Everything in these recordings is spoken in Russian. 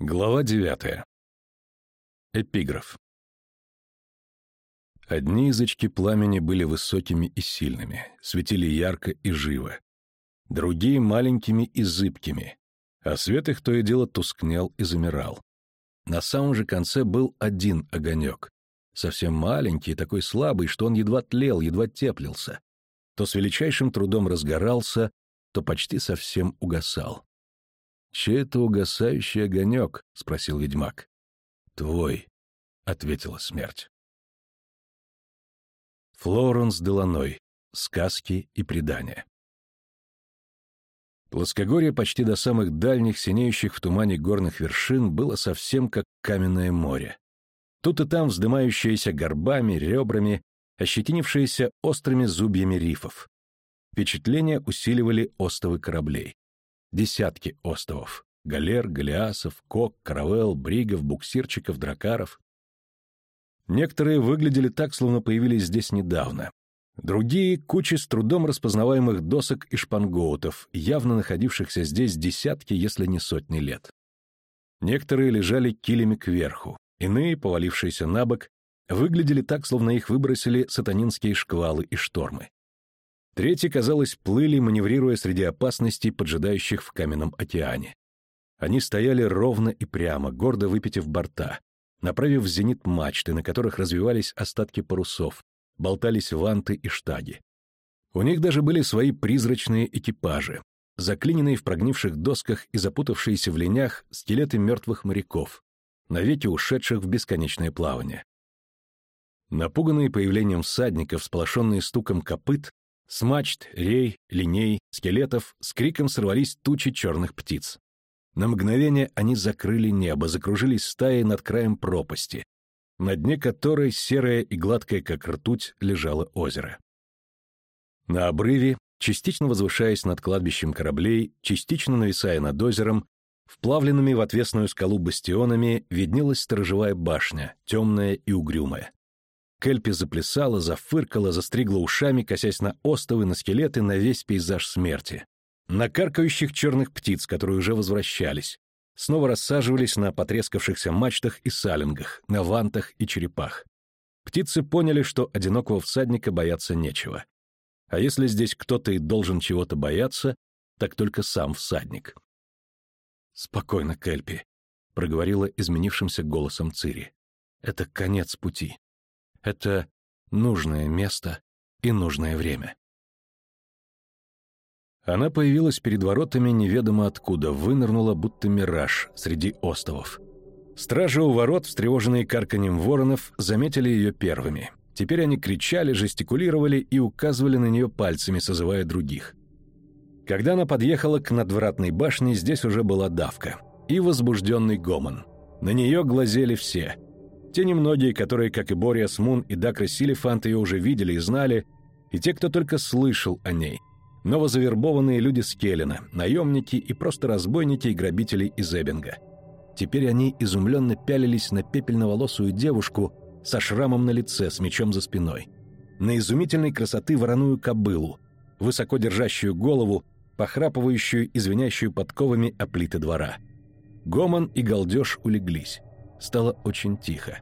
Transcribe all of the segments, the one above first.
Глава девятая. Эпиграф. Одни язычки пламени были высокими и сильными, светили ярко и живо. Другие — маленькими и зыбкими, а свет их то и дело тускнел и замирал. На самом же конце был один огонек, совсем маленький, такой слабый, что он едва тлел, едва теплился. То с величайшим трудом разгорался, то почти совсем угасал. «Чей это угасающий огонек?» — спросил ведьмак. «Твой», — ответила смерть. Флоренс Деланой. Сказки и предания. Плоскогорье почти до самых дальних, синеющих в тумане горных вершин, было совсем как каменное море. Тут и там вздымающиеся горбами, ребрами, ощетинившиеся острыми зубьями рифов. Впечатление усиливали остовы кораблей. Десятки островов. Галер, галеасов, кок, каравел, бригов, буксирчиков, дракаров. Некоторые выглядели так, словно появились здесь недавно. Другие — кучи с трудом распознаваемых досок и шпангоутов, явно находившихся здесь десятки, если не сотни лет. Некоторые лежали килями кверху, иные, повалившиеся на бок, выглядели так, словно их выбросили сатанинские шквалы и штормы. Третьи, казалось, плыли, маневрируя среди опасностей, поджидающих в каменном океане. Они стояли ровно и прямо, гордо выпитив борта, направив в зенит мачты, на которых развивались остатки парусов, болтались ванты и штаги. У них даже были свои призрачные экипажи, заклиненные в прогнивших досках и запутавшиеся в ленях скелеты мертвых моряков, навеки ушедших в бесконечное плавание. Напуганные появлением всадников, сполошенные стуком копыт, с мачт, рей, линей, скелетов с криком сорвались тучи черных птиц. На мгновение они закрыли небо, закружились стаей над краем пропасти, на дне которой серое и гладкое, как ртуть, лежало озеро. На обрыве, частично возвышаясь над кладбищем кораблей, частично нависая над озером, вплавленными в отвесную скалу бастионами виднелась сторожевая башня, темная и угрюмая. Кельпи заплясала, зафыркала, застригла ушами, косясь на остовы, на скелеты, на весь пейзаж смерти. На каркающих черных птиц, которые уже возвращались. Снова рассаживались на потрескавшихся мачтах и салингах, на вантах и черепах. Птицы поняли, что одинокого всадника бояться нечего. А если здесь кто-то и должен чего-то бояться, так только сам всадник. «Спокойно, Кельпи», — проговорила изменившимся голосом Цири. «Это конец пути. Это нужное место и нужное время. Она появилась перед воротами неведомо откуда, вынырнула будто мираж среди остовов. Стражи у ворот, встревоженные карканьем воронов, заметили ее первыми. Теперь они кричали, жестикулировали и указывали на нее пальцами, созывая других. Когда она подъехала к надвратной башне, здесь уже была давка. И возбужденный гомон. На нее глазели все — те немногие, которые, как и Бориас Мун и Дакра Силифант, ее уже видели и знали, и те, кто только слышал о ней. Новозавербованные люди Скеллена, наемники и просто разбойники и грабители из Эббинга. Теперь они изумленно пялились на пепельноволосую девушку со шрамом на лице, с мечом за спиной. На изумительной красоты вороную кобылу, высоко держащую голову, похрапывающую и звенящую подковами о двора. Гомон и галдеж улеглись. Стало очень тихо.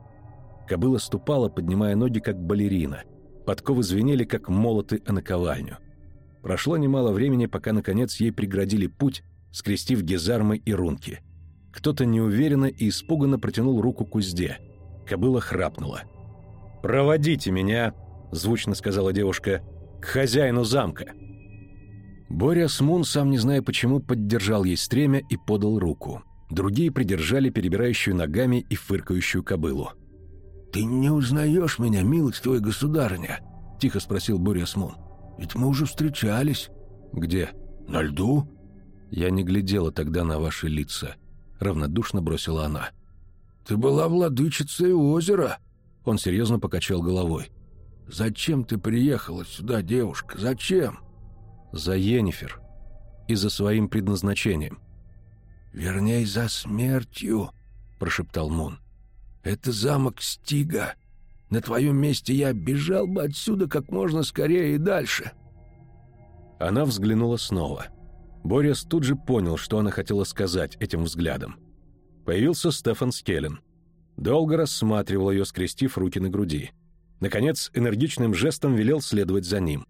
Кобыла ступала, поднимая ноги, как балерина. Подковы звенели, как молоты о наковальню. Прошло немало времени, пока, наконец, ей преградили путь, скрестив гизармы и рунки. Кто-то неуверенно и испуганно протянул руку к узде. Кобыла храпнула. «Проводите меня!» — звучно сказала девушка. «К хозяину замка!» Боря Смун, сам не зная почему, поддержал ей стремя и подал руку. Другие придержали перебирающую ногами и фыркающую кобылу. «Ты не узнаешь меня, милость твоя государыня?» — тихо спросил Бурясмун. «Ведь мы уже встречались». «Где?» «На льду». «Я не глядела тогда на ваши лица», — равнодушно бросила она. «Ты была владычицей озера», — он серьезно покачал головой. «Зачем ты приехала сюда, девушка? Зачем?» «За Енифер. И за своим предназначением. «Верней, за смертью», — прошептал Мун. «Это замок Стига. На твоем месте я бежал бы отсюда как можно скорее и дальше». Она взглянула снова. Борис тут же понял, что она хотела сказать этим взглядом. Появился Стефан Скеллен. Долго рассматривал ее, скрестив руки на груди. Наконец, энергичным жестом велел следовать за ним.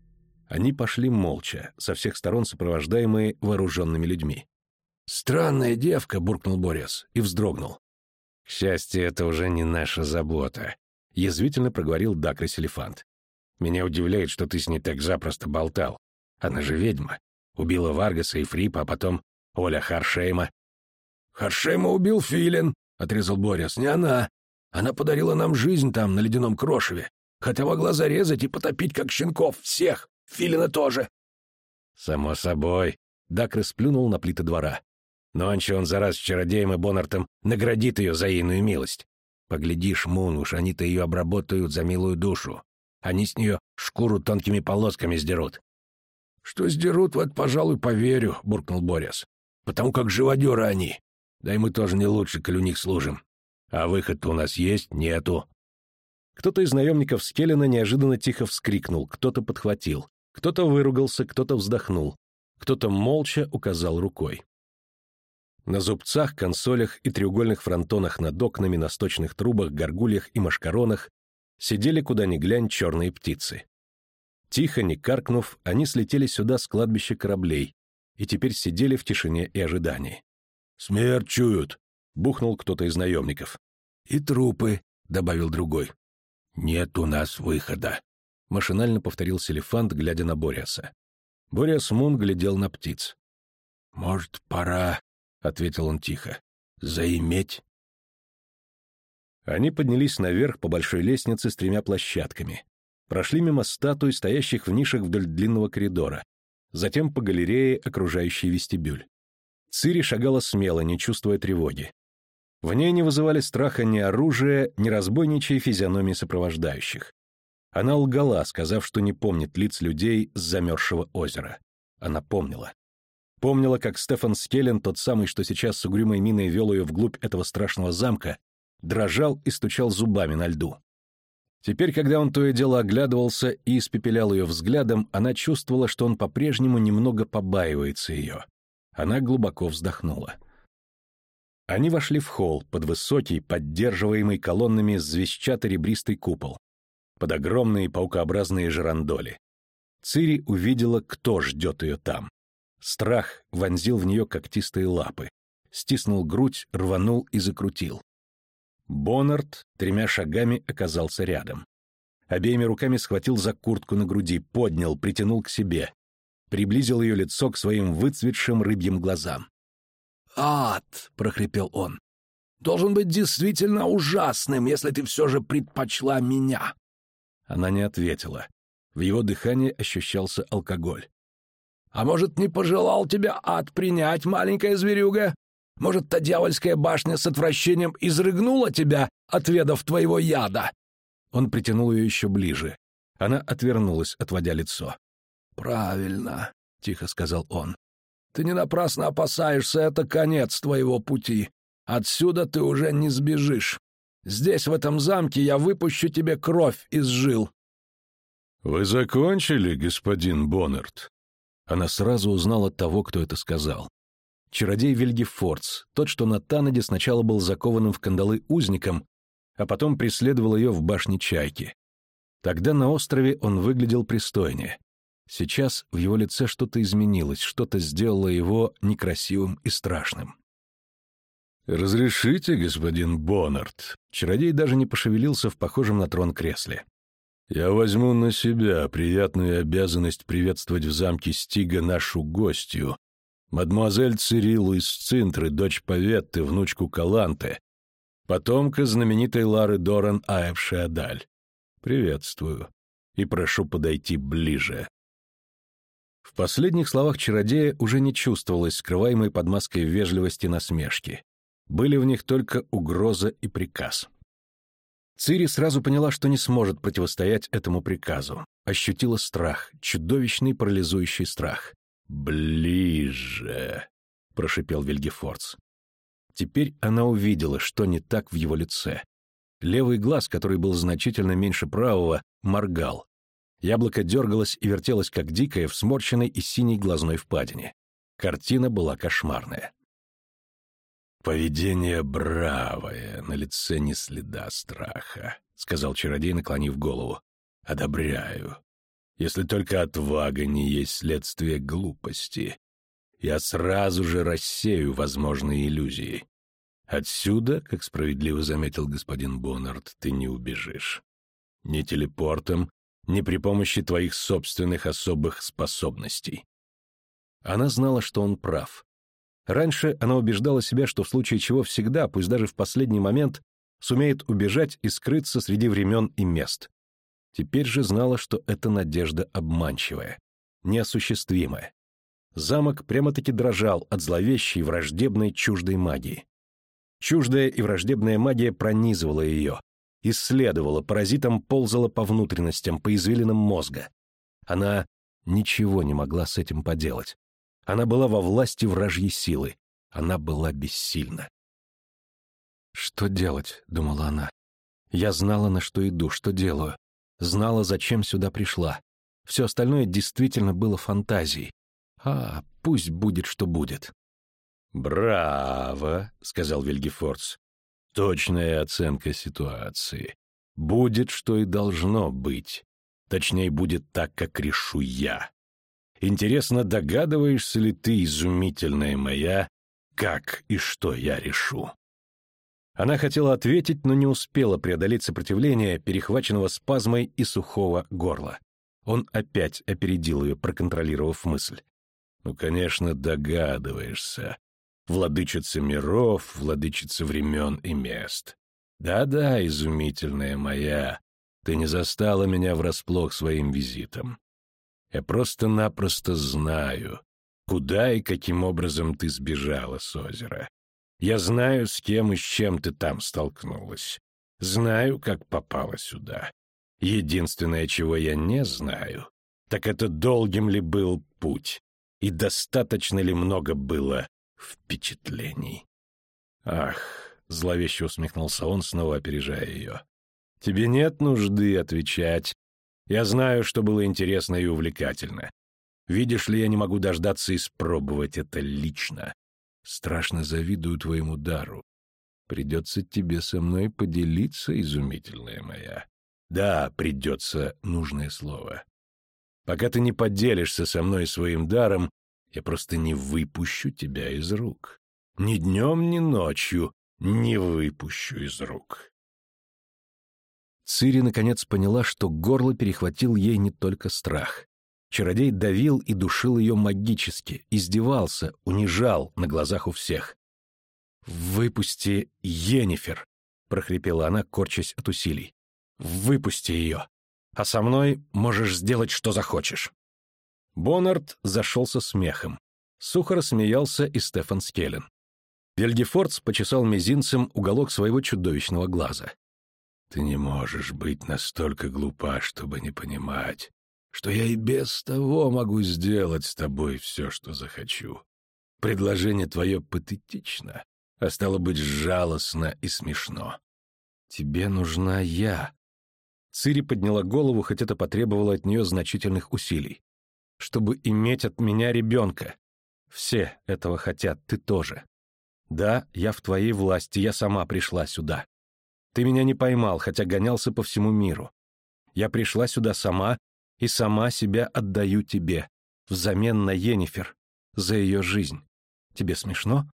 Они пошли молча, со всех сторон сопровождаемые вооруженными людьми. «Странная девка», — буркнул Борис и вздрогнул. «К счастью, это уже не наша забота», — язвительно проговорил Дакрис Элефант. «Меня удивляет, что ты с ней так запросто болтал. Она же ведьма. Убила Варгаса и Фрипа, а потом Оля Харшейма». «Харшейма убил Филин», — отрезал Борис. «Не она. Она подарила нам жизнь там, на ледяном крошеве. Хотя могла зарезать и потопить, как щенков, всех. Филина тоже». «Само собой», — Дакрис плюнул на плиты двора. Нонче он за раз с чародеем и Бонартом наградит ее за иную милость. Поглядишь, Мун, уж они-то ее обработают за милую душу. Они с нее шкуру тонкими полосками сдерут. — Что сдерут, вот, пожалуй, поверю, — буркнул Борис. — Потому как живодеры они. Да и мы тоже не лучше, коль у них служим. А выход-то у нас есть? Нету. Кто-то из наемников Скеллена неожиданно тихо вскрикнул, кто-то подхватил, кто-то выругался, кто-то вздохнул, кто-то молча указал рукой. На зубцах, консолях и треугольных фронтонах над окнами, на сточных трубах, горгульях и машкаронах сидели куда ни глянь черные птицы. Тихо, не каркнув, они слетели сюда с кладбища кораблей и теперь сидели в тишине и ожидании. «Смерть чуют!» — бухнул кто-то из наемников. «И трупы», — добавил другой. «Нет у нас выхода», — машинально повторил Селефант, глядя на Бориаса. Бориас Мун глядел на птиц. «Может, пора — ответил он тихо. «Заиметь?» Они поднялись наверх по большой лестнице с тремя площадками, прошли мимо статуй, стоящих в нишах вдоль длинного коридора, затем по галерее, окружающей вестибюль. Цири шагала смело, не чувствуя тревоги. В ней не вызывали страха ни оружие, ни разбойничьей физиономии сопровождающих. Она лгала, сказав, что не помнит лиц людей с замерзшего озера. Она помнила. Помнила, как Стефан Скеллен, тот самый, что сейчас с угрюмой миной вел ее вглубь этого страшного замка, дрожал и стучал зубами на льду. Теперь, когда он то и дело оглядывался и испепелял ее взглядом, она чувствовала, что он по-прежнему немного побаивается ее. Она глубоко вздохнула. Они вошли в холл под высокий, поддерживаемый колоннами звездчато-ребристый купол, под огромные паукообразные жерандоли. Цири увидела, кто ждет ее там. Страх вонзил в нее когтистые лапы, стиснул грудь, рванул и закрутил. Боннард тремя шагами оказался рядом. Обеими руками схватил за куртку на груди, поднял, притянул к себе. Приблизил ее лицо к своим выцветшим рыбьим глазам. «Ад!» — прохрипел он. «Должен быть действительно ужасным, если ты все же предпочла меня!» Она не ответила. В его дыхании ощущался алкоголь. А может, не пожелал тебя ад принять, маленькая зверюга? Может, та дьявольская башня с отвращением изрыгнула тебя, отведав твоего яда?» Он притянул ее еще ближе. Она отвернулась, отводя лицо. «Правильно», — тихо сказал он. «Ты не напрасно опасаешься, это конец твоего пути. Отсюда ты уже не сбежишь. Здесь, в этом замке, я выпущу тебе кровь из жил». «Вы закончили, господин Боннард?» Она сразу узнала того, кто это сказал. Чародей Вильгефордс, тот, что на Танаде сначала был закованным в кандалы узником, а потом преследовал ее в башне Чайки. Тогда на острове он выглядел пристойнее. Сейчас в его лице что-то изменилось, что-то сделало его некрасивым и страшным. «Разрешите, господин Боннард?» Чародей даже не пошевелился в похожем на трон кресле. Я возьму на себя приятную обязанность приветствовать в замке Стига нашу гостью, мадемуазель Цирилу из Цинтры, дочь Поветты, внучку Каланте, потомка знаменитой Лары Доран Аэвшиадаль. Приветствую и прошу подойти ближе. В последних словах чародея уже не чувствовалось скрываемой под маской вежливости насмешки. Были в них только угроза и приказ. Цири сразу поняла, что не сможет противостоять этому приказу. Ощутила страх, чудовищный парализующий страх. «Ближе!» — прошипел Вильгефордс. Теперь она увидела, что не так в его лице. Левый глаз, который был значительно меньше правого, моргал. Яблоко дергалось и вертелось, как дикое, в сморщенной и синей глазной впадине. Картина была кошмарная. Поведение бравое, на лице не следа страха, сказал чародей, наклонив голову. Одобряю. Если только отвага не есть следствие глупости, я сразу же рассею возможные иллюзии. Отсюда, как справедливо заметил господин Боннард, ты не убежишь. Ни телепортом, ни при помощи твоих собственных особых способностей. Она знала, что он прав. Раньше она убеждала себя, что в случае чего всегда, пусть даже в последний момент, сумеет убежать и скрыться среди времен и мест. Теперь же знала, что эта надежда обманчивая, неосуществимая. Замок прямо-таки дрожал от зловещей, враждебной, чуждой магии. Чуждая и враждебная магия пронизывала ее, исследовала, паразитом ползала по внутренностям, по извилинам мозга. Она ничего не могла с этим поделать. Она была во власти вражьей силы. Она была бессильна. «Что делать?» — думала она. «Я знала, на что иду, что делаю. Знала, зачем сюда пришла. Все остальное действительно было фантазией. А, пусть будет, что будет». «Браво!» — сказал Вильгефордс. «Точная оценка ситуации. Будет, что и должно быть. Точнее, будет так, как решу я. Интересно, догадываешься ли ты, изумительная моя, как и что я решу?» Она хотела ответить, но не успела преодолеть сопротивление, перехваченного спазмой и сухого горла. Он опять опередил ее, проконтролировав мысль. «Ну, конечно, догадываешься. Владычица миров, владычица времен и мест. Да-да, изумительная моя, ты не застала меня врасплох своим визитом. Я просто-напросто знаю, куда и каким образом ты сбежала с озера. Я знаю, с кем и с чем ты там столкнулась. Знаю, как попала сюда. Единственное, чего я не знаю, так это долгим ли был путь и достаточно ли много было впечатлений. Ах, зловеще усмехнулся он, снова опережая ее. Тебе нет нужды отвечать я знаю, что было интересно и увлекательно. Видишь ли, я не могу дождаться испробовать это лично. Страшно завидую твоему дару. Придется тебе со мной поделиться, изумительная моя. Да, придется нужное слово. Пока ты не поделишься со мной своим даром, я просто не выпущу тебя из рук. Ни днем, ни ночью не выпущу из рук. Цири наконец поняла, что горло перехватил ей не только страх. Чародей давил и душил ее магически, издевался, унижал на глазах у всех. «Выпусти Енифер!» — прохрипела она, корчась от усилий. «Выпусти ее! А со мной можешь сделать, что захочешь!» Боннард зашелся смехом. Сухо рассмеялся и Стефан Скеллен. Вельгефордс почесал мизинцем уголок своего чудовищного глаза. Ты не можешь быть настолько глупа, чтобы не понимать, что я и без того могу сделать с тобой все, что захочу. Предложение твое патетично, а стало быть, жалостно и смешно. Тебе нужна я. Цири подняла голову, хоть это потребовало от нее значительных усилий. Чтобы иметь от меня ребенка. Все этого хотят, ты тоже. Да, я в твоей власти, я сама пришла сюда. Ты меня не поймал, хотя гонялся по всему миру. Я пришла сюда сама и сама себя отдаю тебе, взамен на Енифер, за ее жизнь. Тебе смешно?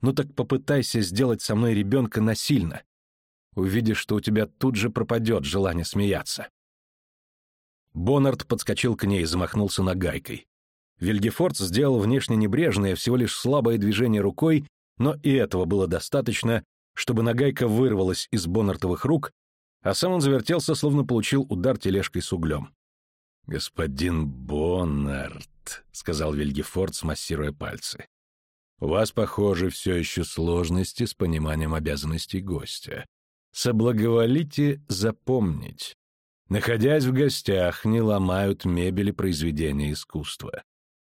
Ну так попытайся сделать со мной ребенка насильно. Увидишь, что у тебя тут же пропадет желание смеяться. Боннард подскочил к ней и замахнулся нагайкой. Вильгефорд сделал внешне небрежное, всего лишь слабое движение рукой, но и этого было достаточно, чтобы нагайка вырвалась из Боннартовых рук, а сам он завертелся, словно получил удар тележкой с углем. «Господин Боннарт», — сказал Вильгефорд, смассируя пальцы, — «у вас, похоже, все еще сложности с пониманием обязанностей гостя. Соблаговолите запомнить. Находясь в гостях, не ломают мебели произведения искусства,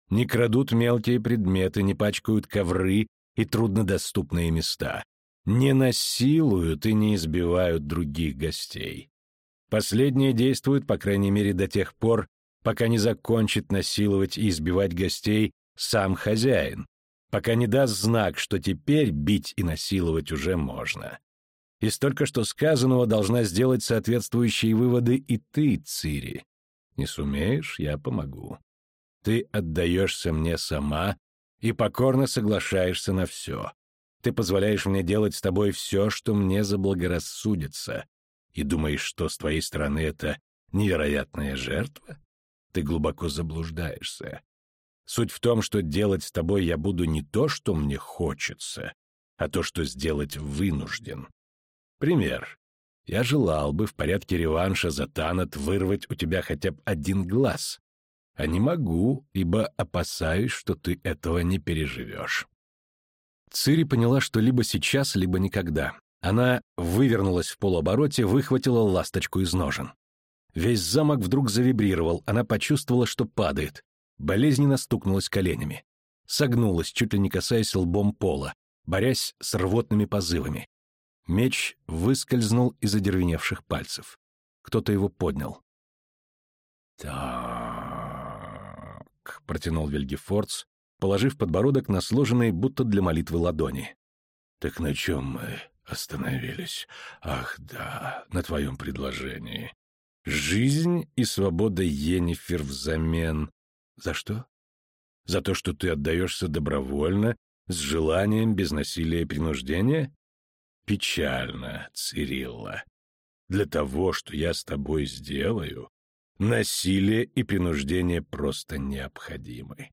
не крадут мелкие предметы, не пачкают ковры и труднодоступные места, не насилуют и не избивают других гостей. Последние действуют, по крайней мере, до тех пор, пока не закончит насиловать и избивать гостей сам хозяин. пока не даст знак, что теперь бить и насиловать уже можно. Из только что сказанного должна сделать соответствующие выводы и ты, Цири. Не сумеешь, я помогу. Ты отдаешься мне сама и покорно соглашаешься на все. Ты позволяешь мне делать с тобой все, что мне заблагорассудится, и думаешь, что с твоей стороны это невероятная жертва? Ты глубоко заблуждаешься. Суть в том, что делать с тобой я буду не то, что мне хочется, а то, что сделать вынужден. Пример. Я желал бы в порядке реванша за Танат вырвать у тебя хотя бы один глаз, а не могу, ибо опасаюсь, что ты этого не переживешь. Цири поняла, что либо сейчас, либо никогда. Она вывернулась в полуобороте, выхватила ласточку из ножен. Весь замок вдруг завибрировал, она почувствовала, что падает. Болезненно стукнулась коленями. Согнулась, чуть ли не касаясь лбом пола, борясь с рвотными позывами. Меч выскользнул из одервеневших пальцев. Кто-то его поднял. «Так», — протянул Вельгефордс, положив подбородок на сложенные, будто для молитвы ладони. «Так на чем мы остановились? Ах, да, на твоем предложении. Жизнь и свобода Енифер взамен. За что? За то, что ты отдаешься добровольно, с желанием, без насилия и принуждения? Печально, Цирилла. Для того, что я с тобой сделаю, насилие и принуждение просто необходимы.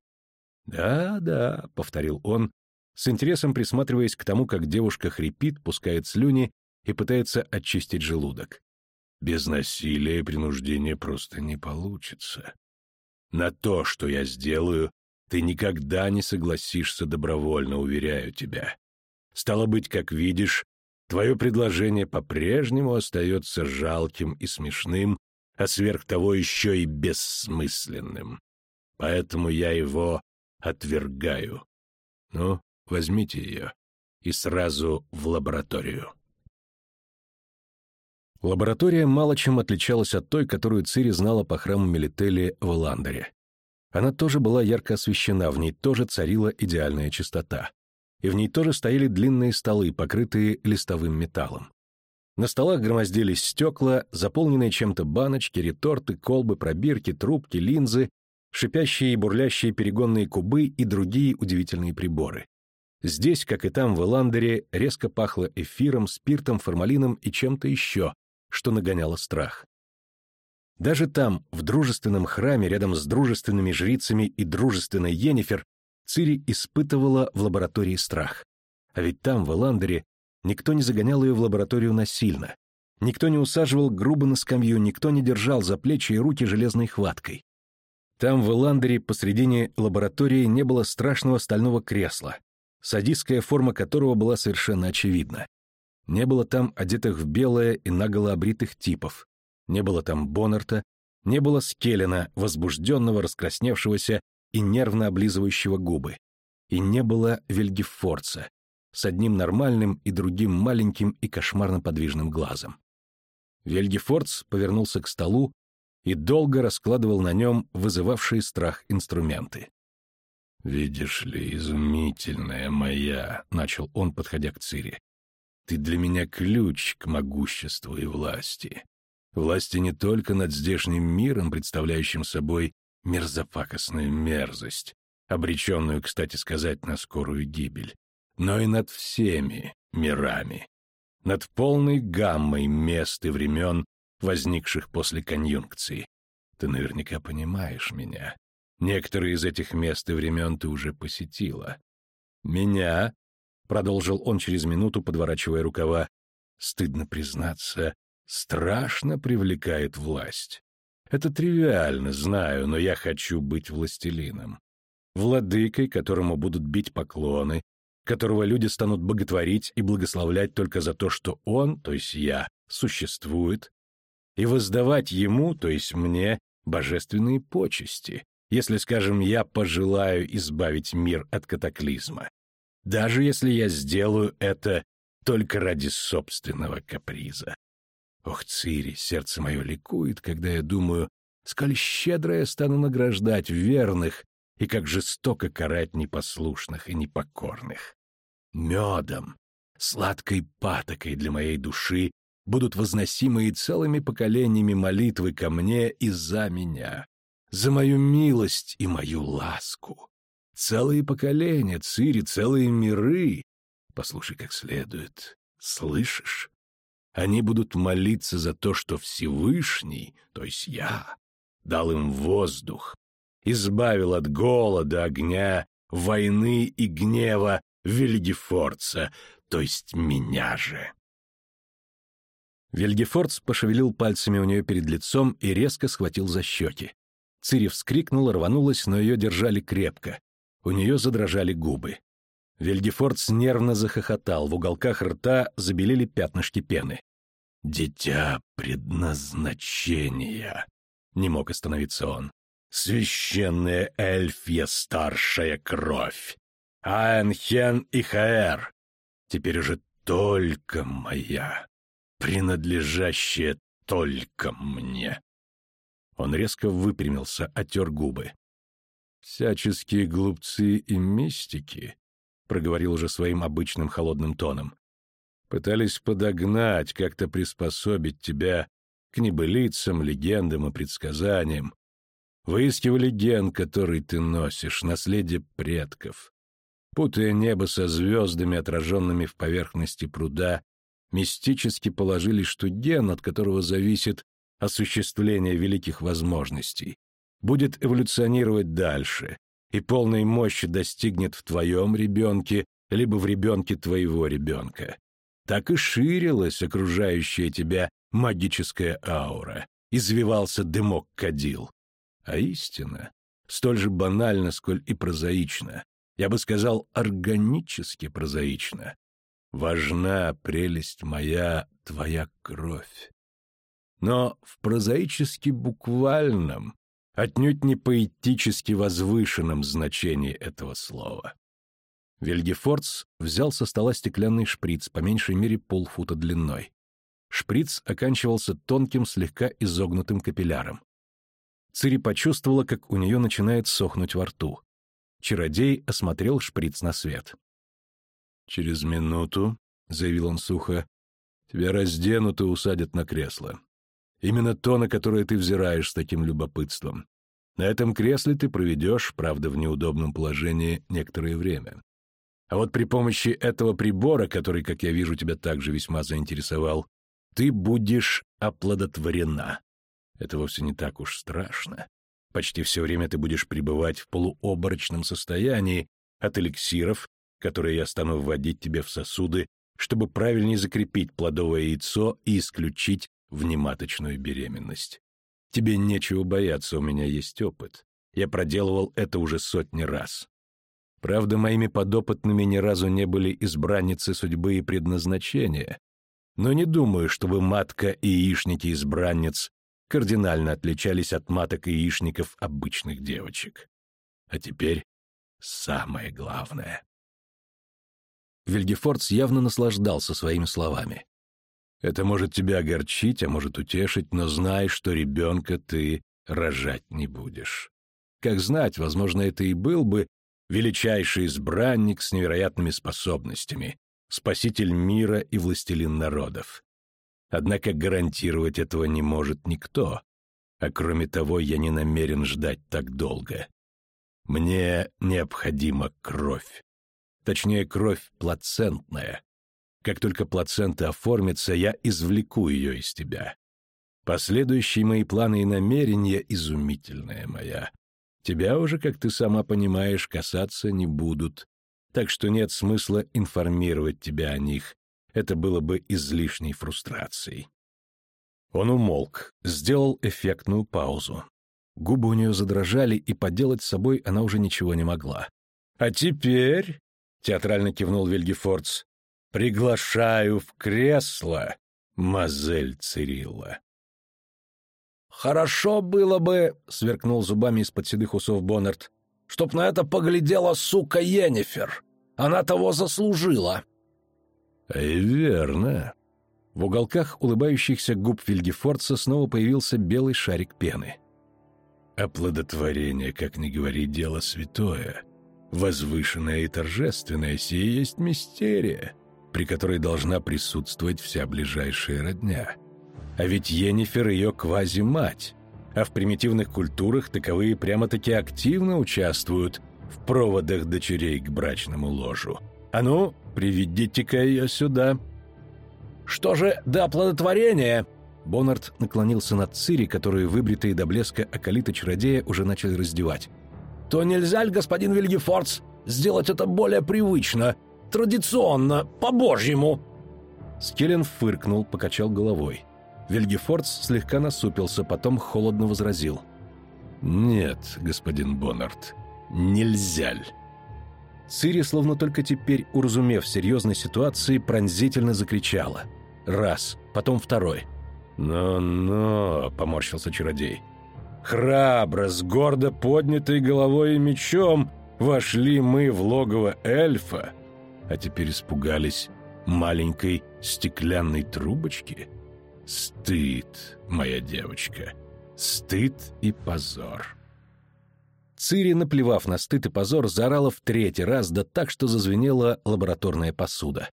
«Да-да», — повторил он, с интересом присматриваясь к тому, как девушка хрипит, пускает слюни и пытается очистить желудок. «Без насилия и принуждения просто не получится. На то, что я сделаю, ты никогда не согласишься добровольно, уверяю тебя. Стало быть, как видишь, твое предложение по-прежнему остается жалким и смешным, а сверх того еще и бессмысленным. Поэтому я его отвергаю. Ну, возьмите ее и сразу в лабораторию. Лаборатория мало чем отличалась от той, которую Цири знала по храму Мелители в Ландере. Она тоже была ярко освещена, в ней тоже царила идеальная чистота. И в ней тоже стояли длинные столы, покрытые листовым металлом. На столах громоздились стекла, заполненные чем-то баночки, реторты, колбы, пробирки, трубки, линзы шипящие и бурлящие перегонные кубы и другие удивительные приборы. Здесь, как и там, в Эландере, резко пахло эфиром, спиртом, формалином и чем-то еще, что нагоняло страх. Даже там, в дружественном храме, рядом с дружественными жрицами и дружественной Йеннифер, Цири испытывала в лаборатории страх. А ведь там, в Эландере, никто не загонял ее в лабораторию насильно. Никто не усаживал грубо на скамью, никто не держал за плечи и руки железной хваткой. Там, в Эландере, посредине лаборатории не было страшного стального кресла, садистская форма которого была совершенно очевидна. Не было там одетых в белое и наголо обритых типов, не было там Боннерта, не было Скеллена, возбужденного, раскрасневшегося и нервно облизывающего губы, и не было Вельгефорца с одним нормальным и другим маленьким и кошмарно подвижным глазом. Вельгефорц повернулся к столу, и долго раскладывал на нем вызывавшие страх инструменты. «Видишь ли, изумительная моя», — начал он, подходя к Цири, — «ты для меня ключ к могуществу и власти. Власти не только над здешним миром, представляющим собой мерзопакостную мерзость, обреченную, кстати сказать, на скорую гибель, но и над всеми мирами, над полной гаммой мест и времен, возникших после конъюнкции. Ты наверняка понимаешь меня. Некоторые из этих мест и времен ты уже посетила. Меня, — продолжил он через минуту, подворачивая рукава, — стыдно признаться, страшно привлекает власть. Это тривиально, знаю, но я хочу быть властелином. Владыкой, которому будут бить поклоны, которого люди станут боготворить и благословлять только за то, что он, то есть я, существует, и воздавать ему, то есть мне, божественные почести, если, скажем, я пожелаю избавить мир от катаклизма, даже если я сделаю это только ради собственного каприза. Ох, Цири, сердце мое ликует, когда я думаю, сколь щедро я стану награждать верных и как жестоко карать непослушных и непокорных. Медом, сладкой патокой для моей души будут возносимые целыми поколениями молитвы ко мне и за меня, за мою милость и мою ласку. Целые поколения, Цири, целые миры. Послушай как следует. Слышишь? Они будут молиться за то, что Всевышний, то есть я, дал им воздух, избавил от голода, огня, войны и гнева Вильгефорца, то есть меня же. Вильгефорц пошевелил пальцами у нее перед лицом и резко схватил за щеки. Цири вскрикнула, рванулась, но ее держали крепко. У нее задрожали губы. Вильгефорц нервно захохотал, в уголках рта забелели пятнышки пены. «Дитя предназначения!» — не мог остановиться он. «Священная эльфья старшая кровь! Аэнхен и Хаэр! Теперь уже только моя, принадлежащая только мне!» Он резко выпрямился, отер губы. «Всяческие глупцы и мистики», — проговорил уже своим обычным холодным тоном, «пытались подогнать, как-то приспособить тебя к небылицам, легендам и предсказаниям. Выискивали ген, который ты носишь, наследие предков. Путая небо со звездами, отраженными в поверхности пруда, мистически положили, что ген, от которого зависит осуществления великих возможностей, будет эволюционировать дальше и полной мощи достигнет в твоем ребенке, либо в ребенке твоего ребенка. Так и ширилась окружающая тебя магическая аура, извивался дымок кадил. А истина столь же банальна, сколь и прозаична, я бы сказал, органически прозаична. Важна прелесть моя, твоя кровь но в прозаически буквальном, отнюдь не поэтически возвышенном значении этого слова. Вильгефордс взял со стола стеклянный шприц, по меньшей мере полфута длиной. Шприц оканчивался тонким, слегка изогнутым капилляром. Цири почувствовала, как у нее начинает сохнуть во рту. Чародей осмотрел шприц на свет. «Через минуту», — заявил он сухо, — «тебя разденут и усадят на кресло. Именно то, на которое ты взираешь с таким любопытством. На этом кресле ты проведешь, правда, в неудобном положении, некоторое время. А вот при помощи этого прибора, который, как я вижу, тебя также весьма заинтересовал, ты будешь оплодотворена. Это вовсе не так уж страшно. Почти все время ты будешь пребывать в полуоборочном состоянии от эликсиров, которые я стану вводить тебе в сосуды, чтобы правильнее закрепить плодовое яйцо и исключить внематочную беременность. Тебе нечего бояться, у меня есть опыт. Я проделывал это уже сотни раз. Правда, моими подопытными ни разу не были избранницы судьбы и предназначения, но не думаю, чтобы матка и яичники избранниц кардинально отличались от маток и яичников обычных девочек. А теперь самое главное. Вильгефордс явно наслаждался своими словами. Это может тебя огорчить, а может утешить, но знай, что ребенка ты рожать не будешь. Как знать, возможно, это и был бы величайший избранник с невероятными способностями, спаситель мира и властелин народов. Однако гарантировать этого не может никто, а кроме того я не намерен ждать так долго. Мне необходима кровь. Точнее, кровь плацентная, как только плацента оформится, я извлеку ее из тебя. Последующие мои планы и намерения изумительная моя. Тебя уже, как ты сама понимаешь, касаться не будут, так что нет смысла информировать тебя о них. Это было бы излишней фрустрацией. Он умолк, сделал эффектную паузу. Губы у нее задрожали, и поделать с собой она уже ничего не могла. «А теперь...» — театрально кивнул Вильгефордс. Приглашаю в кресло, мазель Цирилла. «Хорошо было бы», — сверкнул зубами из-под седых усов Боннард, «чтоб на это поглядела сука Йеннифер. Она того заслужила». «И верно». В уголках улыбающихся губ Вильгефорца снова появился белый шарик пены. Оплодотворение, как ни говори, дело святое. Возвышенное и торжественное сие есть мистерия, при которой должна присутствовать вся ближайшая родня. А ведь Енифер ее квази-мать, а в примитивных культурах таковые прямо-таки активно участвуют в проводах дочерей к брачному ложу. А ну, приведите-ка ее сюда. Что же до оплодотворения? Боннард наклонился над Цири, которую выбритые до блеска околита-чародея уже начали раздевать. «То нельзя ли, господин Вильгефордс, сделать это более привычно, традиционно, по-божьему?» Скеллен фыркнул, покачал головой. Вильгефордс слегка насупился, потом холодно возразил. «Нет, господин Боннард, нельзя ль». Цири, словно только теперь уразумев серьезной ситуации, пронзительно закричала. Раз, потом второй — «Но-но», — поморщился чародей, — «храбро, с гордо поднятой головой и мечом вошли мы в логово эльфа, а теперь испугались маленькой стеклянной трубочки? Стыд, моя девочка, стыд и позор». Цири, наплевав на стыд и позор, заорала в третий раз, да так, что зазвенела лабораторная посуда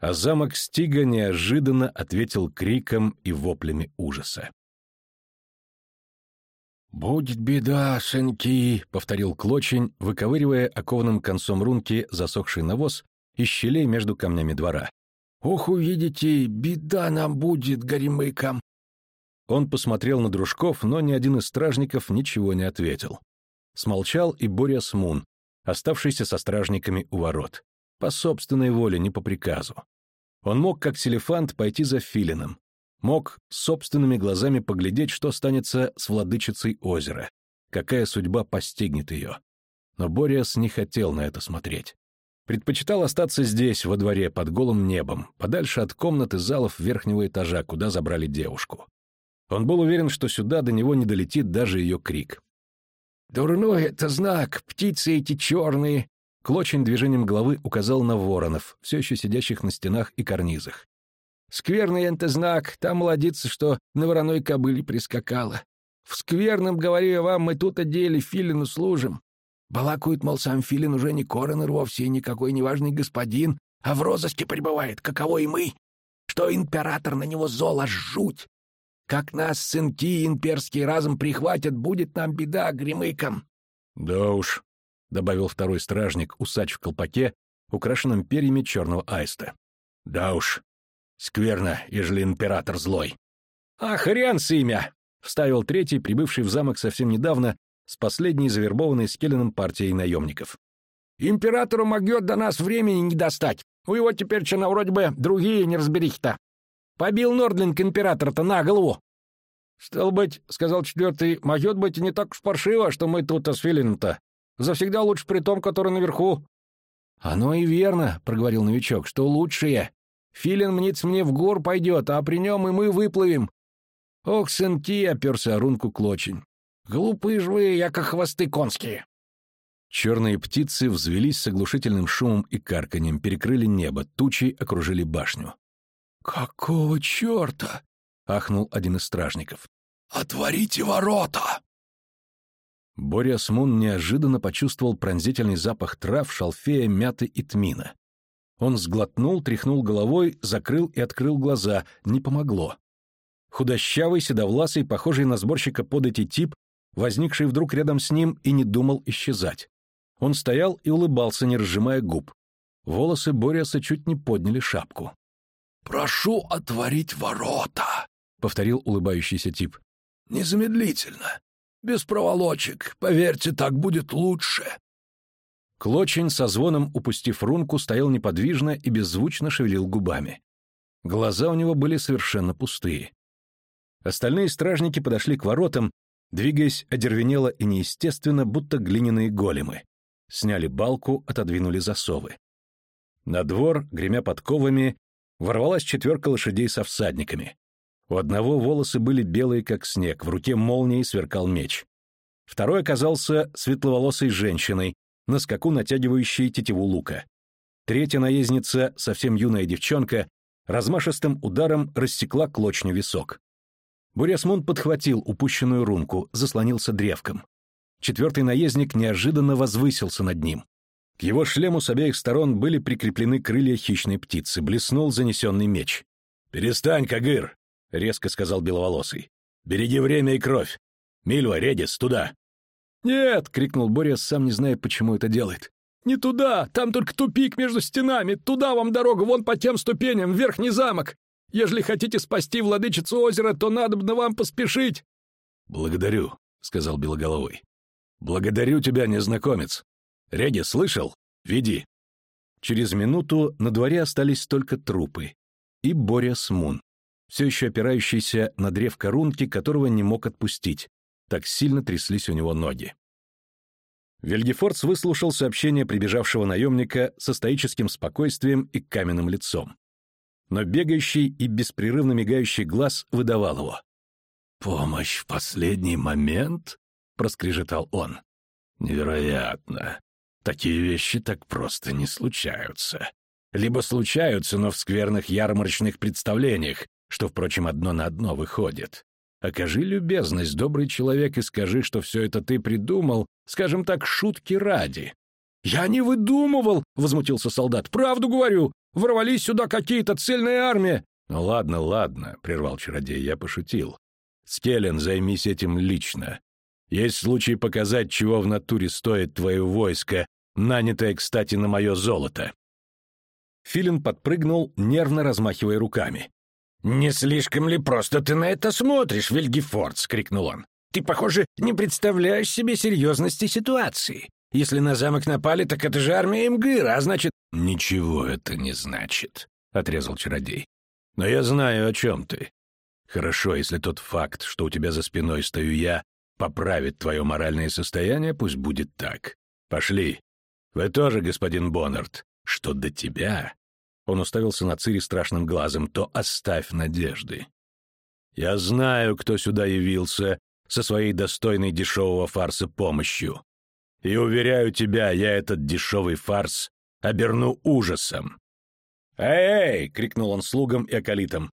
а замок Стига неожиданно ответил криком и воплями ужаса. «Будет беда, сынки!» — повторил Клочень, выковыривая окованным концом рунки засохший навоз из щелей между камнями двора. «Ох, увидите, беда нам будет, горемыкам!» Он посмотрел на дружков, но ни один из стражников ничего не ответил. Смолчал и Боря Смун, оставшийся со стражниками у ворот. По собственной воле, не по приказу. Он мог, как селефант, пойти за филином. Мог собственными глазами поглядеть, что станется с владычицей озера, какая судьба постигнет ее. Но Бориас не хотел на это смотреть. Предпочитал остаться здесь, во дворе, под голым небом, подальше от комнат и залов верхнего этажа, куда забрали девушку. Он был уверен, что сюда до него не долетит даже ее крик. «Дурной это знак, птицы эти черные, Клочень движением головы указал на воронов, все еще сидящих на стенах и карнизах. «Скверный это знак, там молодица, что на вороной кобыле прискакала. В скверном, говорю я вам, мы тут одели филину служим. Балакуют, мол, сам филин уже не коронер вовсе и никакой неважный господин, а в розыске пребывает, каково и мы. Что император на него зола жуть. Как нас сынки имперские разом прихватят, будет нам беда гремыкам». «Да уж, — добавил второй стражник, усач в колпаке, украшенном перьями черного аиста. «Да уж, скверно, ежели император злой». «А хрен с имя!» — вставил третий, прибывший в замок совсем недавно, с последней завербованной Скелленом партией наемников. «Императору могет до нас времени не достать. У его теперь на вроде бы другие не разберихи-то. Побил Нордлинг императора-то на голову». «Стал быть, — сказал четвертый, — могет быть не так уж паршиво, что мы тут с Филином-то Завсегда лучше при том, который наверху». «Оно и верно», — проговорил новичок, — «что лучшее. Филин мнится мне в гор пойдет, а при нем и мы выплывем». «Ох, сынки!» — оперся рунку клочень. «Глупые ж вы, яко хвосты конские!» Черные птицы взвелись с оглушительным шумом и карканьем, перекрыли небо, тучи окружили башню. «Какого черта?» — ахнул один из стражников. «Отворите ворота!» Боря Смун неожиданно почувствовал пронзительный запах трав, шалфея, мяты и тмина. Он сглотнул, тряхнул головой, закрыл и открыл глаза. Не помогло. Худощавый, седовласый, похожий на сборщика подати тип, возникший вдруг рядом с ним и не думал исчезать. Он стоял и улыбался, не разжимая губ. Волосы Бориаса чуть не подняли шапку. «Прошу отворить ворота», — повторил улыбающийся тип. «Незамедлительно. Без проволочек. Поверьте, так будет лучше. Клочень со звоном, упустив рунку, стоял неподвижно и беззвучно шевелил губами. Глаза у него были совершенно пустые. Остальные стражники подошли к воротам, двигаясь одервенело и неестественно, будто глиняные големы. Сняли балку, отодвинули засовы. На двор, гремя подковами, ворвалась четверка лошадей со всадниками. У одного волосы были белые, как снег, в руке молнией сверкал меч. Второй оказался светловолосой женщиной, на скаку натягивающей тетиву лука. Третья наездница, совсем юная девчонка, размашистым ударом рассекла клочню висок. Бурясмун подхватил упущенную рунку, заслонился древком. Четвертый наездник неожиданно возвысился над ним. К его шлему с обеих сторон были прикреплены крылья хищной птицы, блеснул занесенный меч. «Перестань, Кагыр!» — резко сказал Беловолосый. «Береги время и кровь! Мильва, Редис, туда!» «Нет!» — крикнул Боря, сам не зная, почему это делает. «Не туда! Там только тупик между стенами! Туда вам дорога, вон по тем ступеням, верхний замок! Ежели хотите спасти владычицу озера, то надо бы вам поспешить!» «Благодарю», — сказал Белоголовый. «Благодарю тебя, незнакомец. Реги, слышал? Веди». Через минуту на дворе остались только трупы. И Боря Смун, все еще опирающийся на древко рунки, которого не мог отпустить. Так сильно тряслись у него ноги. Вильгефордс выслушал сообщение прибежавшего наемника со стоическим спокойствием и каменным лицом. Но бегающий и беспрерывно мигающий глаз выдавал его. «Помощь в последний момент?» — проскрежетал он. «Невероятно. Такие вещи так просто не случаются. Либо случаются, но в скверных ярмарочных представлениях, что, впрочем, одно на одно выходит. Окажи любезность, добрый человек, и скажи, что все это ты придумал, скажем так, шутки ради». «Я не выдумывал!» — возмутился солдат. «Правду говорю! Ворвались сюда какие-то цельные армии!» «Ну ладно, ладно», — прервал чародей, — я пошутил. «Скеллен, займись этим лично. Есть случай показать, чего в натуре стоит твое войско, нанятое, кстати, на мое золото». Филин подпрыгнул, нервно размахивая руками. «Не слишком ли просто ты на это смотришь, Вильгефордс?» — крикнул он. «Ты, похоже, не представляешь себе серьезности ситуации. Если на замок напали, так это же армия Имгыра, а значит...» «Ничего это не значит», — отрезал чародей. «Но я знаю, о чем ты. Хорошо, если тот факт, что у тебя за спиной стою я, поправит твое моральное состояние, пусть будет так. Пошли. Вы тоже, господин Боннард, что до тебя...» Он уставился на Цири страшным глазом, то оставь надежды. «Я знаю, кто сюда явился со своей достойной дешевого фарса помощью. И уверяю тебя, я этот дешевый фарс оберну ужасом. «Эй!» — крикнул он слугам и околитам.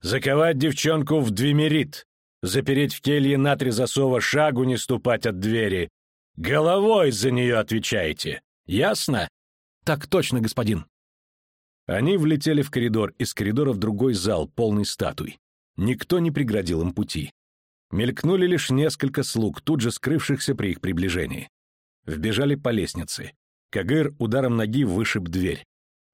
«Заковать девчонку в двемерит, запереть в келье на три засова, шагу не ступать от двери. Головой за нее отвечаете. Ясно?» «Так точно, господин». Они влетели в коридор, из коридора в другой зал, полный статуй. Никто не преградил им пути. Мелькнули лишь несколько слуг, тут же скрывшихся при их приближении. Вбежали по лестнице. Кагыр ударом ноги вышиб дверь.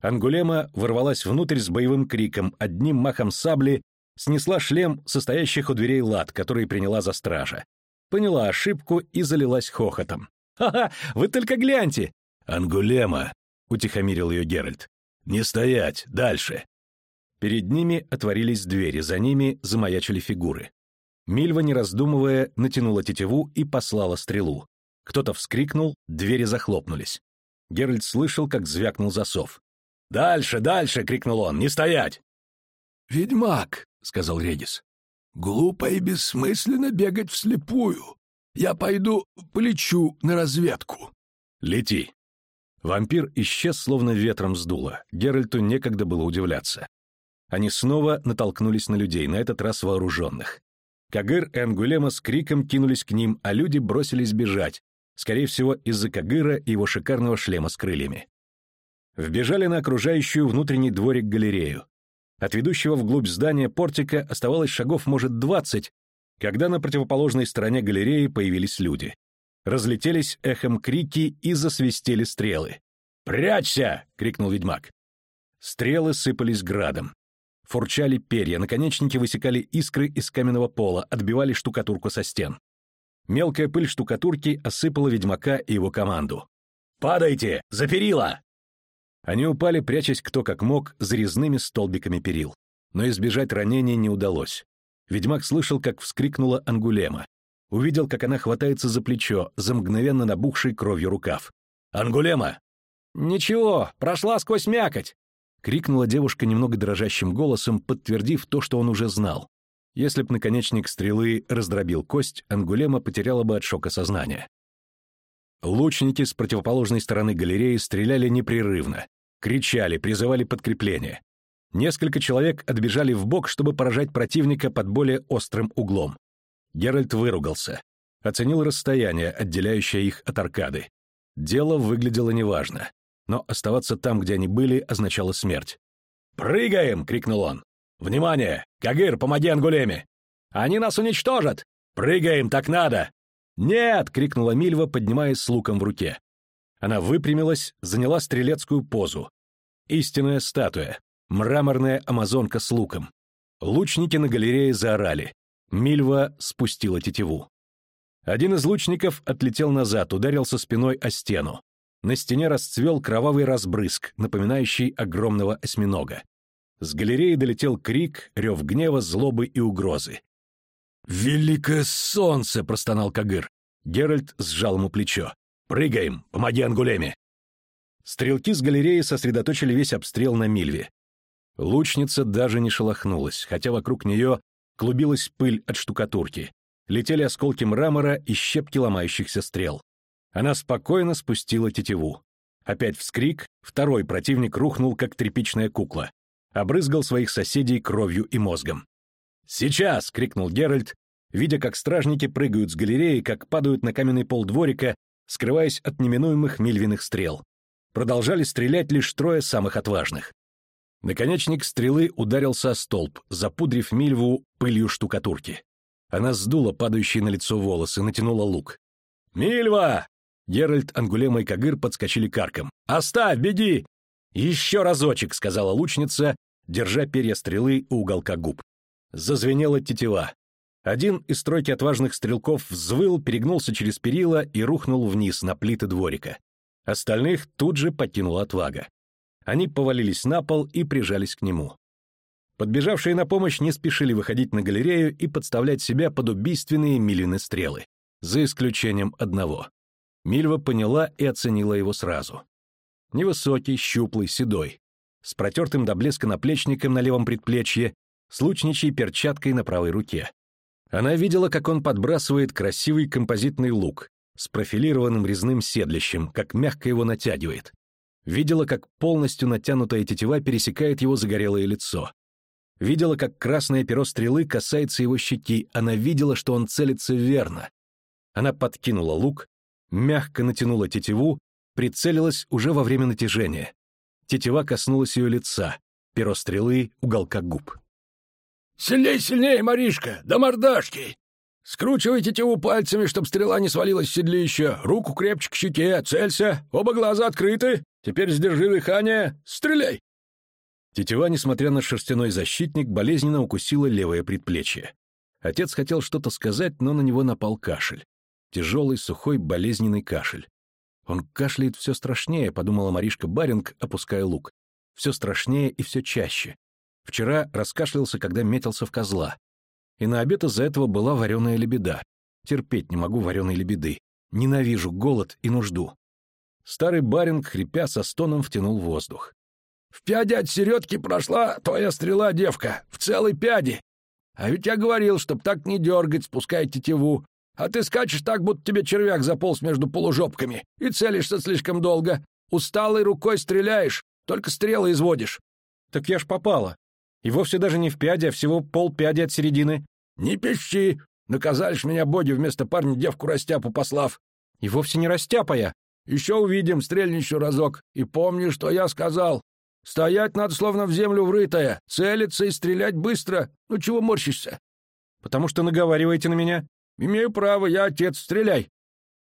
Ангулема ворвалась внутрь с боевым криком, одним махом сабли снесла шлем состоящих у дверей лад, который приняла за стража. Поняла ошибку и залилась хохотом. «Ха-ха, вы только гляньте!» «Ангулема!» — утихомирил ее Геральт. «Не стоять! Дальше!» Перед ними отворились двери, за ними замаячили фигуры. Мильва, не раздумывая, натянула тетиву и послала стрелу. Кто-то вскрикнул, двери захлопнулись. Геральт слышал, как звякнул засов. «Дальше, дальше!» — крикнул он. «Не стоять!» «Ведьмак!» — сказал Редис. «Глупо и бессмысленно бегать вслепую. Я пойду полечу на разведку». «Лети!» Вампир исчез, словно ветром сдуло. Геральту некогда было удивляться. Они снова натолкнулись на людей, на этот раз вооруженных. Кагыр и Ангулема с криком кинулись к ним, а люди бросились бежать, скорее всего, из-за Кагыра и его шикарного шлема с крыльями. Вбежали на окружающую внутренний дворик галерею. От ведущего вглубь здания портика оставалось шагов, может, двадцать, когда на противоположной стороне галереи появились люди. Разлетелись эхом крики и засвистели стрелы. «Прячься!» — крикнул ведьмак. Стрелы сыпались градом. Фурчали перья, наконечники высекали искры из каменного пола, отбивали штукатурку со стен. Мелкая пыль штукатурки осыпала ведьмака и его команду. «Падайте! За перила!» Они упали, прячась кто как мог, за резными столбиками перил. Но избежать ранения не удалось. Ведьмак слышал, как вскрикнула Ангулема. Увидел, как она хватается за плечо, за мгновенно набухший кровью рукав. «Ангулема!» «Ничего, прошла сквозь мякоть!» — крикнула девушка немного дрожащим голосом, подтвердив то, что он уже знал. Если б наконечник стрелы раздробил кость, Ангулема потеряла бы от шока сознание. Лучники с противоположной стороны галереи стреляли непрерывно, кричали, призывали подкрепление. Несколько человек отбежали в бок, чтобы поражать противника под более острым углом. Геральт выругался. Оценил расстояние, отделяющее их от аркады. Дело выглядело неважно. Но оставаться там, где они были, означало смерть. «Прыгаем!» — крикнул он. «Внимание! Кагыр, помоги Ангулеме! Они нас уничтожат! Прыгаем, так надо!» «Нет!» — крикнула Мильва, поднимаясь с луком в руке. Она выпрямилась, заняла стрелецкую позу. Истинная статуя, мраморная амазонка с луком. Лучники на галерее заорали. Мильва спустила тетиву. Один из лучников отлетел назад, ударился спиной о стену. На стене расцвел кровавый разбрызг, напоминающий огромного осьминога. С галереи долетел крик, рев гнева, злобы и угрозы. «Великое солнце!» — простонал Кагыр. Геральт сжал ему плечо. «Прыгаем! Помоги Ангулеме!» Стрелки с галереи сосредоточили весь обстрел на Мильве. Лучница даже не шелохнулась, хотя вокруг нее клубилась пыль от штукатурки. Летели осколки мрамора и щепки ломающихся стрел. Она спокойно спустила тетиву. Опять вскрик, второй противник рухнул, как тряпичная кукла. Обрызгал своих соседей кровью и мозгом. «Сейчас!» — крикнул Геральт, видя, как стражники прыгают с галереи, как падают на каменный пол дворика, скрываясь от неминуемых мильвиных стрел. Продолжали стрелять лишь трое самых отважных. Наконечник стрелы ударился о столб, запудрив Мильву пылью штукатурки. Она сдула падающие на лицо волосы, натянула лук. «Мильва!» Геральт, Ангулема и Кагыр подскочили карком. «Оставь, беги!» «Еще разочек», — сказала лучница, держа перья стрелы у уголка губ. Зазвенела тетива. Один из тройки отважных стрелков взвыл, перегнулся через перила и рухнул вниз на плиты дворика. Остальных тут же покинула отвага. Они повалились на пол и прижались к нему. Подбежавшие на помощь не спешили выходить на галерею и подставлять себя под убийственные Милины стрелы, за исключением одного. Мильва поняла и оценила его сразу. Невысокий, щуплый, седой, с протертым до блеска наплечником на левом предплечье, с лучничьей перчаткой на правой руке. Она видела, как он подбрасывает красивый композитный лук с профилированным резным седлищем, как мягко его натягивает. Видела, как полностью натянутая тетива пересекает его загорелое лицо. Видела, как красное перо стрелы касается его щеки. Она видела, что он целится верно. Она подкинула лук, мягко натянула тетиву, прицелилась уже во время натяжения. Тетива коснулась ее лица, перо стрелы — уголка губ. «Сильней, сильней, Маришка! До мордашки!» «Скручивай тетиву пальцами, чтоб стрела не свалилась с седлища. Руку крепче к щеке, целься, оба глаза открыты. Теперь сдержи дыхание, стреляй!» Тетива, несмотря на шерстяной защитник, болезненно укусила левое предплечье. Отец хотел что-то сказать, но на него напал кашель. Тяжелый, сухой, болезненный кашель. «Он кашляет все страшнее», — подумала Маришка Баринг, опуская лук. «Все страшнее и все чаще. Вчера раскашлялся, когда метился в козла. И на обед из-за этого была вареная лебеда. Терпеть не могу вареной лебеды. Ненавижу голод и нужду». Старый баринг, хрипя со стоном, втянул воздух. «В пяди от середки прошла твоя стрела, девка, в целой пяди. А ведь я говорил, чтоб так не дергать, спускай тетиву. А ты скачешь так, будто тебе червяк заполз между полужопками, и целишься слишком долго. Усталой рукой стреляешь, только стрелы изводишь. Так я ж попала. И вовсе даже не в пяди, а всего полпяди от середины. Не пищи. Наказали ж меня боги вместо парня девку растяпу послав. И вовсе не растяпая. Еще увидим, стрельни еще разок. И помни, что я сказал. Стоять надо словно в землю врытая, целиться и стрелять быстро. Ну чего морщишься? Потому что наговариваете на меня. «Имею право, я отец, стреляй!»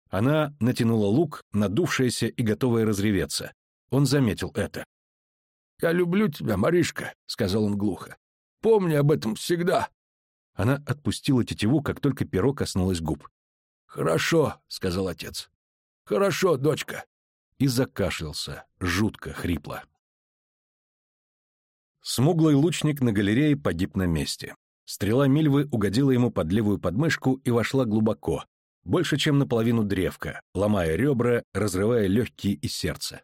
Она натянула лук, надувшаяся и готовая разреветься. Он заметил это. «Я люблю тебя, Маришка», — сказал он глухо. «Помни об этом всегда». Она отпустила тетиву, как только перо коснулось губ. «Хорошо», — сказал отец. «Хорошо, дочка». И закашлялся, жутко, хрипло. Смуглый лучник на галерее погиб на месте. Стрела Мильвы угодила ему под левую подмышку и вошла глубоко, больше, чем наполовину древка, ломая ребра, разрывая легкие и сердце.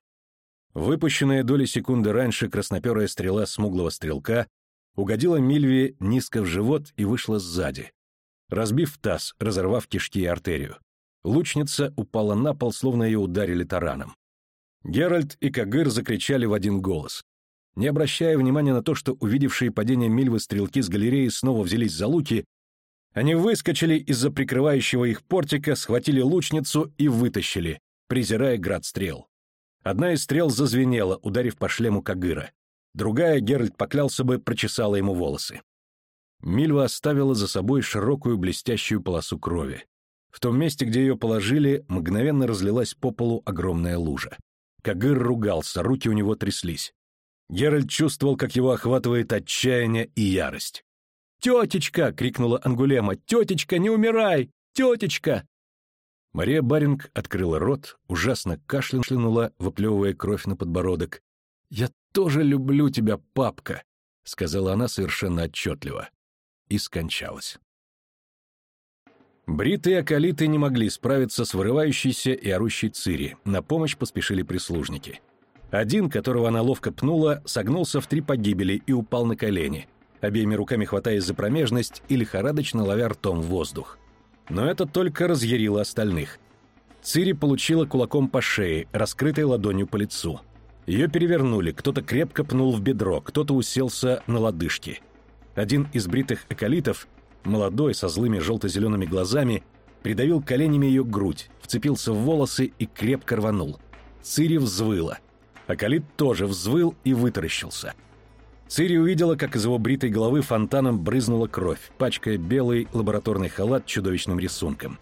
Выпущенная доли секунды раньше красноперая стрела смуглого стрелка угодила Мильве низко в живот и вышла сзади, разбив таз, разорвав кишки и артерию. Лучница упала на пол, словно ее ударили тараном. Геральт и Кагыр закричали в один голос. Не обращая внимания на то, что увидевшие падение Мильвы стрелки с галереи снова взялись за луки, они выскочили из-за прикрывающего их портика, схватили лучницу и вытащили, презирая град стрел. Одна из стрел зазвенела, ударив по шлему Кагыра. Другая, Геральт поклялся бы, прочесала ему волосы. Мильва оставила за собой широкую блестящую полосу крови. В том месте, где ее положили, мгновенно разлилась по полу огромная лужа. Кагыр ругался, руки у него тряслись. Геральт чувствовал, как его охватывает отчаяние и ярость. «Тетечка!» — крикнула Ангулема. «Тетечка, не умирай! Тетечка!» Мария Баринг открыла рот, ужасно кашлянула, выплевывая кровь на подбородок. «Я тоже люблю тебя, папка!» — сказала она совершенно отчетливо. И скончалась. Бриты и Акалиты не могли справиться с вырывающейся и орущей Цири. На помощь поспешили прислужники. Один, которого она ловко пнула, согнулся в три погибели и упал на колени, обеими руками хватаясь за промежность и лихорадочно ловя ртом воздух. Но это только разъярило остальных. Цири получила кулаком по шее, раскрытой ладонью по лицу. Ее перевернули, кто-то крепко пнул в бедро, кто-то уселся на лодыжки. Один из бритых эколитов — молодой, со злыми желто-зелеными глазами, придавил коленями ее грудь, вцепился в волосы и крепко рванул. Цири взвыла. Акалит тоже взвыл и вытаращился. Цири увидела, как из его бритой головы фонтаном брызнула кровь, пачкая белый лабораторный халат чудовищным рисунком.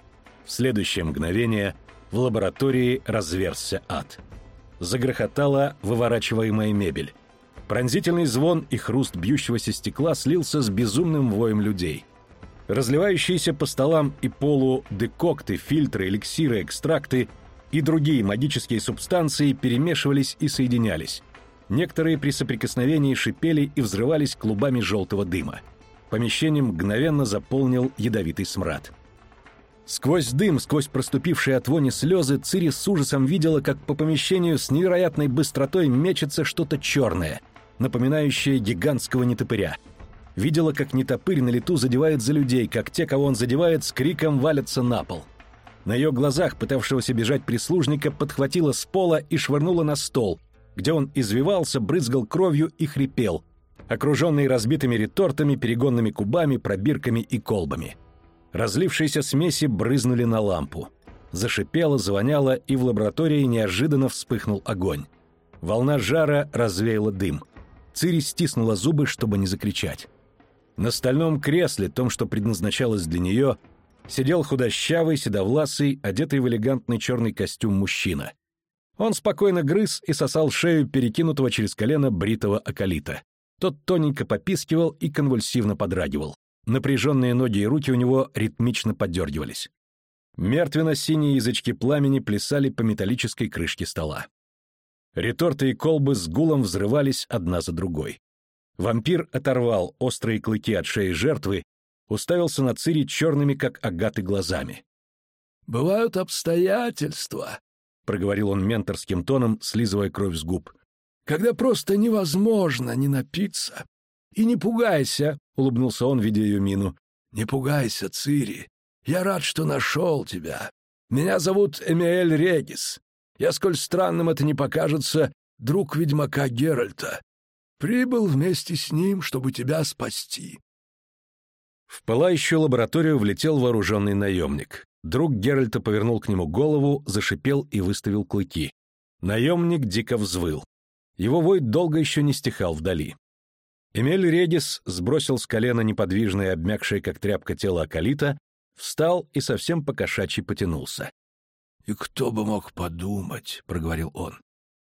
В следующее мгновение в лаборатории разверзся ад. Загрохотала выворачиваемая мебель. Пронзительный звон и хруст бьющегося стекла слился с безумным воем людей. Разливающиеся по столам и полу декокты, фильтры, эликсиры, экстракты и другие магические субстанции перемешивались и соединялись. Некоторые при соприкосновении шипели и взрывались клубами желтого дыма. Помещение мгновенно заполнил ядовитый смрад. Сквозь дым, сквозь проступившие от вони слезы, Цири с ужасом видела, как по помещению с невероятной быстротой мечется что-то черное, напоминающее гигантского нетопыря — видела, как нетопырь на лету задевает за людей, как те, кого он задевает, с криком валятся на пол. На ее глазах пытавшегося бежать прислужника подхватила с пола и швырнула на стол, где он извивался, брызгал кровью и хрипел, окруженный разбитыми ретортами, перегонными кубами, пробирками и колбами. Разлившиеся смеси брызнули на лампу. Зашипело, звоняло, и в лаборатории неожиданно вспыхнул огонь. Волна жара развеяла дым. Цири стиснула зубы, чтобы не закричать. На стальном кресле, том, что предназначалось для нее, сидел худощавый, седовласый, одетый в элегантный черный костюм мужчина. Он спокойно грыз и сосал шею перекинутого через колено бритого акалита. Тот тоненько попискивал и конвульсивно подрагивал. Напряженные ноги и руки у него ритмично подергивались. Мертвенно-синие язычки пламени плясали по металлической крышке стола. Реторты и колбы с гулом взрывались одна за другой. Вампир оторвал острые клыки от шеи жертвы, уставился на Цири черными, как агаты, глазами. «Бывают обстоятельства», — проговорил он менторским тоном, слизывая кровь с губ, «когда просто невозможно не напиться. И не пугайся», — улыбнулся он, видя ее мину. «Не пугайся, Цири. Я рад, что нашел тебя. Меня зовут Эмиэль Регис. Я, сколь странным это не покажется, друг ведьмака Геральта. Прибыл вместе с ним, чтобы тебя спасти». В пылающую лабораторию влетел вооруженный наемник. Друг Геральта повернул к нему голову, зашипел и выставил клыки. Наемник дико взвыл. Его вой долго еще не стихал вдали. Эмель Редис сбросил с колена неподвижное, обмякшее, как тряпка тело Акалита, встал и совсем покошачьи потянулся. «И кто бы мог подумать», — проговорил он,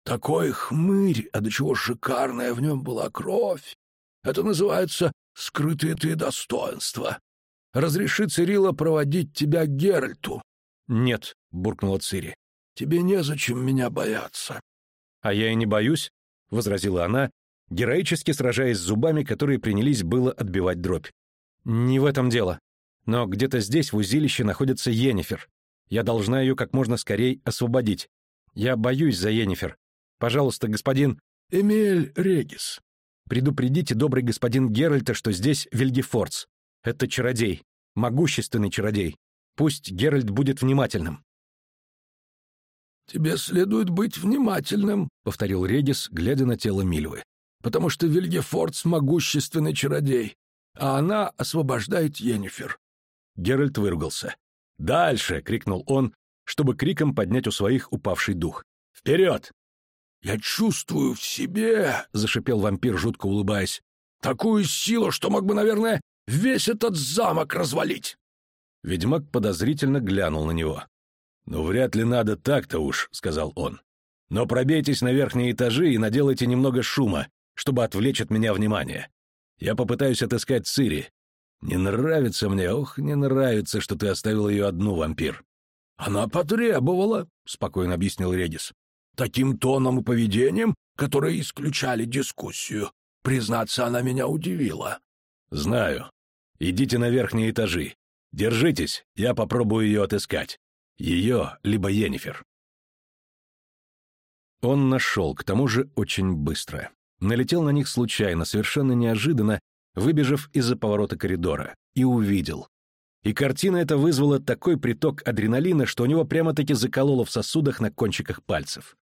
такой хмырь, а до чего шикарная в нем была кровь. Это называется скрытые ты достоинства. Разреши Цирила проводить тебя к Геральту. — Нет, — буркнула Цири. — Тебе незачем меня бояться. — А я и не боюсь, — возразила она, героически сражаясь с зубами, которые принялись было отбивать дробь. — Не в этом дело. Но где-то здесь, в узилище, находится Йеннифер. Я должна ее как можно скорее освободить. Я боюсь за Йеннифер. Пожалуйста, господин...» «Эмиль Регис». «Предупредите, добрый господин Геральта, что здесь Вильгефордс. Это чародей. Могущественный чародей. Пусть Геральт будет внимательным». «Тебе следует быть внимательным», — повторил Регис, глядя на тело Мильвы. потому что Вильгефордс — могущественный чародей, а она освобождает Йеннифер». Геральт выругался. «Дальше!» — крикнул он, чтобы криком поднять у своих упавший дух. «Вперед!» «Я чувствую в себе», — зашипел вампир, жутко улыбаясь, «такую силу, что мог бы, наверное, весь этот замок развалить». Ведьмак подозрительно глянул на него. «Ну, вряд ли надо так-то уж», — сказал он. «Но пробейтесь на верхние этажи и наделайте немного шума, чтобы отвлечь от меня внимание. Я попытаюсь отыскать Цири. Не нравится мне, ох, не нравится, что ты оставил ее одну, вампир». «Она потребовала», — спокойно объяснил Редис. «Таким тоном и поведением, которые исключали дискуссию. Признаться, она меня удивила». «Знаю. Идите на верхние этажи. Держитесь, я попробую ее отыскать. Ее, либо Йеннифер». Он нашел, к тому же очень быстро. Налетел на них случайно, совершенно неожиданно, выбежав из-за поворота коридора, и увидел. И картина эта вызвала такой приток адреналина, что у него прямо-таки закололо в сосудах на кончиках пальцев.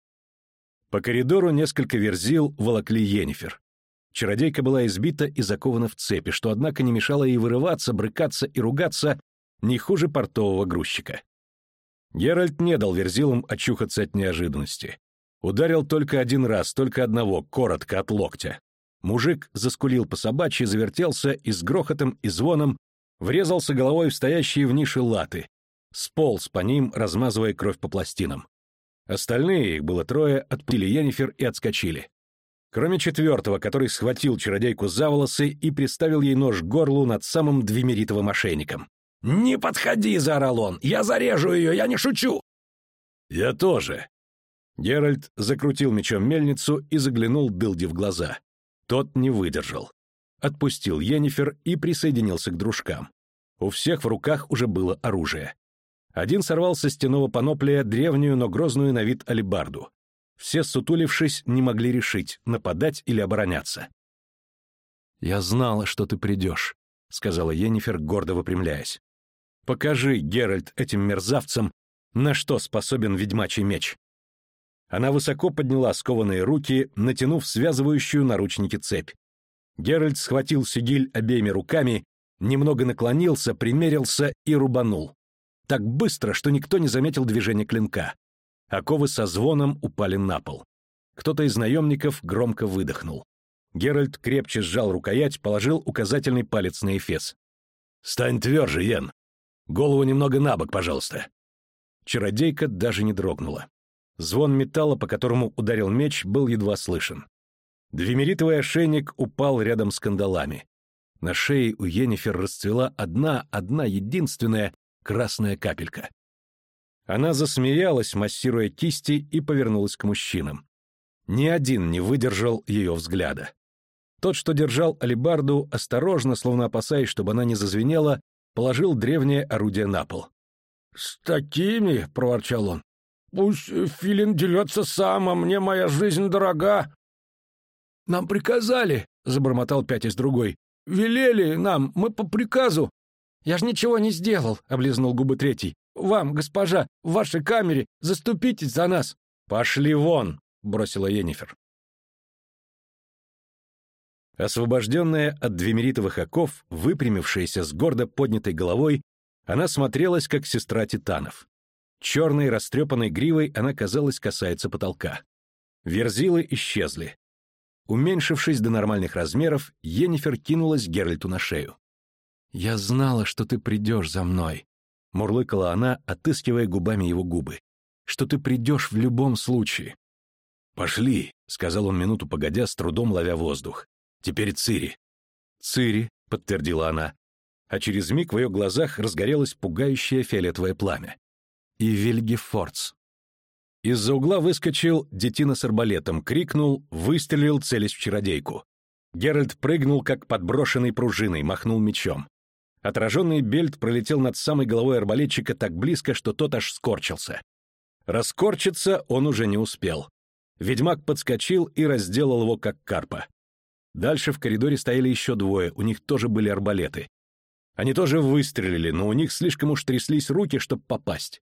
По коридору несколько верзил волокли Йеннифер. Чародейка была избита и закована в цепи, что, однако, не мешало ей вырываться, брыкаться и ругаться не хуже портового грузчика. Геральт не дал верзилам очухаться от неожиданности. Ударил только один раз, только одного, коротко, от локтя. Мужик заскулил по собачьи, завертелся и с грохотом и звоном врезался головой в стоящие в нише латы, сполз по ним, размазывая кровь по пластинам. Остальные, их было трое, отпили Йеннифер и отскочили. Кроме четвертого, который схватил чародейку за волосы и приставил ей нож к горлу над самым двемеритовым ошейником. «Не подходи!» — заорал он. «Я зарежу ее, я не шучу!» «Я тоже!» Геральт закрутил мечом мельницу и заглянул Дылди в глаза. Тот не выдержал. Отпустил Йеннифер и присоединился к дружкам. У всех в руках уже было оружие. Один сорвал со стеного паноплия древнюю, но грозную на вид алебарду. Все, сутулившись, не могли решить, нападать или обороняться. «Я знала, что ты придешь», — сказала Йеннифер, гордо выпрямляясь. Покажи, Геральт, этим мерзавцам, на что способен ведьмачий меч. Она высоко подняла скованные руки, натянув связывающую наручники цепь. Геральт схватил сигиль обеими руками, немного наклонился, примерился и рубанул. Так быстро, что никто не заметил движения клинка. Оковы со звоном упали на пол. Кто-то из наемников громко выдохнул. Геральт крепче сжал рукоять, положил указательный палец на эфес. «Стань тверже, Йен! Голову немного на бок, пожалуйста. Чародейка даже не дрогнула. Звон металла, по которому ударил меч, был едва слышен. Двемеритовый ошейник упал рядом с кандалами. На шее у Йеннифер расцвела одна, одна единственная красная капелька. Она засмеялась, массируя кисти, и повернулась к мужчинам. Ни один не выдержал ее взгляда. Тот, что держал алебарду, осторожно, словно опасаясь, чтобы она не зазвенела, положил древнее орудие на пол. «С такими», — проворчал он, — «пусть Филин дерется сам, а мне моя жизнь дорога». «Нам приказали», — забормотал пять из другой. «Велели нам, мы по приказу». «Я ж ничего не сделал», — облизнул губы третий. «Вам, госпожа, в вашей камере, заступитесь за нас». «Пошли вон», — бросила Енифер. Освобожденная от двемеритовых оков, выпрямившаяся с гордо поднятой головой, она смотрелась, как сестра титанов. Черной растрепанной гривой она, казалось, касается потолка. Верзилы исчезли. Уменьшившись до нормальных размеров, Енифер кинулась Геральту на шею. «Я знала, что ты придешь за мной», — мурлыкала она, отыскивая губами его губы. «Что ты придешь в любом случае». «Пошли», — сказал он минуту погодя, с трудом ловя воздух. Теперь Цири. Цири, подтвердила она. А через миг в ее глазах разгорелось пугающее фиолетовое пламя. И Вильгефордс. Из-за угла выскочил детина с арбалетом, крикнул, выстрелил, целясь в чародейку. Геральт прыгнул, как подброшенный пружиной, махнул мечом. Отраженный бельт пролетел над самой головой арбалетчика так близко, что тот аж скорчился. Раскорчиться он уже не успел. Ведьмак подскочил и разделал его, как карпа. Дальше в коридоре стояли еще двое, у них тоже были арбалеты. Они тоже выстрелили, но у них слишком уж тряслись руки, чтобы попасть.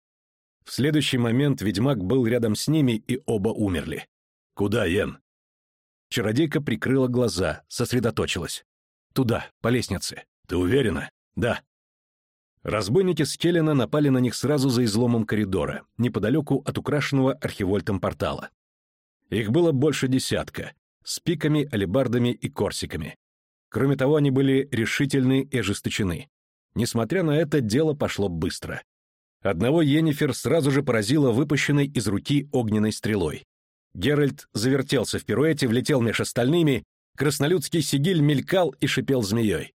В следующий момент ведьмак был рядом с ними, и оба умерли. «Куда, Йен?» Чародейка прикрыла глаза, сосредоточилась. «Туда, по лестнице. Ты уверена?» «Да». Разбойники Скеллена напали на них сразу за изломом коридора, неподалеку от украшенного архивольтом портала. Их было больше десятка, с пиками, алебардами и корсиками. Кроме того, они были решительны и ожесточены. Несмотря на это, дело пошло быстро. Одного Йеннифер сразу же поразило выпущенной из руки огненной стрелой. Геральт завертелся в пируэте, влетел меж остальными, краснолюдский сигиль мелькал и шипел змеей.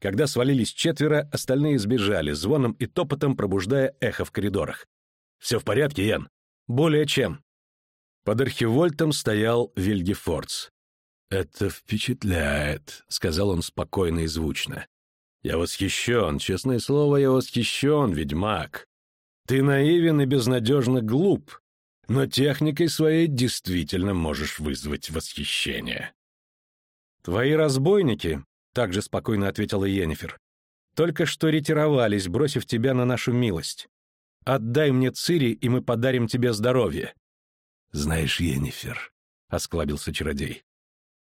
Когда свалились четверо, остальные сбежали, звоном и топотом пробуждая эхо в коридорах. «Все в порядке, Ян?» «Более чем». Под архивольтом стоял Вильгефордс. «Это впечатляет», — сказал он спокойно и звучно. «Я восхищен, честное слово, я восхищен, ведьмак. Ты наивен и безнадежно глуп, но техникой своей действительно можешь вызвать восхищение». «Твои разбойники», — также спокойно ответила Йеннифер, «только что ретировались, бросив тебя на нашу милость. Отдай мне Цири, и мы подарим тебе здоровье». «Знаешь, Йеннифер», — осклабился чародей,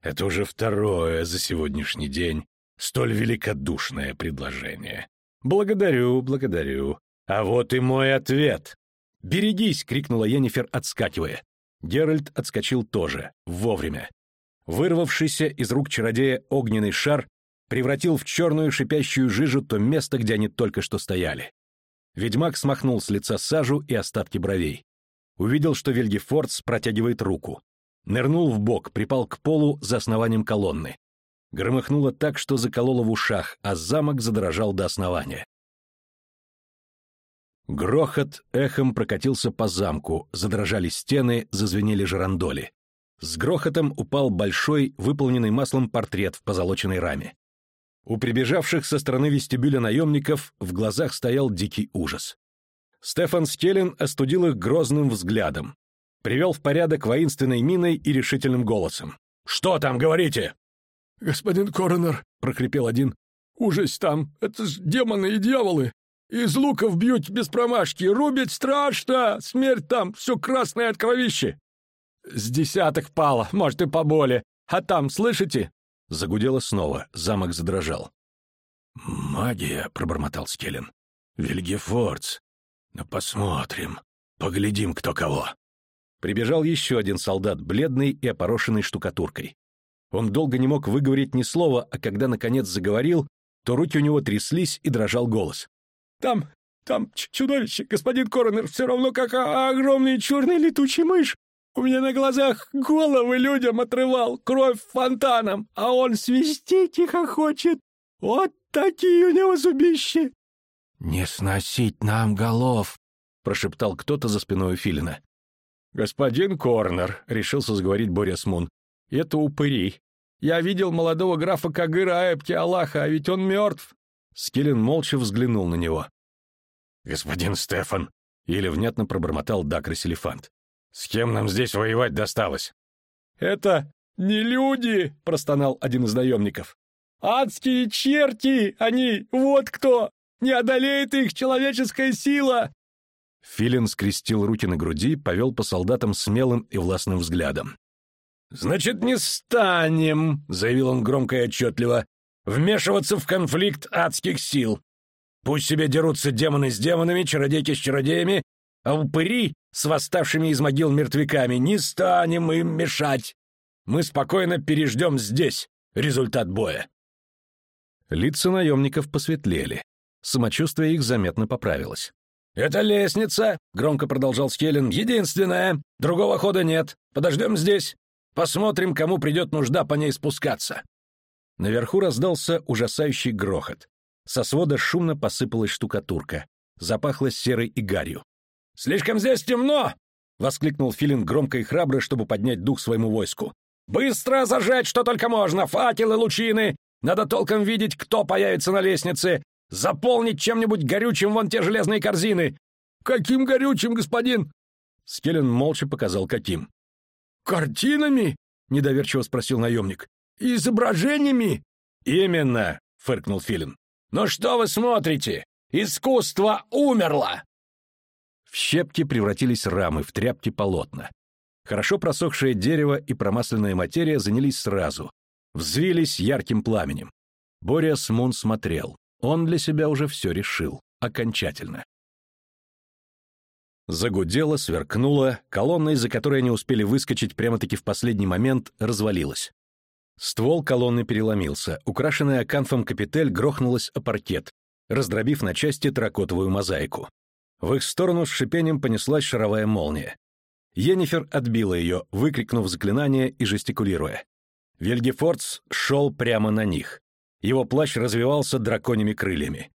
это уже второе за сегодняшний день столь великодушное предложение. Благодарю, благодарю. А вот и мой ответ. «Берегись!» — крикнула Йеннифер, отскакивая. Геральт отскочил тоже, вовремя. Вырвавшийся из рук чародея огненный шар превратил в черную шипящую жижу то место, где они только что стояли. Ведьмак смахнул с лица сажу и остатки бровей. Увидел, что Вильгефордс протягивает руку. Нырнул в бок, припал к полу за основанием колонны. Громыхнуло так, что закололо в ушах, а замок задрожал до основания. Грохот эхом прокатился по замку, задрожали стены, зазвенели жерандоли. С грохотом упал большой, выполненный маслом портрет в позолоченной раме. У прибежавших со стороны вестибюля наемников в глазах стоял дикий ужас. Стефан Скеллен остудил их грозным взглядом, привел в порядок воинственной миной и решительным голосом. «Что там, говорите?» «Господин коронер», — прокрепел один, — «ужас там, это ж демоны и дьяволы. Из луков бьют без промашки, рубить страшно, смерть там, все красное от кровищи». «С десяток пало, может, и поболе. А там, слышите?» Загудело снова, замок задрожал. «Магия», — пробормотал Скеллен. «Вильгефордс. Ну, посмотрим. Поглядим, кто кого». Прибежал еще один солдат, бледный и опорошенный штукатуркой. Он долго не мог выговорить ни слова, а когда наконец заговорил, то руки у него тряслись и дрожал голос. «Там, там чудовище, господин Коронер, все равно как огромный черный летучий мышь. У меня на глазах головы людям отрывал, кровь фонтаном, а он свистит тихо хочет. Вот такие у него зубищи!» «Не сносить нам голов!» — прошептал кто-то за спиной Филина. «Господин Корнер», — решился заговорить Боря Смун, — «это упыри. Я видел молодого графа Кагыра Эпти Аллаха, а ведь он мертв». Скиллин молча взглянул на него. «Господин Стефан», — еле внятно пробормотал Дакрис Элефант, — «с кем нам здесь воевать досталось?» «Это не люди», — простонал один из наемников. «Адские черти они, вот кто! Не одолеет их человеческая сила!» Филин скрестил руки на груди, повел по солдатам смелым и властным взглядом. «Значит, не станем», — заявил он громко и отчетливо, — «вмешиваться в конфликт адских сил. Пусть себе дерутся демоны с демонами, чародейки с чародеями, а упыри с восставшими из могил мертвяками не станем им мешать. Мы спокойно переждем здесь результат боя». Лица наемников посветлели. Самочувствие их заметно поправилось. «Это лестница», — громко продолжал Скеллен, — «единственная. Другого хода нет. Подождем здесь. Посмотрим, кому придет нужда по ней спускаться». Наверху раздался ужасающий грохот. Со свода шумно посыпалась штукатурка. Запахло серой и гарью. «Слишком здесь темно!» — воскликнул Филин громко и храбро, чтобы поднять дух своему войску. «Быстро зажечь, что только можно! Факелы, лучины! Надо толком видеть, кто появится на лестнице! Заполнить чем-нибудь горючим вон те железные корзины!» «Каким горючим, господин?» Скеллен молча показал, каким. «Картинами?» — недоверчиво спросил наемник. «Изображениями?» «Именно!» — фыркнул Филин. «Ну что вы смотрите? Искусство умерло!» В щепки превратились рамы, в тряпки полотна. Хорошо просохшее дерево и промасленная материя занялись сразу, взвились ярким пламенем. Боря Смун смотрел. Он для себя уже все решил. Окончательно. Загудело, сверкнуло, колонна, из-за которой они успели выскочить прямо-таки в последний момент, развалилась. Ствол колонны переломился, украшенная аканфом капитель грохнулась о паркет, раздробив на части терракотовую мозаику. В их сторону с шипением понеслась шаровая молния. Йеннифер отбила ее, выкрикнув заклинание и жестикулируя. Вельгефордс шел прямо на них. Его плащ развивался драконьими крыльями.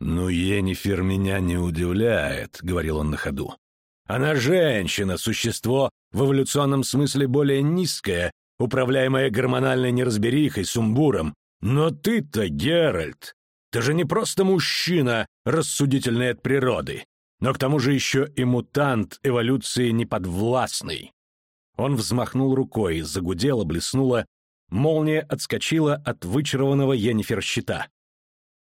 «Ну, Йеннифер меня не удивляет», — говорил он на ходу. «Она женщина, существо в эволюционном смысле более низкое, управляемое гормональной неразберихой, сумбуром. Но ты-то, Геральт, ты же не просто мужчина, рассудительный от природы, но к тому же еще и мутант эволюции неподвластный». Он взмахнул рукой, загудело, блеснуло, молния отскочила от вычарованного Йеннифер щита.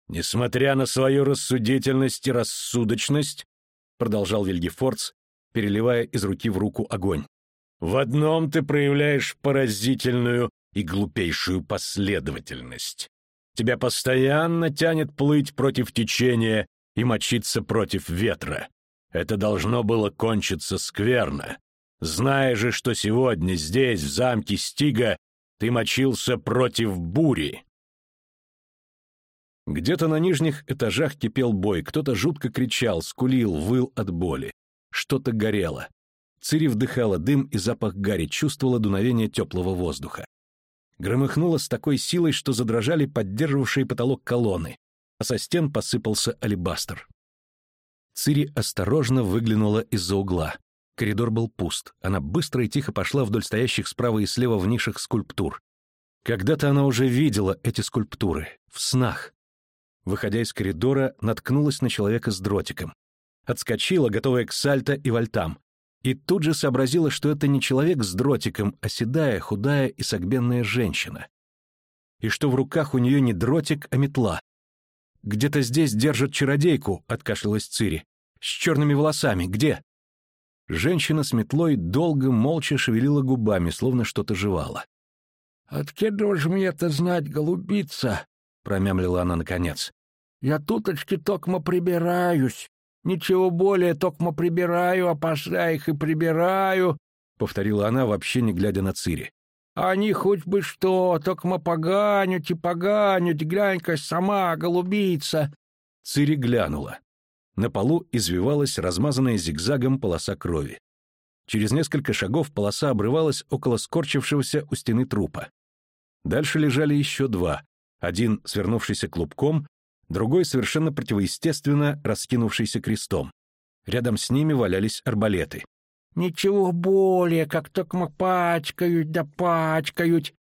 «Несмотря на свою рассудительность и рассудочность», продолжал Вильгефордс, переливая из руки в руку огонь, «в одном ты проявляешь поразительную и глупейшую последовательность. Тебя постоянно тянет плыть против течения и мочиться против ветра. Это должно было кончиться скверно. Зная же, что сегодня здесь, в замке Стига, ты мочился против бури. Где-то на нижних этажах кипел бой, кто-то жутко кричал, скулил, выл от боли. Что-то горело. Цири вдыхала дым и запах гари, чувствовала дуновение теплого воздуха. Громыхнуло с такой силой, что задрожали поддерживавшие потолок колонны, а со стен посыпался алебастр. Цири осторожно выглянула из-за угла. Коридор был пуст. Она быстро и тихо пошла вдоль стоящих справа и слева в нишах скульптур. Когда-то она уже видела эти скульптуры. В снах. Выходя из коридора, наткнулась на человека с дротиком. Отскочила, готовая к сальто и вальтам. И тут же сообразила, что это не человек с дротиком, а седая, худая и согбенная женщина. И что в руках у нее не дротик, а метла. «Где-то здесь держат чародейку», — откашлялась Цири. «С черными волосами. Где?» Женщина с метлой долго молча шевелила губами, словно что-то жевала. «Откуда же мне это знать, голубица?» — промямлила она наконец. Я туточки токмо прибираюсь. Ничего более токмо прибираю, опасля их и прибираю, — повторила она, вообще не глядя на Цири. Они хоть бы что, токмо поганють и поганють, глянь-ка сама, голубица. Цири глянула. На полу извивалась размазанная зигзагом полоса крови. Через несколько шагов полоса обрывалась около скорчившегося у стены трупа. Дальше лежали еще два, один свернувшийся клубком, другой совершенно противоестественно раскинувшийся крестом. Рядом с ними валялись арбалеты. «Ничего более, как только пачкают да пачкают!»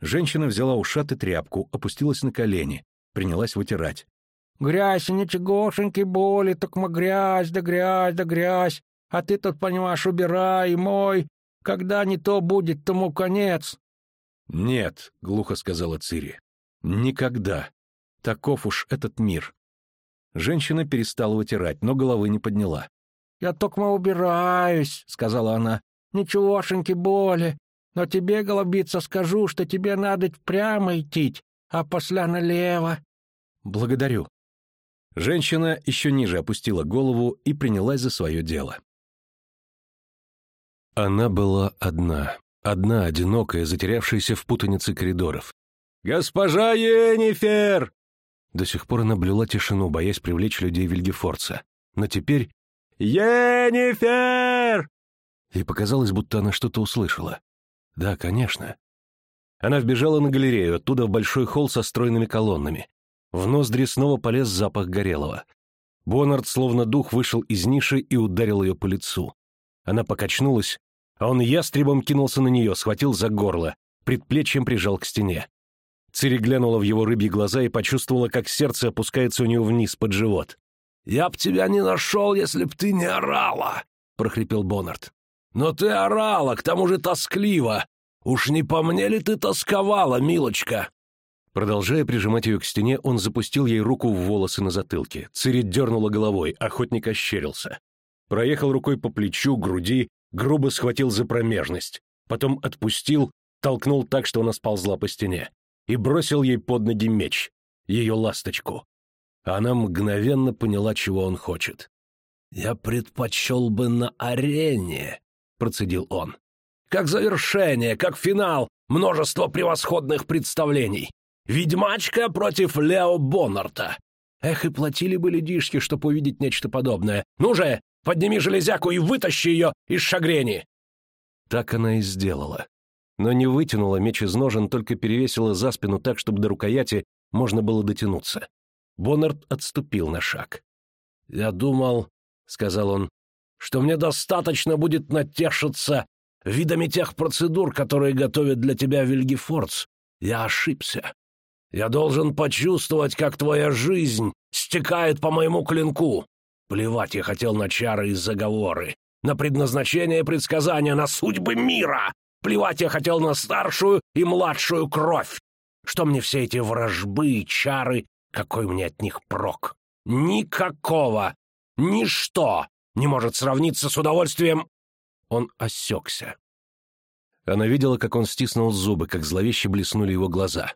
Женщина взяла ушат и тряпку, опустилась на колени, принялась вытирать. «Грязь, ничегошеньки боли, только грязь да грязь да грязь, а ты тут, понимаешь, убирай, мой, когда не то будет, тому конец!» «Нет», — глухо сказала Цири, — «никогда. Таков уж этот мир. Женщина перестала вытирать, но головы не подняла. «Я только убираюсь», — сказала она. «Ничегошеньки боли. Но тебе, голубица, скажу, что тебе надо прямо идти, а после налево». «Благодарю». Женщина еще ниже опустила голову и принялась за свое дело. Она была одна, одна одинокая, затерявшаяся в путанице коридоров. «Госпожа Енифер!» До сих пор она блюла тишину, боясь привлечь людей Вильгефорца. Но теперь... «Енифер!» Ей показалось, будто она что-то услышала. Да, конечно. Она вбежала на галерею, оттуда в большой холл со стройными колоннами. В ноздри снова полез запах горелого. Бонард, словно дух, вышел из ниши и ударил ее по лицу. Она покачнулась, а он ястребом кинулся на нее, схватил за горло, предплечьем прижал к стене. Цири глянула в его рыбьи глаза и почувствовала, как сердце опускается у него вниз под живот. «Я б тебя не нашел, если б ты не орала!» — прохрипел Боннард. «Но ты орала, к тому же тоскливо! Уж не по мне ли ты тосковала, милочка?» Продолжая прижимать ее к стене, он запустил ей руку в волосы на затылке. Цири дернула головой, охотник ощерился. Проехал рукой по плечу, груди, грубо схватил за промежность, потом отпустил, толкнул так, что она сползла по стене, и бросил ей под ноги меч, ее ласточку. Она мгновенно поняла, чего он хочет. «Я предпочел бы на арене», — процедил он. «Как завершение, как финал, множество превосходных представлений. Ведьмачка против Лео Боннарта. Эх, и платили бы людишки, чтобы увидеть нечто подобное. Ну же, подними железяку и вытащи ее из шагрени!» Так она и сделала. Но не вытянула меч из ножен, только перевесила за спину так, чтобы до рукояти можно было дотянуться. Боннард отступил на шаг. «Я думал, — сказал он, — что мне достаточно будет натешиться видами тех процедур, которые готовят для тебя Вильгефордс. Я ошибся. Я должен почувствовать, как твоя жизнь стекает по моему клинку. Плевать я хотел на чары и заговоры, на предназначение и предсказания, на судьбы мира. Плевать я хотел на старшую и младшую кровь. Что мне все эти вражбы чары, какой мне от них прок? Никакого! Ничто не может сравниться с удовольствием... Он осекся. Она видела, как он стиснул зубы, как зловеще блеснули его глаза.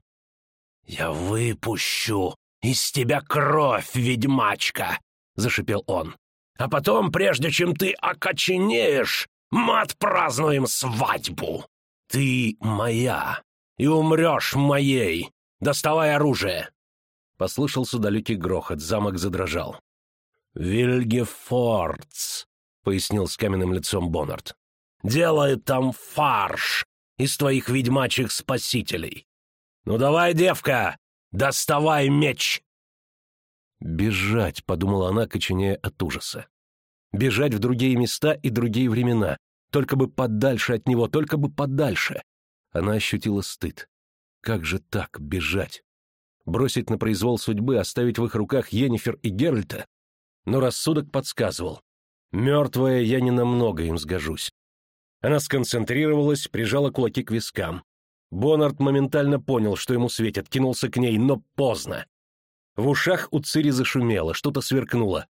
«Я выпущу из тебя кровь, ведьмачка!» — зашипел он. «А потом, прежде чем ты окоченеешь, мы отпразднуем свадьбу! Ты моя, и умрешь моей! Доставай оружие!» Послышался далекий грохот, замок задрожал. «Вильгефордс», — пояснил с каменным лицом Боннард, — «делает там фарш из твоих ведьмачьих спасителей. Ну давай, девка, доставай меч!» «Бежать», — подумала она, коченея от ужаса. «Бежать в другие места и другие времена, только бы подальше от него, только бы подальше». Она ощутила стыд. Как же так бежать? Бросить на произвол судьбы, оставить в их руках Йеннифер и Геральта? Но рассудок подсказывал. Мертвая я не намного им сгожусь. Она сконцентрировалась, прижала кулаки к вискам. Бонард моментально понял, что ему светит, кинулся к ней, но поздно. В ушах у Цири зашумело, что-то сверкнуло.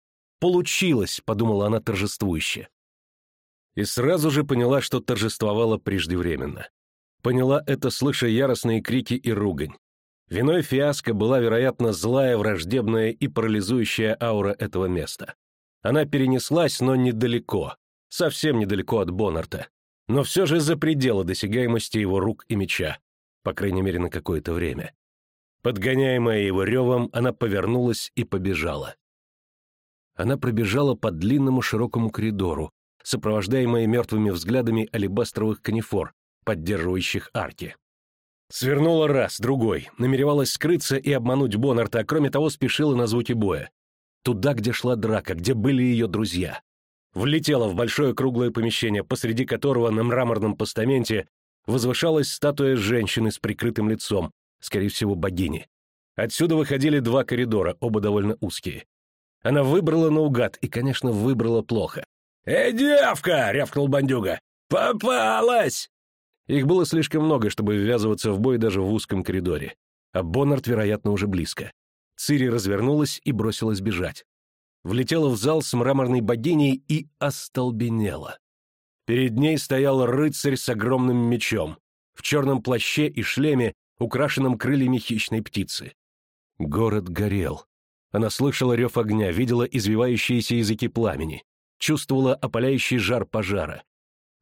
«Получилось!» — подумала она торжествующе. И сразу же поняла, что торжествовала преждевременно. Поняла это, слыша яростные крики и ругань. Виной фиаско была, вероятно, злая, враждебная и парализующая аура этого места. Она перенеслась, но недалеко, совсем недалеко от Бонарта, но все же за пределы досягаемости его рук и меча, по крайней мере, на какое-то время. Подгоняемая его ревом, она повернулась и побежала. Она пробежала по длинному широкому коридору, сопровождаемая мертвыми взглядами алебастровых канифор, поддерживающих арки. Свернула раз, другой, намеревалась скрыться и обмануть Боннарта, а кроме того спешила на звуки боя. Туда, где шла драка, где были ее друзья. Влетела в большое круглое помещение, посреди которого на мраморном постаменте возвышалась статуя женщины с прикрытым лицом, скорее всего, богини. Отсюда выходили два коридора, оба довольно узкие. Она выбрала наугад и, конечно, выбрала плохо. «Эй, девка!» — рявкнул бандюга. «Попалась!» Их было слишком много, чтобы ввязываться в бой даже в узком коридоре. А Боннард, вероятно, уже близко. Цири развернулась и бросилась бежать. Влетела в зал с мраморной богиней и остолбенела. Перед ней стоял рыцарь с огромным мечом, в черном плаще и шлеме, украшенном крыльями хищной птицы. Город горел. Она слышала рев огня, видела извивающиеся языки пламени, чувствовала опаляющий жар пожара,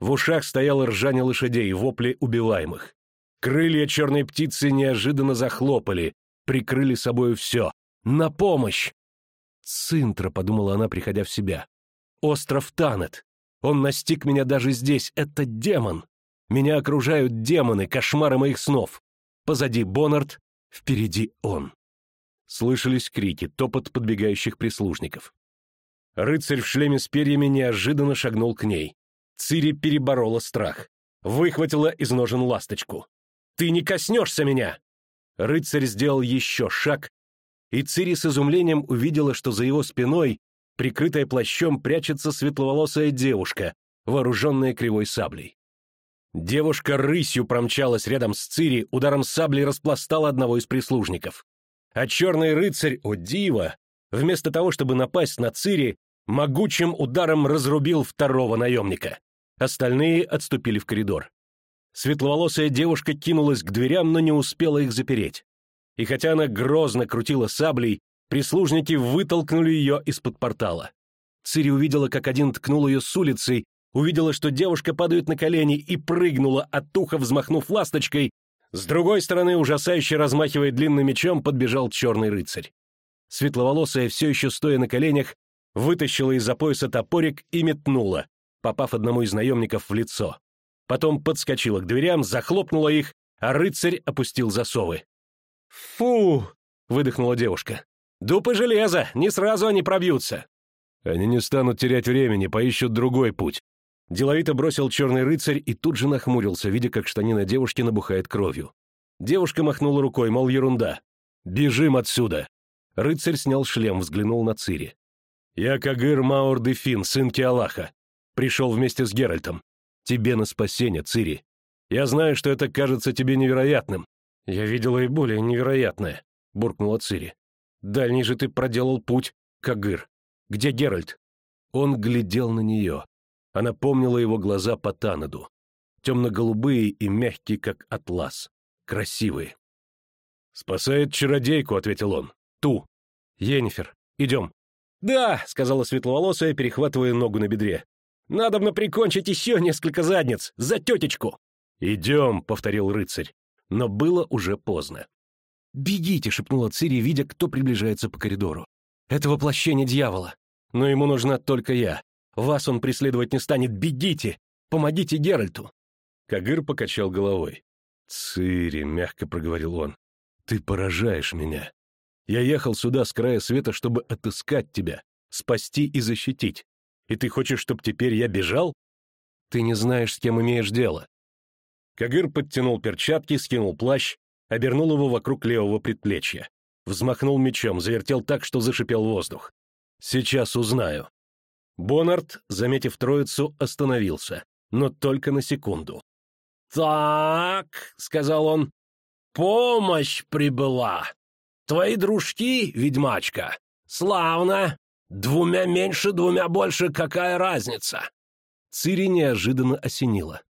в ушах стояло ржание лошадей, вопли убиваемых. Крылья черной птицы неожиданно захлопали, прикрыли собою все. «На помощь!» «Цинтра», — подумала она, приходя в себя. «Остров Танет. Он настиг меня даже здесь. Это демон. Меня окружают демоны, кошмары моих снов. Позади Боннард, впереди он». Слышались крики, топот подбегающих прислужников. Рыцарь в шлеме с перьями неожиданно шагнул к ней. Цири переборола страх. Выхватила из ножен ласточку. «Ты не коснешься меня!» Рыцарь сделал еще шаг, и Цири с изумлением увидела, что за его спиной, прикрытая плащом, прячется светловолосая девушка, вооруженная кривой саблей. Девушка рысью промчалась рядом с Цири, ударом сабли распластала одного из прислужников. А черный рыцарь, о диво, вместо того, чтобы напасть на Цири, могучим ударом разрубил второго наемника. Остальные отступили в коридор. Светловолосая девушка кинулась к дверям, но не успела их запереть. И хотя она грозно крутила саблей, прислужники вытолкнули ее из-под портала. Цири увидела, как один ткнул ее с улицы, увидела, что девушка падает на колени и прыгнула от уха, взмахнув ласточкой. С другой стороны, ужасающе размахивая длинным мечом, подбежал черный рыцарь. Светловолосая, все еще стоя на коленях, вытащила из-за пояса топорик и метнула, попав одному из наемников в лицо. Потом подскочила к дверям, захлопнула их, а рыцарь опустил засовы. «Фу!» — выдохнула девушка. «Дупы железа! Не сразу они пробьются!» «Они не станут терять времени, поищут другой путь». Деловито бросил черный рыцарь и тут же нахмурился, видя, как штанина девушки набухает кровью. Девушка махнула рукой, мол, ерунда. «Бежим отсюда!» Рыцарь снял шлем, взглянул на Цири. «Я Кагыр Маур де Фин, сын Киалаха. Пришел вместе с Геральтом. Тебе на спасение, Цири. Я знаю, что это кажется тебе невероятным. Я видела и более невероятное», — буркнула Цири. «Дальний же ты проделал путь, Кагыр. Где Геральт?» Он глядел на нее. Она помнила его глаза по Танаду. Темно-голубые и мягкие, как атлас. Красивые. «Спасает чародейку», — ответил он. «Ту. Енифер, идем». «Да», — сказала светловолосая, перехватывая ногу на бедре. Надо бы прикончить еще несколько задниц! За тетечку!» «Идем», — повторил рыцарь. Но было уже поздно. «Бегите!» — шепнула Цири, видя, кто приближается по коридору. «Это воплощение дьявола. Но ему нужна только я. Вас он преследовать не станет. Бегите! Помогите Геральту!» Кагыр покачал головой. «Цири», — мягко проговорил он, — «ты поражаешь меня. Я ехал сюда с края света, чтобы отыскать тебя, спасти и защитить. И ты хочешь, чтобы теперь я бежал? Ты не знаешь, с кем имеешь дело. Кагыр подтянул перчатки, скинул плащ, обернул его вокруг левого предплечья. Взмахнул мечом, завертел так, что зашипел воздух. Сейчас узнаю. Бонард, заметив троицу, остановился, но только на секунду. «Так», — сказал он, — «помощь прибыла. Твои дружки, ведьмачка, славно. Двумя меньше, двумя больше, какая разница? Цири неожиданно осенила.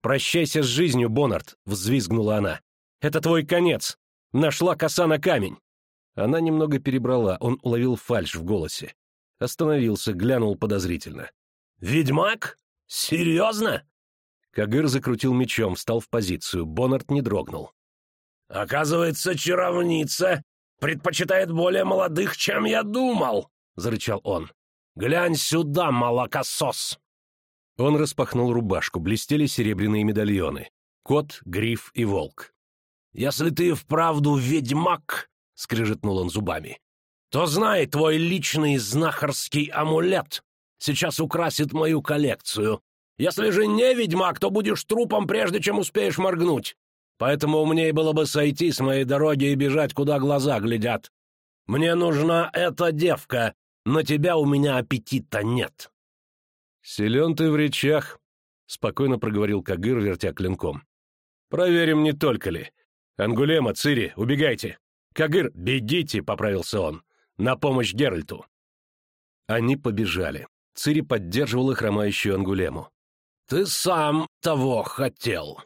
«Прощайся с жизнью, Бонард!» — взвизгнула она. «Это твой конец! Нашла коса на камень!» Она немного перебрала, он уловил фальшь в голосе. Остановился, глянул подозрительно. «Ведьмак? Серьезно?» Кагыр закрутил мечом, встал в позицию. Бонард не дрогнул. «Оказывается, чаровница предпочитает более молодых, чем я думал!» — зарычал он. «Глянь сюда, молокосос!» Он распахнул рубашку, блестели серебряные медальоны. Кот, гриф и волк. «Если ты вправду ведьмак!» — скрежетнул он зубами. «То знай, твой личный знахарский амулет сейчас украсит мою коллекцию. Если же не ведьмак, то будешь трупом, прежде чем успеешь моргнуть. Поэтому умнее было бы сойти с моей дороги и бежать, куда глаза глядят. Мне нужна эта девка, на тебя у меня аппетита нет». «Силен ты в речах», — спокойно проговорил Кагыр, вертя клинком. «Проверим, не только ли. Ангулема, Цири, убегайте. Кагыр, бегите», — поправился он, — «на помощь Геральту». Они побежали. Цири поддерживала хромающую Ангулему. «Ты сам того хотел!»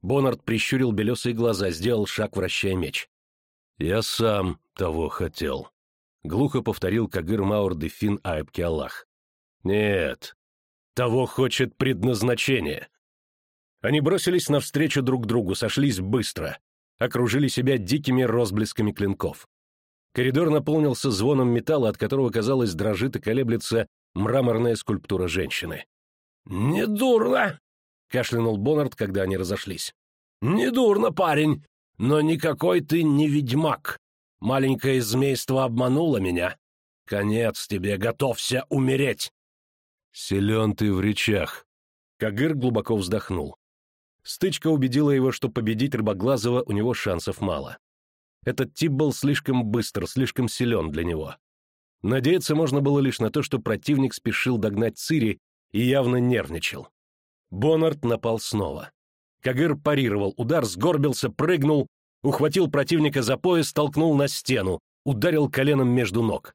Бонард прищурил белесые глаза, сделал шаг, вращая меч. «Я сам того хотел», глухо повторил Кагыр Маур де Фин Айбки Аллах. «Нет, того хочет предназначение». Они бросились навстречу друг другу, сошлись быстро, окружили себя дикими розблесками клинков. Коридор наполнился звоном металла, от которого, казалось, дрожит и колеблется мраморная скульптура женщины. «Недурно!» — кашлянул Боннард, когда они разошлись. «Недурно, парень, но никакой ты не ведьмак. Маленькое змейство обмануло меня. Конец тебе, готовься умереть!» «Силен ты в речах!» Кагыр глубоко вздохнул. Стычка убедила его, что победить Рыбоглазого у него шансов мало. Этот тип был слишком быстр, слишком силен для него. Надеяться можно было лишь на то, что противник спешил догнать Цири и явно нервничал. Бонард напал снова. Кагыр парировал удар, сгорбился, прыгнул, ухватил противника за пояс, толкнул на стену, ударил коленом между ног.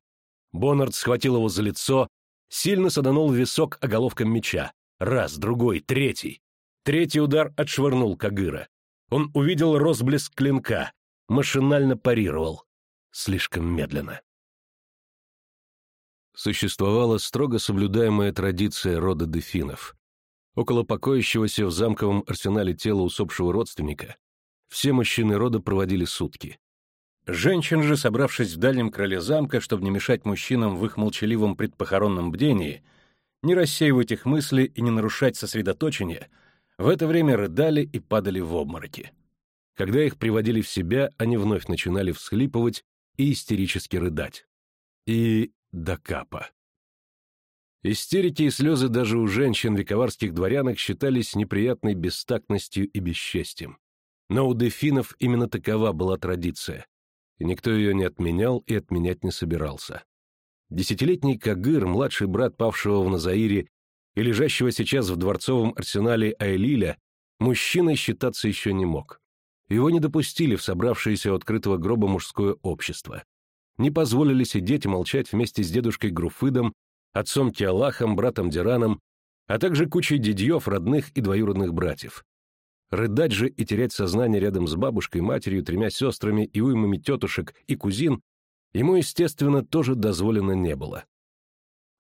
Боннард схватил его за лицо, сильно саданул висок оголовком меча, Раз, другой, третий. Третий удар отшвырнул Кагыра. Он увидел розблеск клинка, машинально парировал. Слишком медленно. Существовала строго соблюдаемая традиция рода дефинов. Около покоящегося в замковом арсенале тела усопшего родственника все мужчины рода проводили сутки. Женщин же, собравшись в дальнем крыле замка, чтобы не мешать мужчинам в их молчаливом предпохоронном бдении, не рассеивать их мысли и не нарушать сосредоточение, в это время рыдали и падали в обмороки. Когда их приводили в себя, они вновь начинали всхлипывать и истерически рыдать. И до капа. Истерики и слезы даже у женщин вековарских дворянок считались неприятной бестактностью и бесчестием. Но у дефинов именно такова была традиция, и никто ее не отменял и отменять не собирался. Десятилетний Кагыр, младший брат павшего в Назаире и лежащего сейчас в дворцовом арсенале Айлиля, мужчиной считаться еще не мог. Его не допустили в собравшееся у открытого гроба мужское общество. Не позволили сидеть и молчать вместе с дедушкой Груфыдом, отцом Киалахом, братом Дираном, а также кучей дедьев, родных и двоюродных братьев. Рыдать же и терять сознание рядом с бабушкой, матерью, тремя сестрами и уймами тетушек и кузин ему, естественно, тоже дозволено не было.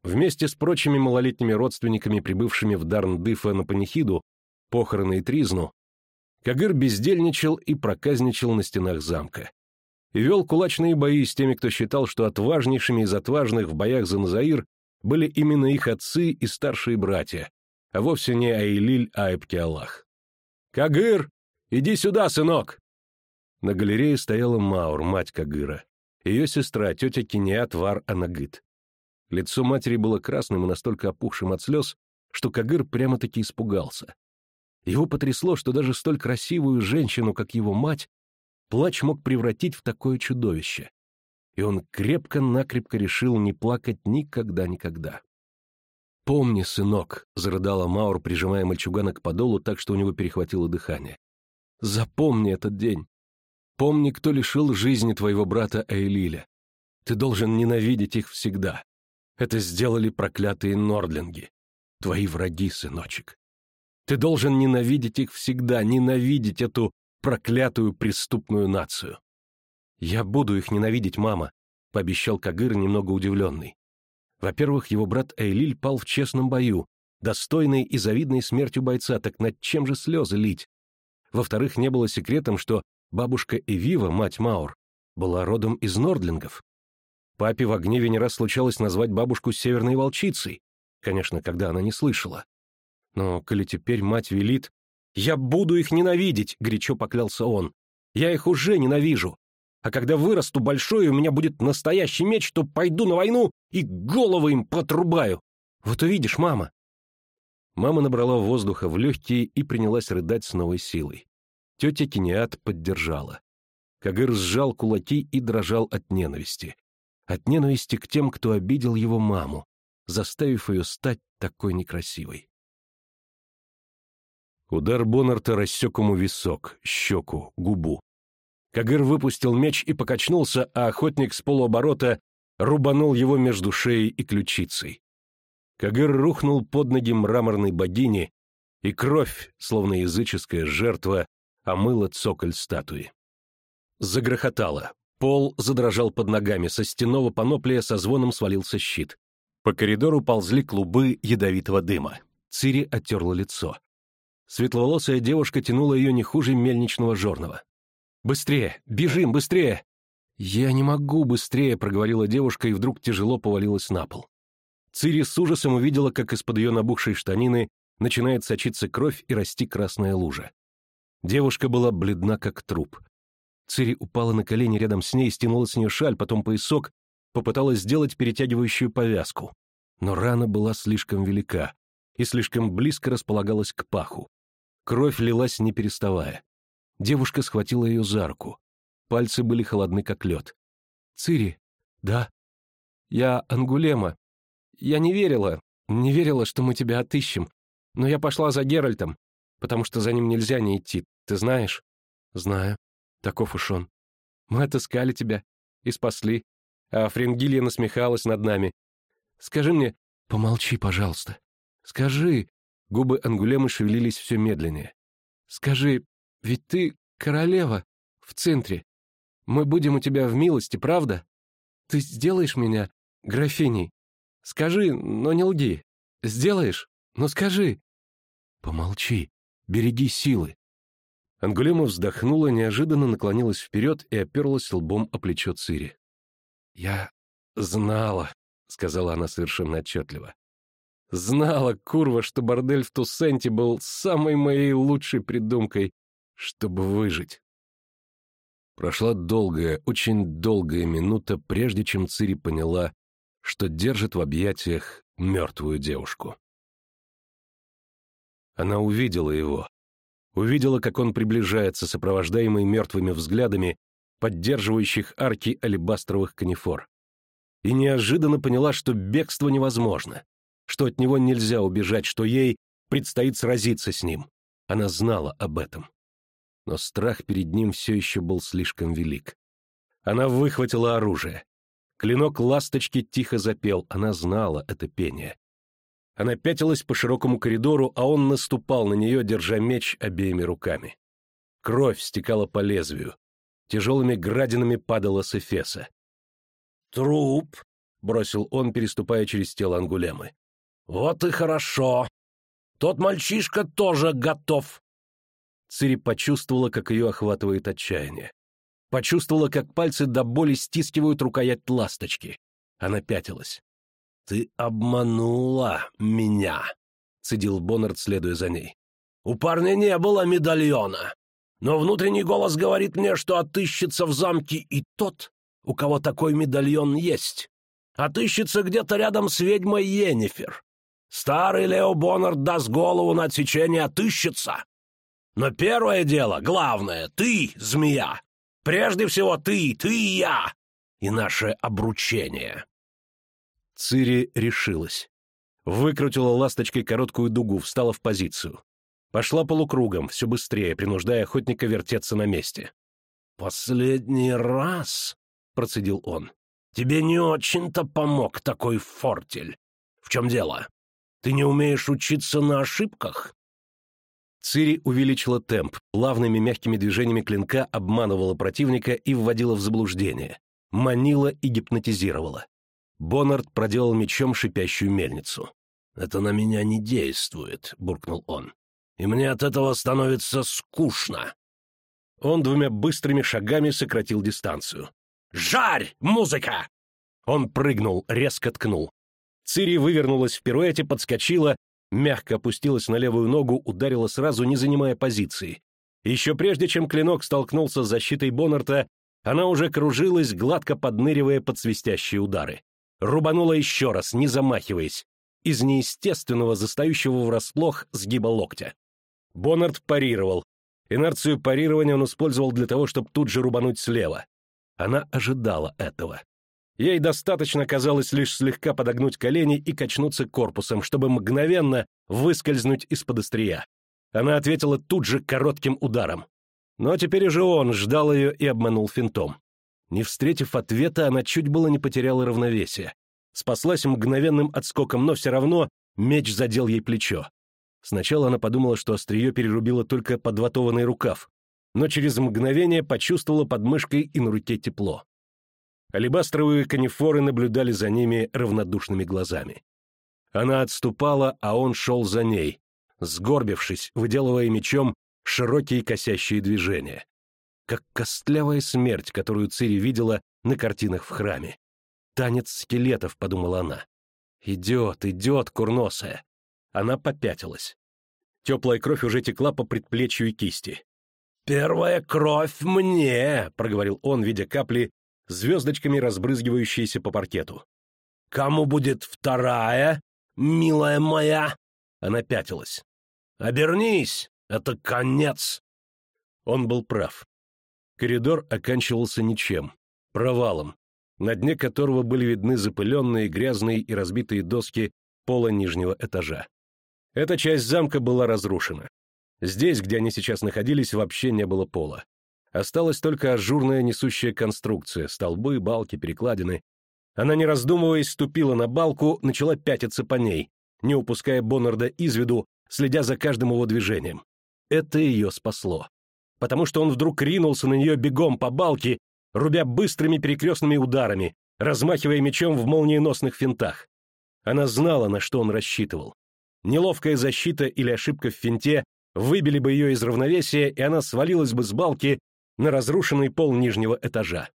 Вместе с прочими малолетними родственниками, прибывшими в Дарндыфа на панихиду, похороны и тризну, Кагыр бездельничал и проказничал на стенах замка. И вел кулачные бои с теми, кто считал, что отважнейшими из отважных в боях за Назаир были именно их отцы и старшие братья, а вовсе не Айлиль Айбки-Аллах. «Кагыр! Иди сюда, сынок!» На галерее стояла Маур, мать Кагыра, ее сестра, тетя Киниат Вар Анагыт. Лицо матери было красным и настолько опухшим от слез, что Кагыр прямо-таки испугался. Его потрясло, что даже столь красивую женщину, как его мать, плач мог превратить в такое чудовище. И он крепко-накрепко решил не плакать никогда-никогда. «Помни, сынок», — зарыдала Маур, прижимая мальчугана к подолу так, что у него перехватило дыхание. «Запомни этот день. Помни, кто лишил жизни твоего брата Эйлиля. Ты должен ненавидеть их всегда. Это сделали проклятые нордлинги. Твои враги, сыночек. Ты должен ненавидеть их всегда, ненавидеть эту проклятую преступную нацию. «Я буду их ненавидеть, мама», — пообещал Кагыр, немного удивленный. Во-первых, его брат Эйлиль пал в честном бою, достойной и завидной смертью бойца, так над чем же слезы лить? Во-вторых, не было секретом, что бабушка Эвива, мать Маур, была родом из Нордлингов. Папе в гневе не раз случалось назвать бабушку северной волчицей, конечно, когда она не слышала. Но коли теперь мать велит... «Я буду их ненавидеть!» — горячо поклялся он. «Я их уже ненавижу! А когда вырасту большой, у меня будет настоящий меч, то пойду на войну и головы им потрубаю! Вот увидишь, мама!» Мама набрала воздуха в легкие и принялась рыдать с новой силой. Тетя Киниат поддержала. Кагыр сжал кулаки и дрожал от ненависти. От ненависти к тем, кто обидел его маму, заставив ее стать такой некрасивой. Удар Боннарта рассек ему висок, щеку, губу. Кагыр выпустил меч и покачнулся, а охотник с полуоборота рубанул его между шеей и ключицей. Кагыр рухнул под ноги мраморной богини, и кровь, словно языческая жертва, омыла цоколь статуи. Загрохотало. Пол задрожал под ногами, со стенного паноплия со звоном свалился щит. По коридору ползли клубы ядовитого дыма. Цири оттерла лицо. Светловолосая девушка тянула ее не хуже мельничного жорного. «Быстрее! Бежим, быстрее!» «Я не могу быстрее», — проговорила девушка и вдруг тяжело повалилась на пол. Цири с ужасом увидела, как из-под ее набухшей штанины начинает сочиться кровь и расти красная лужа. Девушка была бледна, как труп. Цири упала на колени рядом с ней, стянула с нее шаль, потом поясок, попыталась сделать перетягивающую повязку. Но рана была слишком велика и слишком близко располагалась к паху. Кровь лилась не переставая. Девушка схватила ее за руку. Пальцы были холодны, как лед. «Цири?» «Да?» «Я Ангулема. Я не верила, не верила, что мы тебя отыщем. Но я пошла за Геральтом, потому что за ним нельзя не идти, ты знаешь?» «Знаю. Таков уж он. Мы отыскали тебя и спасли, а Френгилья насмехалась над нами. Скажи мне...» «Помолчи, пожалуйста. Скажи, Губы Ангулемы шевелились все медленнее. «Скажи, ведь ты королева в центре. Мы будем у тебя в милости, правда? Ты сделаешь меня графиней? Скажи, но не лги. Сделаешь? Ну скажи!» «Помолчи, береги силы!» Ангулема вздохнула, неожиданно наклонилась вперед и оперлась лбом о плечо Цири. «Я знала», — сказала она совершенно отчетливо. «Знала, курва, что бордель в Туссенте был самой моей лучшей придумкой, чтобы выжить». Прошла долгая, очень долгая минута, прежде чем Цири поняла, что держит в объятиях мертвую девушку. Она увидела его. Увидела, как он приближается, сопровождаемый мертвыми взглядами, поддерживающих арки алебастровых канифор. И неожиданно поняла, что бегство невозможно, что от него нельзя убежать, что ей предстоит сразиться с ним. Она знала об этом. Но страх перед ним все еще был слишком велик. Она выхватила оружие. Клинок ласточки тихо запел, она знала это пение. Она пятилась по широкому коридору, а он наступал на нее, держа меч обеими руками. Кровь стекала по лезвию. Тяжелыми градинами падала с эфеса. «Труп!» — бросил он, переступая через тело Ангулемы. «Вот и хорошо! Тот мальчишка тоже готов!» Цири почувствовала, как ее охватывает отчаяние. Почувствовала, как пальцы до боли стискивают рукоять ласточки. Она пятилась. «Ты обманула меня», — цедил Боннард, следуя за ней. «У парня не было медальона, но внутренний голос говорит мне, что отыщется в замке и тот, у кого такой медальон есть. Отыщется где-то рядом с ведьмой Йеннифер. Старый Лео Боннард даст голову на отсечение, отыщется. Но первое дело, главное, ты, змея, Прежде всего ты, ты и я, и наше обручение. Цири решилась. Выкрутила ласточкой короткую дугу, встала в позицию. Пошла полукругом, все быстрее, принуждая охотника вертеться на месте. «Последний раз», — процедил он, — «тебе не очень-то помог такой фортель. В чем дело? Ты не умеешь учиться на ошибках? Цири увеличила темп, плавными мягкими движениями клинка обманывала противника и вводила в заблуждение, манила и гипнотизировала. Боннард проделал мечом шипящую мельницу. «Это на меня не действует», — буркнул он. «И мне от этого становится скучно». Он двумя быстрыми шагами сократил дистанцию. «Жарь, музыка!» Он прыгнул, резко ткнул. Цири вывернулась в пируэте, подскочила мягко опустилась на левую ногу, ударила сразу, не занимая позиции. Еще прежде, чем клинок столкнулся с защитой Боннарта, она уже кружилась, гладко подныривая под свистящие удары. Рубанула еще раз, не замахиваясь, из неестественного, застающего врасплох сгиба локтя. Боннарт парировал. Инерцию парирования он использовал для того, чтобы тут же рубануть слева. Она ожидала этого. Ей достаточно казалось лишь слегка подогнуть колени и качнуться корпусом, чтобы мгновенно выскользнуть из-под острия. Она ответила тут же коротким ударом. Но теперь уже он ждал ее и обманул финтом. Не встретив ответа, она чуть было не потеряла равновесие. Спаслась мгновенным отскоком, но все равно меч задел ей плечо. Сначала она подумала, что острие перерубило только подватованный рукав, но через мгновение почувствовала под мышкой и на руке тепло. Алебастровые канифоры наблюдали за ними равнодушными глазами. Она отступала, а он шел за ней, сгорбившись, выделывая мечом широкие косящие движения. Как костлявая смерть, которую Цири видела на картинах в храме. «Танец скелетов», — подумала она. «Идет, идет, курносая». Она попятилась. Теплая кровь уже текла по предплечью и кисти. «Первая кровь мне!» — проговорил он, видя капли звездочками разбрызгивающиеся по паркету. «Кому будет вторая, милая моя?» Она пятилась. «Обернись! Это конец!» Он был прав. Коридор оканчивался ничем, провалом, на дне которого были видны запыленные, грязные и разбитые доски пола нижнего этажа. Эта часть замка была разрушена. Здесь, где они сейчас находились, вообще не было пола. Осталась только ажурная несущая конструкция, столбы, балки, перекладины. Она, не раздумываясь, ступила на балку, начала пятиться по ней, не упуская Боннарда из виду, следя за каждым его движением. Это ее спасло. Потому что он вдруг ринулся на нее бегом по балке, рубя быстрыми перекрестными ударами, размахивая мечом в молниеносных финтах. Она знала, на что он рассчитывал. Неловкая защита или ошибка в финте выбили бы ее из равновесия, и она свалилась бы с балки на разрушенный пол нижнего этажа.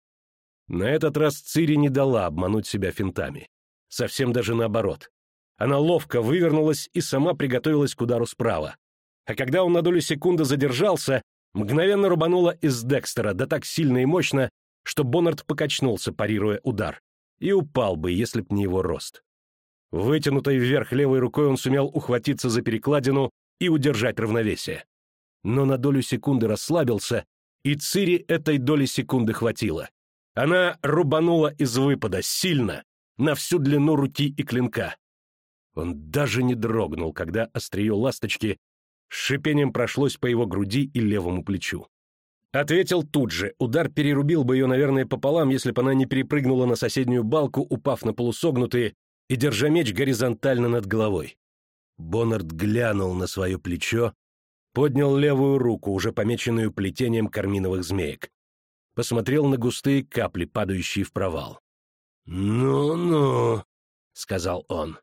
На этот раз Цири не дала обмануть себя финтами. Совсем даже наоборот. Она ловко вывернулась и сама приготовилась к удару справа. А когда он на долю секунды задержался, мгновенно рубанула из Декстера, да так сильно и мощно, что Боннард покачнулся, парируя удар. И упал бы, если б не его рост. Вытянутой вверх левой рукой он сумел ухватиться за перекладину и удержать равновесие. Но на долю секунды расслабился, и Цири этой доли секунды хватило. Она рубанула из выпада, сильно, на всю длину руки и клинка. Он даже не дрогнул, когда острие ласточки с шипением прошлось по его груди и левому плечу. Ответил тут же, удар перерубил бы ее, наверное, пополам, если бы она не перепрыгнула на соседнюю балку, упав на полусогнутые и держа меч горизонтально над головой. Боннард глянул на свое плечо, поднял левую руку, уже помеченную плетением карминовых змеек. Посмотрел на густые капли, падающие в провал. «Ну-ну», — сказал он.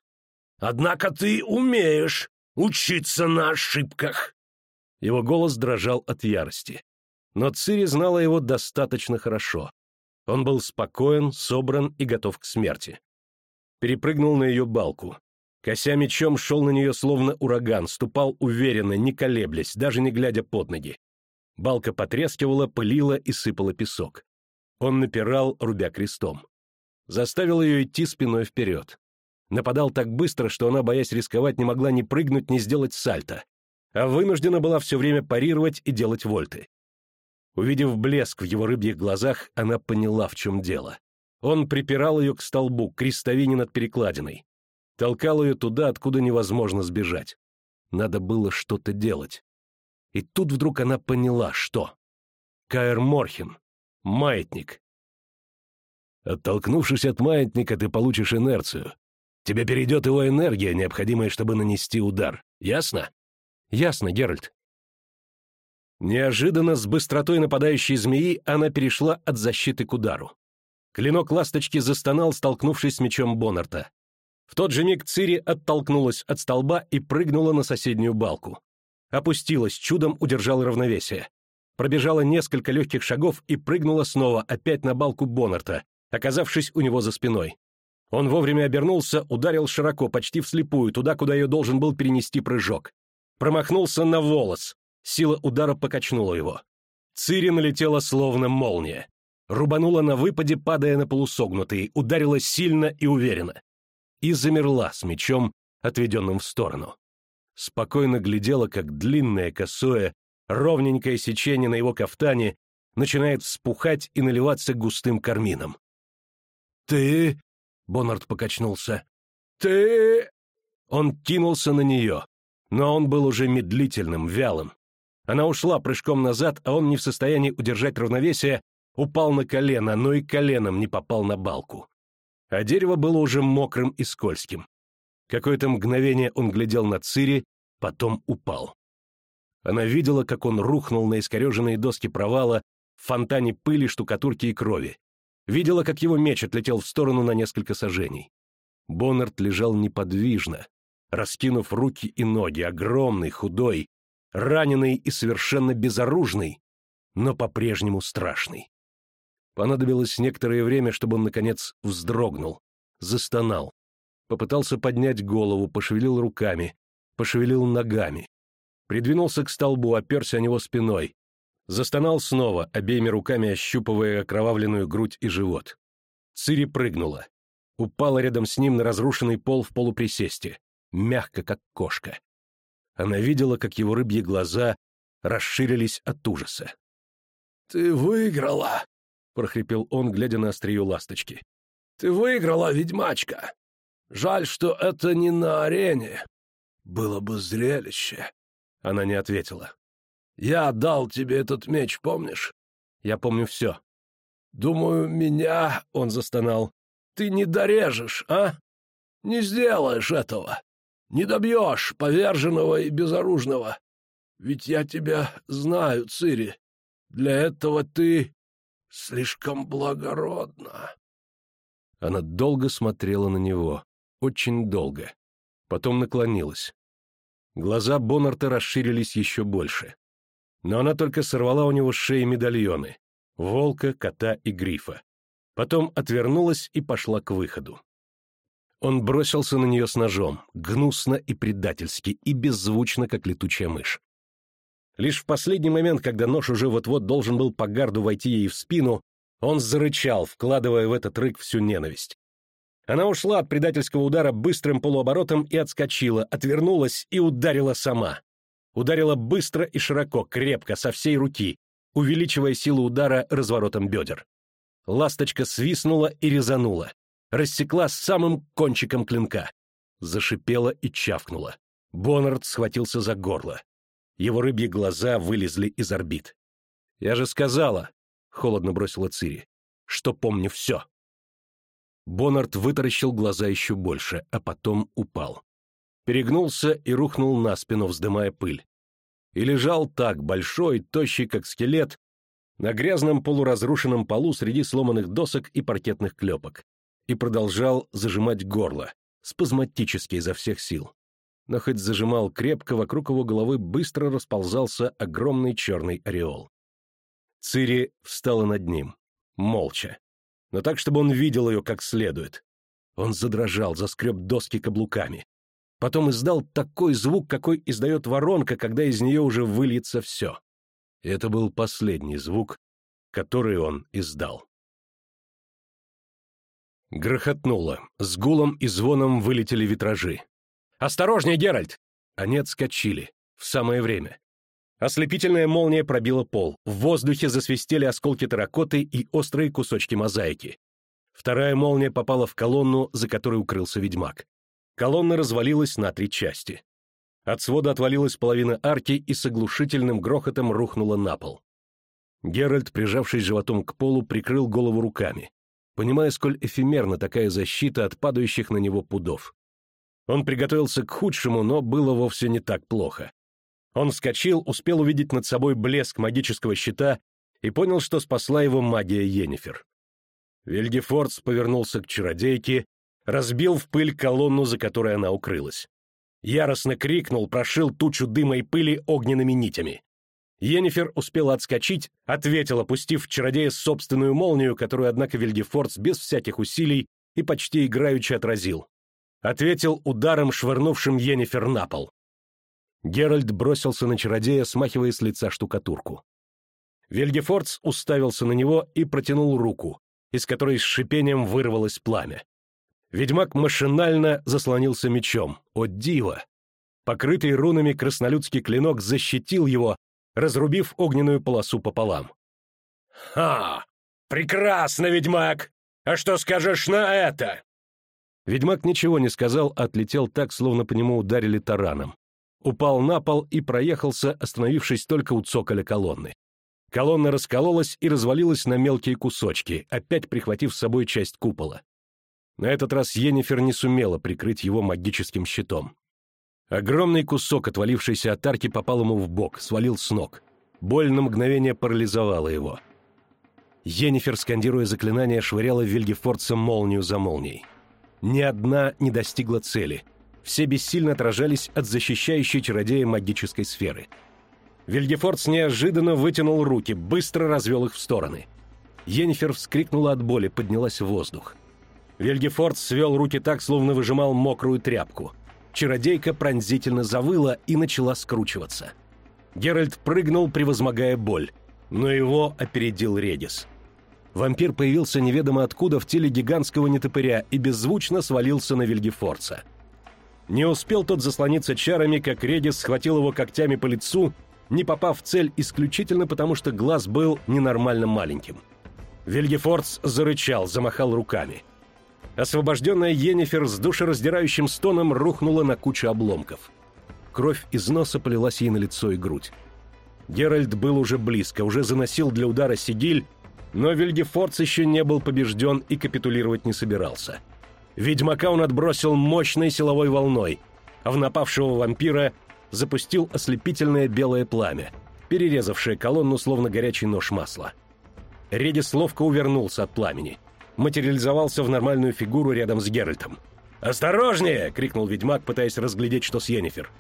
«Однако ты умеешь учиться на ошибках». Его голос дрожал от ярости. Но Цири знала его достаточно хорошо. Он был спокоен, собран и готов к смерти. Перепрыгнул на ее балку. Кося мечом шел на нее словно ураган, ступал уверенно, не колеблясь, даже не глядя под ноги. Балка потрескивала, пылила и сыпала песок. Он напирал, рубя крестом. Заставил ее идти спиной вперед. Нападал так быстро, что она, боясь рисковать, не могла ни прыгнуть, ни сделать сальто, а вынуждена была все время парировать и делать вольты. Увидев блеск в его рыбьих глазах, она поняла, в чем дело. Он припирал ее к столбу, к крестовине над перекладиной толкал ее туда, откуда невозможно сбежать. Надо было что-то делать. И тут вдруг она поняла, что. Каэр Морхин. Маятник. Оттолкнувшись от маятника, ты получишь инерцию. Тебе перейдет его энергия, необходимая, чтобы нанести удар. Ясно? Ясно, Геральт. Неожиданно, с быстротой нападающей змеи, она перешла от защиты к удару. Клинок ласточки застонал, столкнувшись с мечом Боннарта. В тот же миг Цири оттолкнулась от столба и прыгнула на соседнюю балку. Опустилась, чудом удержала равновесие. Пробежала несколько легких шагов и прыгнула снова опять на балку Боннарта, оказавшись у него за спиной. Он вовремя обернулся, ударил широко, почти вслепую, туда, куда ее должен был перенести прыжок. Промахнулся на волос. Сила удара покачнула его. Цири налетела словно молния. Рубанула на выпаде, падая на полусогнутый, ударила сильно и уверенно и замерла с мечом, отведенным в сторону. Спокойно глядела, как длинное, косое, ровненькое сечение на его кафтане начинает вспухать и наливаться густым кармином. «Ты...» — Боннард покачнулся. «Ты...» Он кинулся на нее, но он был уже медлительным, вялым. Она ушла прыжком назад, а он не в состоянии удержать равновесие, упал на колено, но и коленом не попал на балку а дерево было уже мокрым и скользким. Какое-то мгновение он глядел на Цири, потом упал. Она видела, как он рухнул на искореженные доски провала в фонтане пыли, штукатурки и крови. Видела, как его меч отлетел в сторону на несколько сажений. Боннард лежал неподвижно, раскинув руки и ноги, огромный, худой, раненый и совершенно безоружный, но по-прежнему страшный. Понадобилось некоторое время, чтобы он, наконец, вздрогнул, застонал. Попытался поднять голову, пошевелил руками, пошевелил ногами. Придвинулся к столбу, оперся о него спиной. Застонал снова, обеими руками ощупывая окровавленную грудь и живот. Цири прыгнула. Упала рядом с ним на разрушенный пол в полуприсесте, мягко, как кошка. Она видела, как его рыбьи глаза расширились от ужаса. «Ты выиграла!» — прохрипел он, глядя на острие ласточки. «Ты выиграла, ведьмачка! Жаль, что это не на арене. Было бы зрелище!» Она не ответила. «Я отдал тебе этот меч, помнишь?» «Я помню все». «Думаю, меня...» — он застонал. «Ты не дорежешь, а? Не сделаешь этого. Не добьешь поверженного и безоружного. Ведь я тебя знаю, Цири. Для этого ты слишком благородна. Она долго смотрела на него, очень долго. Потом наклонилась. Глаза Боннарта расширились еще больше. Но она только сорвала у него с шеи медальоны — волка, кота и грифа. Потом отвернулась и пошла к выходу. Он бросился на нее с ножом, гнусно и предательски, и беззвучно, как летучая мышь. Лишь в последний момент, когда нож уже вот-вот должен был по гарду войти ей в спину, он зарычал, вкладывая в этот рык всю ненависть. Она ушла от предательского удара быстрым полуоборотом и отскочила, отвернулась и ударила сама. Ударила быстро и широко, крепко, со всей руки, увеличивая силу удара разворотом бедер. Ласточка свистнула и резанула рассекла самым кончиком клинка. Зашипела и чавкнула. Боннард схватился за горло. Его рыбьи глаза вылезли из орбит. «Я же сказала», — холодно бросила Цири, — «что помню все». Боннард вытаращил глаза еще больше, а потом упал. Перегнулся и рухнул на спину, вздымая пыль. И лежал так, большой, тощий, как скелет, на грязном полуразрушенном полу среди сломанных досок и паркетных клепок и продолжал зажимать горло, спазматически изо всех сил. Но хоть зажимал крепко, вокруг его головы быстро расползался огромный черный ореол. Цири встала над ним, молча, но так, чтобы он видел ее как следует. Он задрожал, заскреб доски каблуками. Потом издал такой звук, какой издает воронка, когда из нее уже выльется все. И это был последний звук, который он издал. Грохотнуло. С гулом и звоном вылетели витражи. «Осторожнее, Геральт!» Они отскочили. В самое время. Ослепительная молния пробила пол. В воздухе засвистели осколки терракоты и острые кусочки мозаики. Вторая молния попала в колонну, за которой укрылся ведьмак. Колонна развалилась на три части. От свода отвалилась половина арки и с оглушительным грохотом рухнула на пол. Геральт, прижавшись животом к полу, прикрыл голову руками понимая, сколь эфемерна такая защита от падающих на него пудов. Он приготовился к худшему, но было вовсе не так плохо. Он вскочил, успел увидеть над собой блеск магического щита и понял, что спасла его магия Йеннифер. Вильгефордс повернулся к чародейке, разбил в пыль колонну, за которой она укрылась. Яростно крикнул, прошил тучу дыма и пыли огненными нитями. Йеннифер успела отскочить, ответила, пустив в чародея собственную молнию, которую, однако, Вильгефордс без всяких усилий и почти играючи отразил. Ответил ударом, швырнувшим Йеннифер на пол. Геральт бросился на чародея, смахивая с лица штукатурку. Вильгефордс уставился на него и протянул руку, из которой с шипением вырвалось пламя. Ведьмак машинально заслонился мечом. О, диво! Покрытый рунами краснолюдский клинок защитил его разрубив огненную полосу пополам. «Ха! Прекрасно, ведьмак! А что скажешь на это?» Ведьмак ничего не сказал, отлетел так, словно по нему ударили тараном. Упал на пол и проехался, остановившись только у цоколя колонны. Колонна раскололась и развалилась на мелкие кусочки, опять прихватив с собой часть купола. На этот раз Йеннифер не сумела прикрыть его магическим щитом. Огромный кусок отвалившейся от арки попал ему в бок, свалил с ног. Боль на мгновение парализовала его. Йеннифер, скандируя заклинание, швыряла Вильгефордса молнию за молнией. Ни одна не достигла цели. Все бессильно отражались от защищающей чародея магической сферы. Вильгефордс неожиданно вытянул руки, быстро развел их в стороны. Йеннифер вскрикнула от боли, поднялась в воздух. Вильгефордс свел руки так, словно выжимал мокрую тряпку – Чародейка пронзительно завыла и начала скручиваться. Геральт прыгнул, превозмогая боль, но его опередил Редис. Вампир появился неведомо откуда в теле гигантского нетопыря и беззвучно свалился на Вильгефорца. Не успел тот заслониться чарами, как Редис схватил его когтями по лицу, не попав в цель исключительно потому, что глаз был ненормально маленьким. Вильгефордс зарычал, замахал руками. Освобожденная Йеннифер с душераздирающим стоном рухнула на кучу обломков. Кровь из носа полилась ей на лицо и грудь. Геральт был уже близко, уже заносил для удара сигиль, но Вильгефордс еще не был побежден и капитулировать не собирался. Ведьмака он отбросил мощной силовой волной. а в напавшего вампира запустил ослепительное белое пламя, перерезавшее колонну словно горячий нож масла. Редис ловко увернулся от пламени, материализовался в нормальную фигуру рядом с Геральтом. «Осторожнее!» — крикнул ведьмак, пытаясь разглядеть, что с Йеннифер.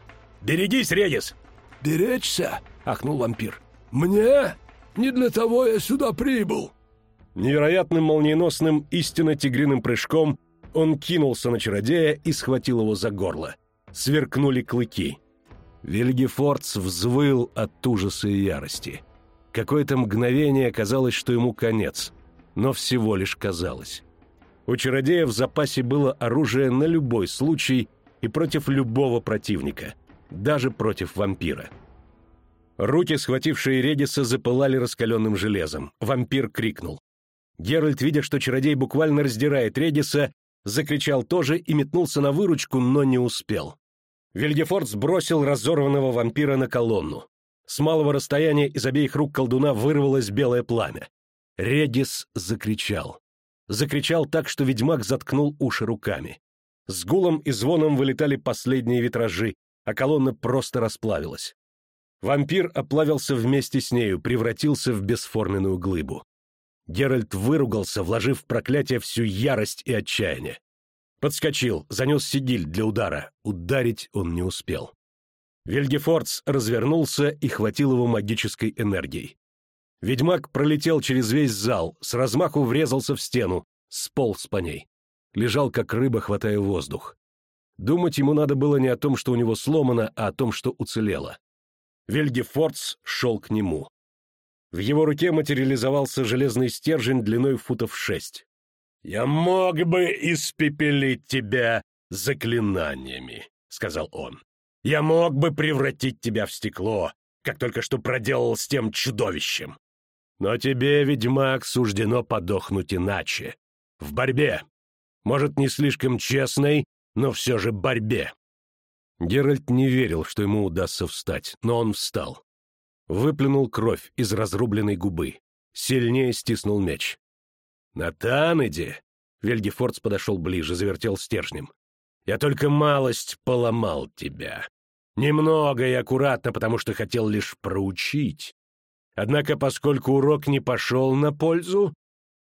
«Берегись, Редис!» «Беречься?» — ахнул вампир. «Мне? Не для того я сюда прибыл!» Невероятным молниеносным, истинно тигриным прыжком он кинулся на чародея и схватил его за горло. Сверкнули клыки. Вильгефордс взвыл от ужаса и ярости. Какое-то мгновение казалось, что ему конец, но всего лишь казалось. У чародея в запасе было оружие на любой случай и против любого противника, даже против вампира. Руки, схватившие Редиса, запылали раскаленным железом. Вампир крикнул. Геральт, видя, что чародей буквально раздирает Редиса, закричал тоже и метнулся на выручку, но не успел. Вильгефорд сбросил разорванного вампира на колонну. С малого расстояния из обеих рук колдуна вырвалось белое пламя. Редис закричал. Закричал так, что ведьмак заткнул уши руками. С гулом и звоном вылетали последние витражи, а колонна просто расплавилась. Вампир оплавился вместе с нею, превратился в бесформенную глыбу. Геральт выругался, вложив в проклятие всю ярость и отчаяние. Подскочил, занес сигиль для удара. Ударить он не успел. Вильгефордс развернулся и хватил его магической энергией. Ведьмак пролетел через весь зал, с размаху врезался в стену, сполз по ней. Лежал, как рыба, хватая воздух. Думать ему надо было не о том, что у него сломано, а о том, что уцелело. Вильгефордс шел к нему. В его руке материализовался железный стержень длиной футов шесть. «Я мог бы испепелить тебя заклинаниями», — сказал он. «Я мог бы превратить тебя в стекло, как только что проделал с тем чудовищем. Но тебе, ведьмак, суждено подохнуть иначе. В борьбе. Может, не слишком честной, но все же борьбе». Геральт не верил, что ему удастся встать, но он встал. Выплюнул кровь из разрубленной губы. Сильнее стиснул меч. «Натаныди!» Вельгефордс подошел ближе, завертел стержнем. «Я только малость поломал тебя. Немного и аккуратно, потому что хотел лишь проучить. Однако, поскольку урок не пошел на пользу,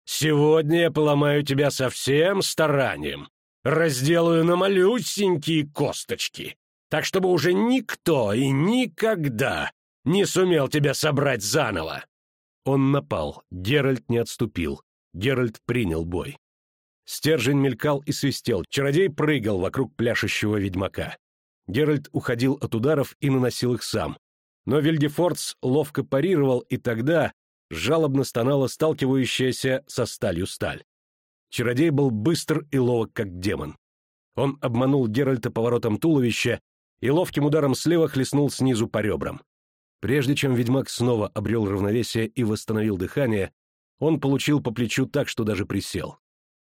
сегодня я поломаю тебя со всем старанием, разделаю на малюсенькие косточки, так чтобы уже никто и никогда не сумел тебя собрать заново!» Он напал, Геральт не отступил, Геральт принял бой. Стержень мелькал и свистел, чародей прыгал вокруг пляшущего ведьмака. Геральт уходил от ударов и наносил их сам. Но Вильгефордс ловко парировал, и тогда жалобно стонала сталкивающаяся со сталью сталь. Чародей был быстр и ловок, как демон. Он обманул Геральта поворотом туловища и ловким ударом слева хлестнул снизу по ребрам. Прежде чем ведьмак снова обрел равновесие и восстановил дыхание, он получил по плечу так, что даже присел.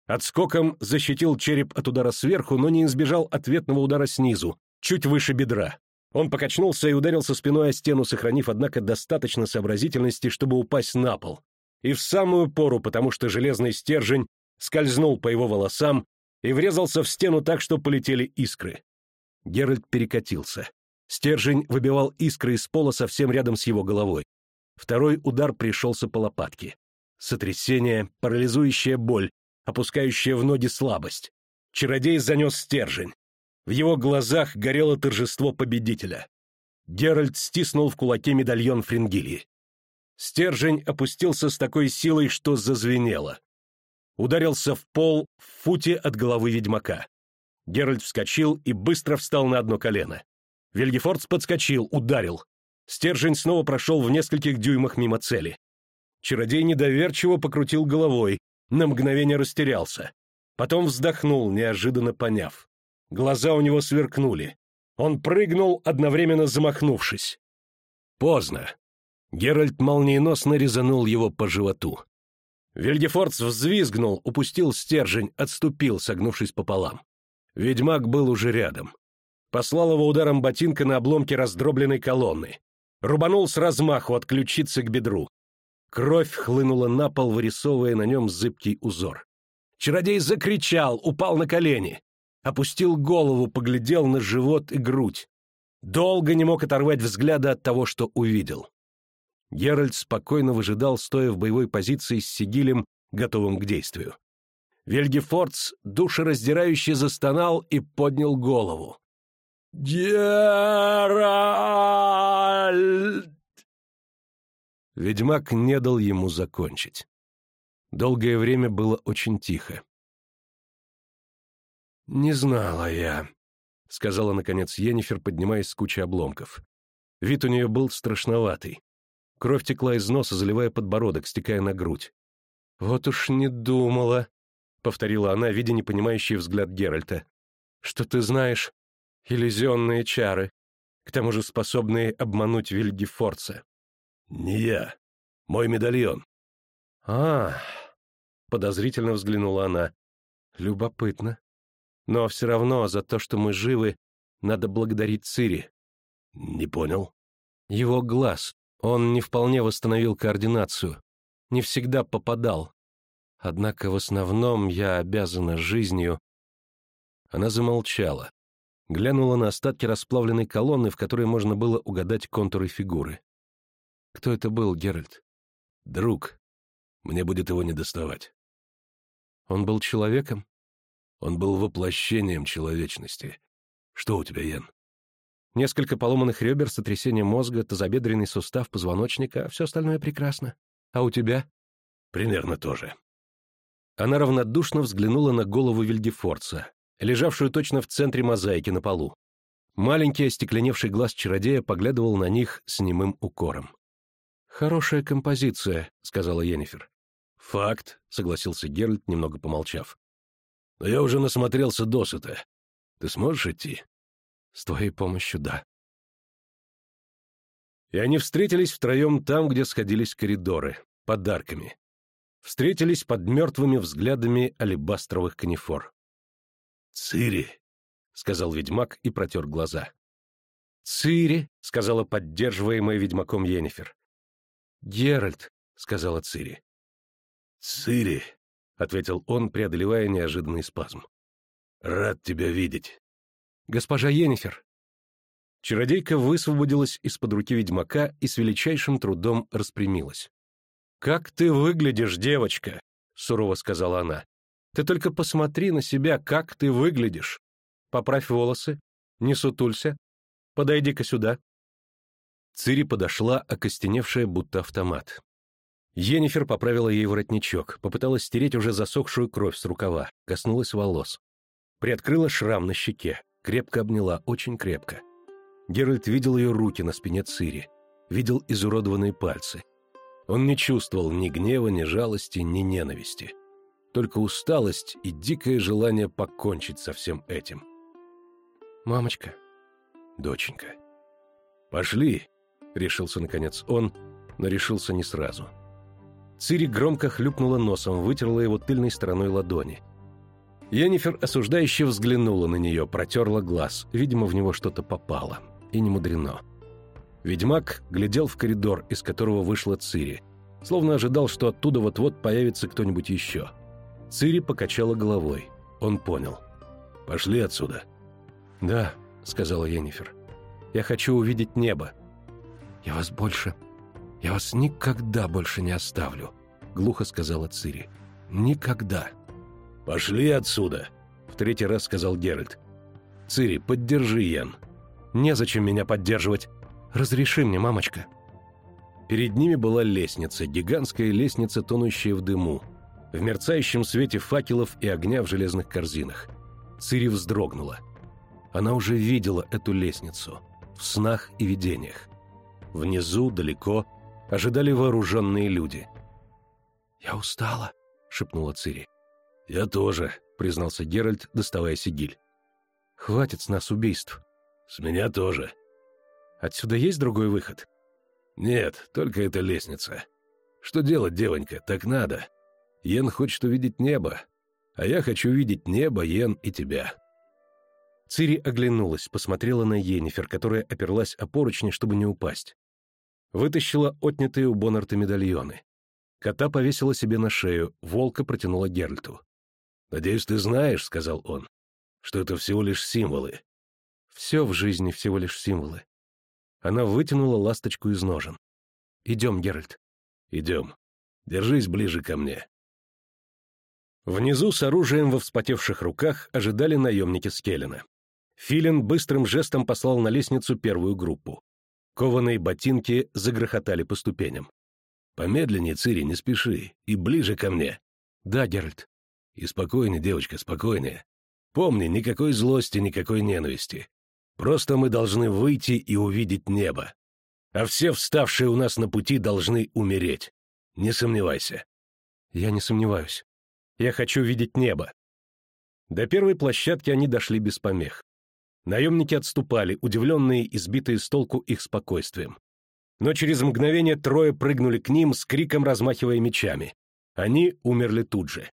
Отскоком защитил череп от удара сверху, но не избежал ответного удара снизу, чуть выше бедра. Он покачнулся и ударился спиной о стену, сохранив, однако, достаточно сообразительности, чтобы упасть на пол. И в самую пору, потому что железный стержень скользнул по его волосам и врезался в стену так, что полетели искры. Геральт перекатился. Стержень выбивал искры из пола совсем рядом с его головой. Второй удар пришелся по лопатке. Сотрясение, парализующая боль, опускающая в ноги слабость. Чародей занес стержень. В его глазах горело торжество победителя. Геральт стиснул в кулаке медальон Фрингилии. Стержень опустился с такой силой, что зазвенело. Ударился в пол в футе от головы ведьмака. Геральт вскочил и быстро встал на одно колено. Вильгефордс подскочил, ударил. Стержень снова прошел в нескольких дюймах мимо цели. Чародей недоверчиво покрутил головой, на мгновение растерялся. Потом вздохнул, неожиданно поняв. Глаза у него сверкнули. Он прыгнул, одновременно замахнувшись. Поздно. Геральт молниеносно резанул его по животу. Вильгефордс взвизгнул, упустил стержень, отступил, согнувшись пополам. Ведьмак был уже рядом послал его ударом ботинка на обломки раздробленной колонны. Рубанул с размаху от ключицы к бедру. Кровь хлынула на пол, вырисовывая на нем зыбкий узор. Чародей закричал, упал на колени. опустил голову, поглядел на живот и грудь. Долго не мог оторвать взгляда от того, что увидел. Геральт спокойно выжидал, стоя в боевой позиции с сигилем, готовым к действию. Вельгефордс душераздирающе застонал и поднял голову. «Геральт!» Ведьмак не дал ему закончить. Долгое время было очень тихо. «Не знала я», — сказала, наконец, Йеннифер, поднимаясь с кучи обломков. Вид у нее был страшноватый. Кровь текла из носа, заливая подбородок, стекая на грудь. «Вот уж не думала», — повторила она, видя непонимающий взгляд Геральта, «что ты знаешь иллюзионные чары, к тому же способные обмануть Вильгефорца». «Не я. Мой медальон». «А, — подозрительно взглянула она, — любопытно. Но все равно за то, что мы живы, надо благодарить Цири». «Не понял». «Его глаз. Он не вполне восстановил координацию. Не всегда попадал. Однако в основном я обязана жизнью...» Она замолчала. Глянула на остатки расплавленной колонны, в которой можно было угадать контуры фигуры. «Кто это был, Геральт?» «Друг. Мне будет его не доставать». «Он был человеком?» «Он был воплощением человечности. Что у тебя, Ян?» Несколько поломанных ребер, сотрясение мозга, тазобедренный сустав позвоночника, а все остальное прекрасно. А у тебя? Примерно то же. Она равнодушно взглянула на голову Вильгефорца, лежавшую точно в центре мозаики на полу. Маленький остекленевший глаз чародея поглядывал на них с немым укором. «Хорошая композиция», — сказала Йеннифер. «Факт», — согласился Геральт, немного помолчав. «Но я уже насмотрелся досыта. Ты сможешь идти?» С твоей помощью, да. И они встретились втроем там, где сходились коридоры, подарками. Встретились под мертвыми взглядами алебастровых канифор. «Цири», — сказал ведьмак и протер глаза. «Цири», — сказала поддерживаемая ведьмаком Йеннифер. «Геральт», — сказала Цири. «Цири», — ответил он, преодолевая неожиданный спазм. «Рад тебя видеть». «Госпожа Йеннифер!» Чародейка высвободилась из-под руки ведьмака и с величайшим трудом распрямилась. «Как ты выглядишь, девочка!» — сурово сказала она. «Ты только посмотри на себя, как ты выглядишь! Поправь волосы, не сутулься, подойди-ка сюда!» Цири подошла, окостеневшая, будто автомат. Йеннифер поправила ей воротничок, попыталась стереть уже засохшую кровь с рукава, коснулась волос. Приоткрыла шрам на щеке, крепко обняла, очень крепко. Геральт видел ее руки на спине Цири, видел изуродованные пальцы. Он не чувствовал ни гнева, ни жалости, ни ненависти. Только усталость и дикое желание покончить со всем этим. «Мамочка, доченька, пошли!» — решился наконец он, но решился не сразу. Цири громко хлюпнула носом, вытерла его тыльной стороной ладони — Йеннифер осуждающе взглянула на нее, протерла глаз. Видимо, в него что-то попало. И не мудрено. Ведьмак глядел в коридор, из которого вышла Цири, словно ожидал, что оттуда вот-вот появится кто-нибудь еще. Цири покачала головой. Он понял. «Пошли отсюда». «Да», — сказала Йеннифер. «Я хочу увидеть небо». «Я вас больше... Я вас никогда больше не оставлю», — глухо сказала Цири. «Никогда». «Пошли отсюда!» — в третий раз сказал Геральт. «Цири, поддержи Ян». «Незачем меня поддерживать. Разреши мне, мамочка». Перед ними была лестница, гигантская лестница, тонущая в дыму, в мерцающем свете факелов и огня в железных корзинах. Цири вздрогнула. Она уже видела эту лестницу в снах и видениях. Внизу, далеко, ожидали вооруженные люди. «Я устала», — шепнула Цири. «Я тоже», — признался Геральт, доставая сигиль. «Хватит с нас убийств». «С меня тоже». «Отсюда есть другой выход?» «Нет, только эта лестница. Что делать, девонька, так надо. Йен хочет увидеть небо, а я хочу видеть небо, Йен и тебя». Цири оглянулась, посмотрела на Йеннифер, которая оперлась о поручни, чтобы не упасть. Вытащила отнятые у Боннарта медальоны. Кота повесила себе на шею, волка протянула Геральту. «Надеюсь, ты знаешь, — сказал он, — что это всего лишь символы. Все в жизни всего лишь символы. Она вытянула ласточку из ножен. Идем, Геральт. Идем. Держись ближе ко мне. Внизу с оружием во вспотевших руках ожидали наемники Скеллена. Филин быстрым жестом послал на лестницу первую группу. Кованые ботинки загрохотали по ступеням. «Помедленнее, Цири, не спеши, и ближе ко мне». «Да, Геральт». «И спокойнее, девочка, спокойнее. Помни, никакой злости, никакой ненависти. Просто мы должны выйти и увидеть небо. А все вставшие у нас на пути должны умереть. Не сомневайся». «Я не сомневаюсь. Я хочу видеть небо». До первой площадки они дошли без помех. Наемники отступали, удивленные и сбитые с толку их спокойствием. Но через мгновение трое прыгнули к ним с криком размахивая мечами. Они умерли тут же.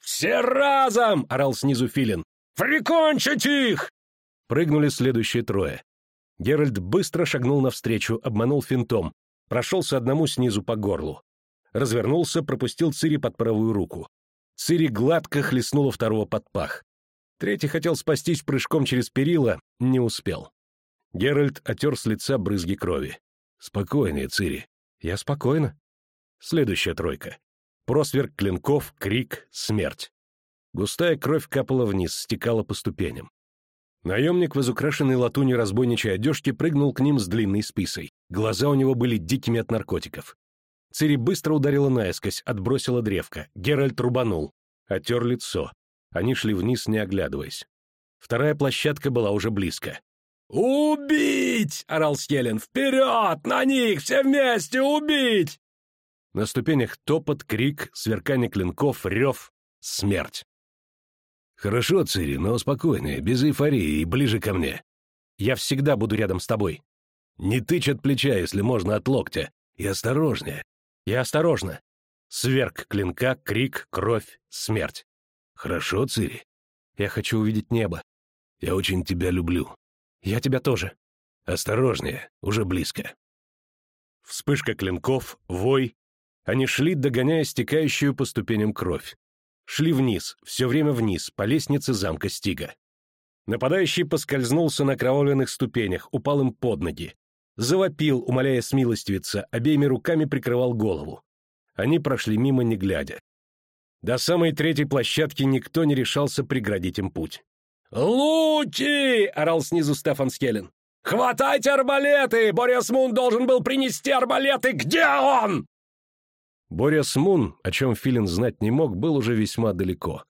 «Все разом!» — орал снизу Филин. «Прикончить их!» Прыгнули следующие трое. Геральт быстро шагнул навстречу, обманул финтом, прошелся одному снизу по горлу. Развернулся, пропустил Цири под правую руку. Цири гладко хлестнула второго под пах. Третий хотел спастись прыжком через перила, не успел. Геральт отер с лица брызги крови. «Спокойнее, Цири». «Я спокойно». Следующая тройка. Просверк клинков, крик, смерть. Густая кровь капала вниз, стекала по ступеням. Наемник в изукрашенной латунью разбойничьей одежке прыгнул к ним с длинной списой. Глаза у него были дикими от наркотиков. Цири быстро ударила наискось, отбросила древко. Геральт рубанул. Отер лицо. Они шли вниз, не оглядываясь. Вторая площадка была уже близко. «Убить!» — орал Скеллен. «Вперед! На них! Все вместе! Убить!» На ступенях топот, крик, сверкание клинков, рев, смерть. «Хорошо, Цири, но спокойнее, без эйфории и ближе ко мне. Я всегда буду рядом с тобой. Не тычь от плеча, если можно, от локтя. И осторожнее. Я осторожно. Сверк клинка, крик, кровь, смерть. Хорошо, Цири. Я хочу увидеть небо. Я очень тебя люблю. Я тебя тоже. Осторожнее, уже близко. Вспышка клинков, вой. Они шли, догоняя стекающую по ступеням кровь. Шли вниз, все время вниз, по лестнице замка Стига. Нападающий поскользнулся на кровавленных ступенях, упал им под ноги. Завопил, умоляя смилостивиться, обеими руками прикрывал голову. Они прошли мимо, не глядя. До самой третьей площадки никто не решался преградить им путь. «Луки!» — орал снизу Стефан Скеллен. «Хватайте арбалеты! Бориас Мун должен был принести арбалеты! Где он?» Бориас Мун, о чем Филин знать не мог, был уже весьма далеко.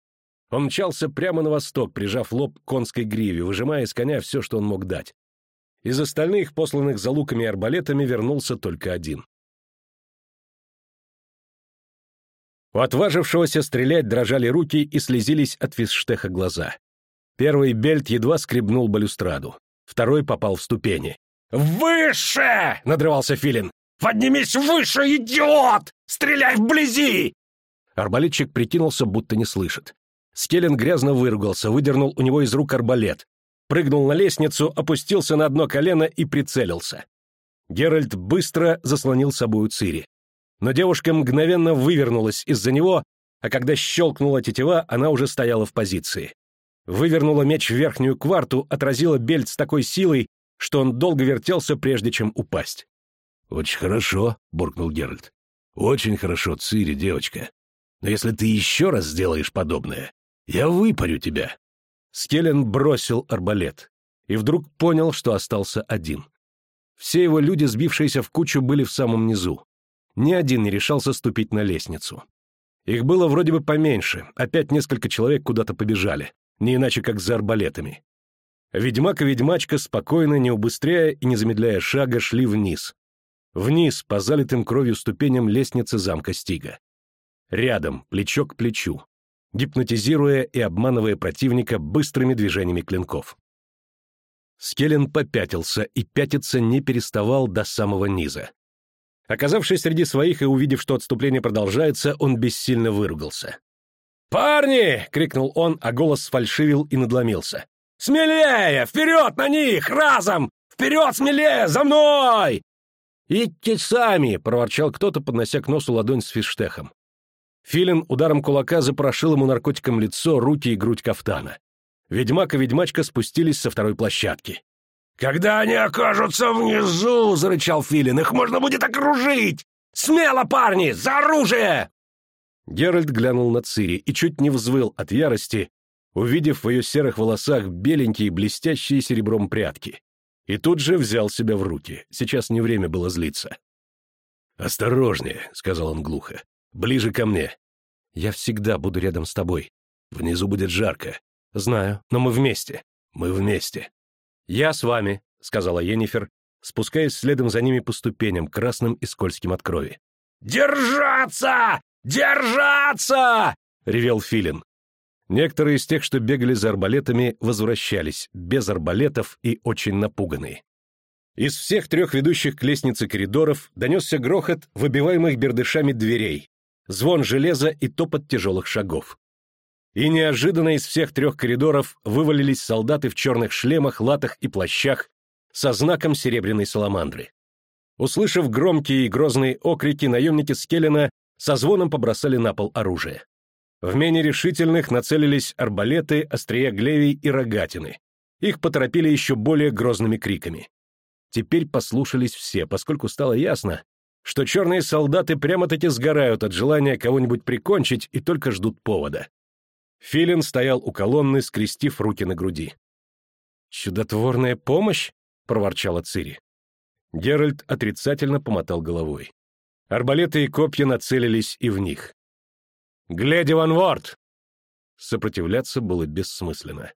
Он мчался прямо на восток, прижав лоб к конской гриве, выжимая из коня все, что он мог дать. Из остальных, посланных за луками и арбалетами, вернулся только один. У отважившегося стрелять дрожали руки и слезились от висштеха глаза. Первый бельт едва скребнул балюстраду. Второй попал в ступени. «Выше!» — надрывался Филин. «Поднимись выше, идиот! Стреляй вблизи!» Арбалетчик прикинулся, будто не слышит. Скеллен грязно выругался, выдернул у него из рук арбалет. Прыгнул на лестницу, опустился на одно колено и прицелился. Геральт быстро заслонил собою Цири но девушка мгновенно вывернулась из-за него, а когда щелкнула тетива, она уже стояла в позиции. Вывернула меч в верхнюю кварту, отразила бельт с такой силой, что он долго вертелся, прежде чем упасть. «Очень хорошо», — буркнул Геральт. «Очень хорошо, Цири, девочка. Но если ты еще раз сделаешь подобное, я выпарю тебя». Скеллен бросил арбалет и вдруг понял, что остался один. Все его люди, сбившиеся в кучу, были в самом низу. Ни один не решался ступить на лестницу. Их было вроде бы поменьше, опять несколько человек куда-то побежали, не иначе как за арбалетами. Ведьмак и ведьмачка спокойно, не убыстряя и не замедляя шага, шли вниз. Вниз, по залитым кровью ступеням лестницы замка Стига. Рядом, плечо к плечу, гипнотизируя и обманывая противника быстрыми движениями клинков. Скеллен попятился и пятиться не переставал до самого низа. Оказавшись среди своих и увидев, что отступление продолжается, он бессильно выругался. «Парни!» — крикнул он, а голос сфальшивил и надломился. «Смелее! Вперед на них! Разом! Вперед смелее! За мной!» «Идите сами!» — проворчал кто-то, поднося к носу ладонь с фиштехом. Филин ударом кулака запорошил ему наркотиком лицо, руки и грудь кафтана. Ведьмак и ведьмачка спустились со второй площадки. «Когда они окажутся внизу!» — зарычал Филин. «Их можно будет окружить! Смело, парни! За оружие!» Геральт глянул на Цири и чуть не взвыл от ярости, увидев в ее серых волосах беленькие блестящие серебром прятки. И тут же взял себя в руки. Сейчас не время было злиться. «Осторожнее», — сказал он глухо. «Ближе ко мне». «Я всегда буду рядом с тобой. Внизу будет жарко». «Знаю, но мы вместе». «Мы вместе». «Я с вами», — сказала Енифер, спускаясь следом за ними по ступеням, красным и скользким от крови. «Держаться! Держаться!» — ревел Филин. Некоторые из тех, что бегали за арбалетами, возвращались, без арбалетов и очень напуганные. Из всех трех ведущих к лестнице коридоров донесся грохот выбиваемых бердышами дверей, звон железа и топот тяжелых шагов. И неожиданно из всех трех коридоров вывалились солдаты в черных шлемах, латах и плащах со знаком серебряной саламандры. Услышав громкие и грозные окрики, наемники Скеллена со звоном побросали на пол оружие. В менее решительных нацелились арбалеты, острия глевий и рогатины. Их поторопили еще более грозными криками. Теперь послушались все, поскольку стало ясно, что черные солдаты прямо-таки сгорают от желания кого-нибудь прикончить и только ждут повода. Филин стоял у колонны, скрестив руки на груди. «Чудотворная помощь?» — проворчала Цири. Геральт отрицательно помотал головой. Арбалеты и копья нацелились и в них. «Глядя ванворд!» Сопротивляться было бессмысленно.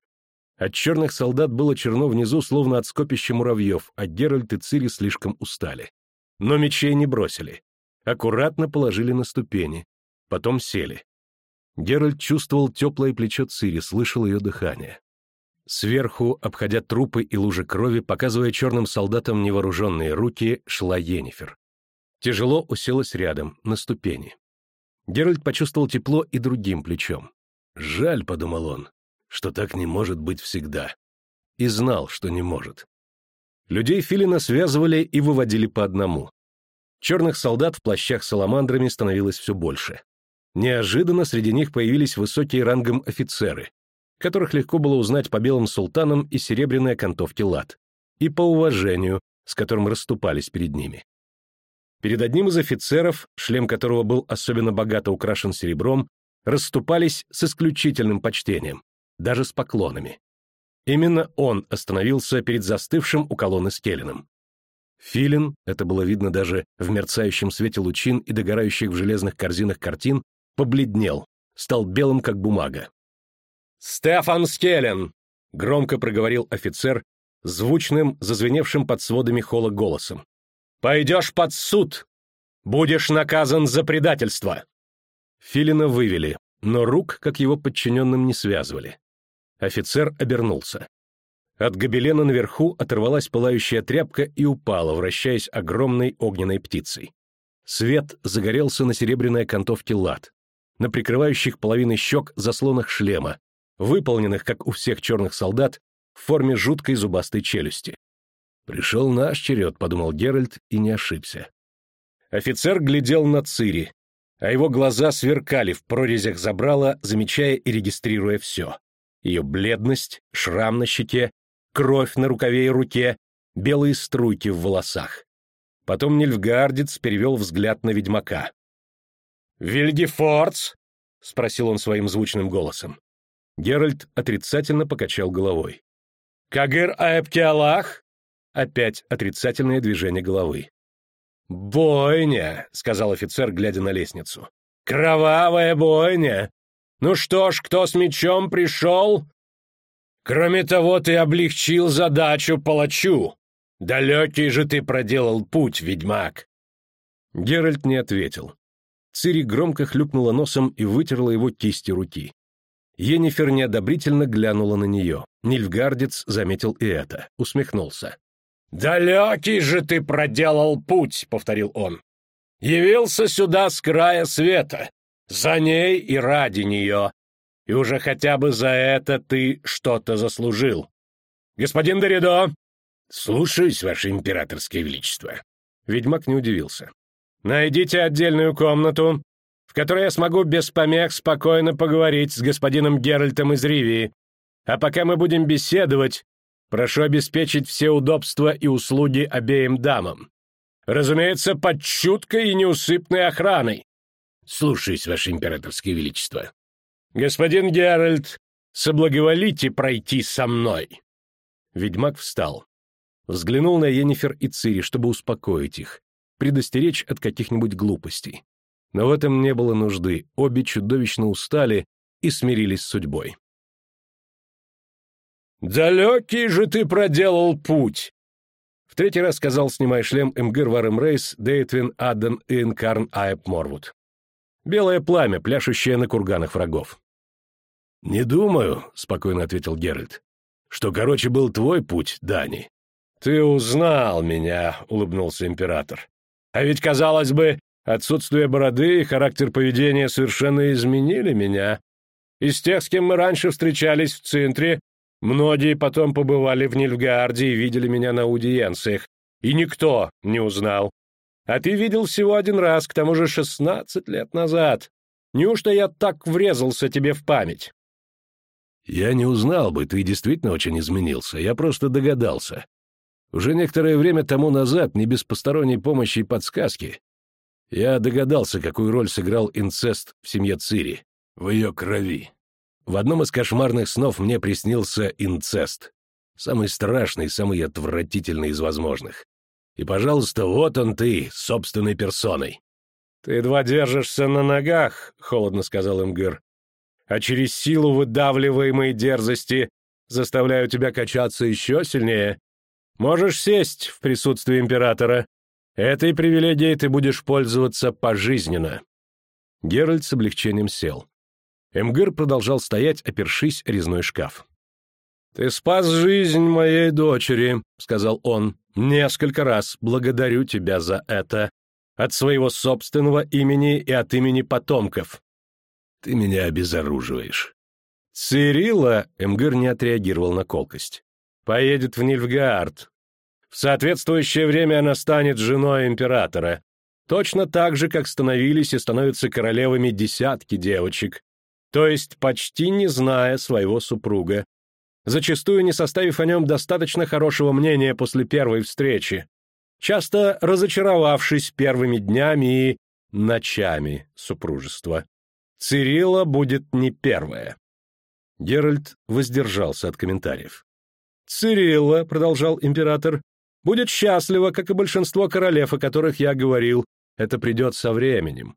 От черных солдат было черно внизу, словно от скопища муравьев, а Геральт и Цири слишком устали. Но мечей не бросили. Аккуратно положили на ступени. Потом сели. Геральт чувствовал теплое плечо Цири, слышал ее дыхание. Сверху, обходя трупы и лужи крови, показывая черным солдатам невооруженные руки, шла Енифер. Тяжело уселась рядом, на ступени. Геральт почувствовал тепло и другим плечом. «Жаль», — подумал он, что так не может быть всегда. И знал, что не может. Людей Филина связывали и выводили по одному. Черных солдат в плащах саламандрами становилось все больше. Неожиданно среди них появились высокие рангом офицеры, которых легко было узнать по белым султанам и серебряной окантовке лад, и по уважению, с которым расступались перед ними. Перед одним из офицеров, шлем которого был особенно богато украшен серебром, расступались с исключительным почтением, даже с поклонами. Именно он остановился перед застывшим у колонны Скелленом. Филин, это было видно даже в мерцающем свете лучин и догорающих в железных корзинах картин, побледнел, стал белым, как бумага. «Стефан Скеллен!» — громко проговорил офицер, звучным, зазвеневшим под сводами холла голосом. «Пойдешь под суд! Будешь наказан за предательство!» Филина вывели, но рук, как его подчиненным, не связывали. Офицер обернулся. От гобелена наверху оторвалась пылающая тряпка и упала, вращаясь огромной огненной птицей. Свет загорелся на серебряной окантовке лад, на прикрывающих половины щек заслонах шлема, выполненных, как у всех черных солдат, в форме жуткой зубастой челюсти. «Пришел наш черед», — подумал Геральт, и не ошибся. Офицер глядел на Цири, а его глаза сверкали в прорезях забрала, замечая и регистрируя все ее бледность, шрам на щеке, кровь на рукаве и руке, белые струйки в волосах. Потом Нильфгардец перевел взгляд на ведьмака. «Вильгефордс?» — спросил он своим звучным голосом. Геральт отрицательно покачал головой. «Кагыр Аэптиалах?» Опять отрицательное движение головы. «Бойня», — сказал офицер, глядя на лестницу. «Кровавая бойня! Ну что ж, кто с мечом пришел? Кроме того, ты облегчил задачу палачу. Далекий же ты проделал путь, ведьмак. Геральт не ответил. Цири громко хлюпнула носом и вытерла его кисти руки. Енифер неодобрительно глянула на нее. Нильфгардец заметил и это, усмехнулся. «Далекий же ты проделал путь», — повторил он. «Явился сюда с края света. За ней и ради нее. И уже хотя бы за это ты что-то заслужил. Господин Доридо!» «Слушаюсь, ваше императорское величество». Ведьмак не удивился. «Найдите отдельную комнату, в которой я смогу без помех спокойно поговорить с господином Геральтом из Ривии, А пока мы будем беседовать, прошу обеспечить все удобства и услуги обеим дамам. Разумеется, под чуткой и неусыпной охраной. Слушаюсь, Ваше Императорское Величество. Господин Геральт, соблаговолите пройти со мной. Ведьмак встал. Взглянул на Енифер и Цири, чтобы успокоить их, предостеречь от каких-нибудь глупостей. Но в этом не было нужды, обе чудовищно устали и смирились с судьбой. «Далекий же ты проделал путь!» В третий раз сказал, снимая шлем Эмгир Варем Рейс, Дейтвин Адден и Инкарн Аэп Морвуд. Белое пламя, пляшущее на курганах врагов. «Не думаю», — спокойно ответил Геральт, — «что, короче, был твой путь, Дани». «Ты узнал меня», — улыбнулся император. «А ведь, казалось бы, отсутствие бороды и характер поведения совершенно изменили меня. Из тех, с кем мы раньше встречались в центре, многие потом побывали в Нильфгаарде и видели меня на аудиенциях, и никто не узнал. А ты видел всего один раз, к тому же шестнадцать лет назад. Неужто я так врезался тебе в память?» «Я не узнал бы, ты действительно очень изменился, я просто догадался. Уже некоторое время тому назад, не без посторонней помощи и подсказки, я догадался, какую роль сыграл инцест в семье Цири, в ее крови. В одном из кошмарных снов мне приснился инцест, самый страшный, самый отвратительный из возможных. И, пожалуйста, вот он ты, собственной персоной. «Ты едва держишься на ногах», — холодно сказал Имгыр. «А через силу выдавливаемой дерзости заставляю тебя качаться еще сильнее. Можешь сесть в присутствии императора. Этой привилегией ты будешь пользоваться пожизненно». Геральт с облегчением сел. Эмгыр продолжал стоять, опершись резной шкаф. «Ты спас жизнь моей дочери», — сказал он. Несколько раз благодарю тебя за это. От своего собственного имени и от имени потомков. Ты меня обезоруживаешь. Цирилла, Эмгыр не отреагировал на колкость, поедет в Нильфгаард. В соответствующее время она станет женой императора. Точно так же, как становились и становятся королевами десятки девочек, то есть почти не зная своего супруга зачастую не составив о нем достаточно хорошего мнения после первой встречи, часто разочаровавшись первыми днями и ночами супружества. Цирилла будет не первая. Геральт воздержался от комментариев. «Цирилла», — продолжал император, — «будет счастлива, как и большинство королев, о которых я говорил. Это придет со временем.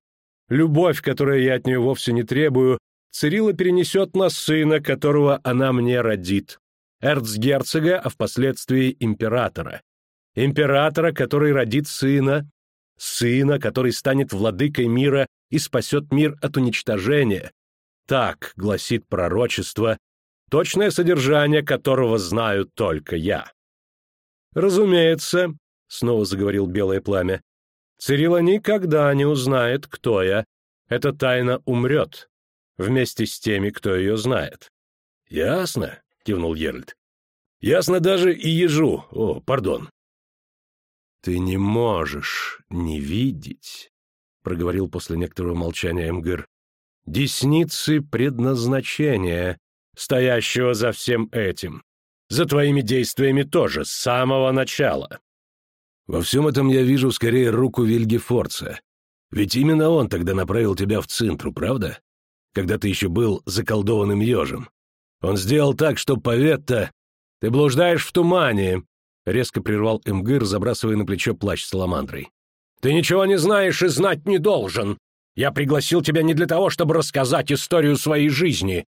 Любовь, которую я от нее вовсе не требую, Цирилла перенесет на сына, которого она мне родит, эрцгерцога, а впоследствии императора. Императора, который родит сына, сына, который станет владыкой мира и спасет мир от уничтожения. Так гласит пророчество, точное содержание которого знаю только я. «Разумеется», — снова заговорил белое пламя, — «Цирилла никогда не узнает, кто я. Эта тайна умрет вместе с теми, кто ее знает. «Ясно», — кивнул Геральт. «Ясно даже и ежу. О, пардон». «Ты не можешь не видеть», — проговорил после некоторого молчания Эмгыр, «десницы предназначения, стоящего за всем этим, за твоими действиями тоже, с самого начала». «Во всем этом я вижу скорее руку Вильгефорца. Ведь именно он тогда направил тебя в Цинтру, правда? Когда ты еще был заколдованным ежем. Он сделал так, что Паветта... Ты блуждаешь в тумане!» — резко прервал Эмгыр, забрасывая на плечо плащ саламандрой. «Ты ничего не знаешь и знать не должен. Я пригласил тебя не для того, чтобы рассказать историю своей жизни,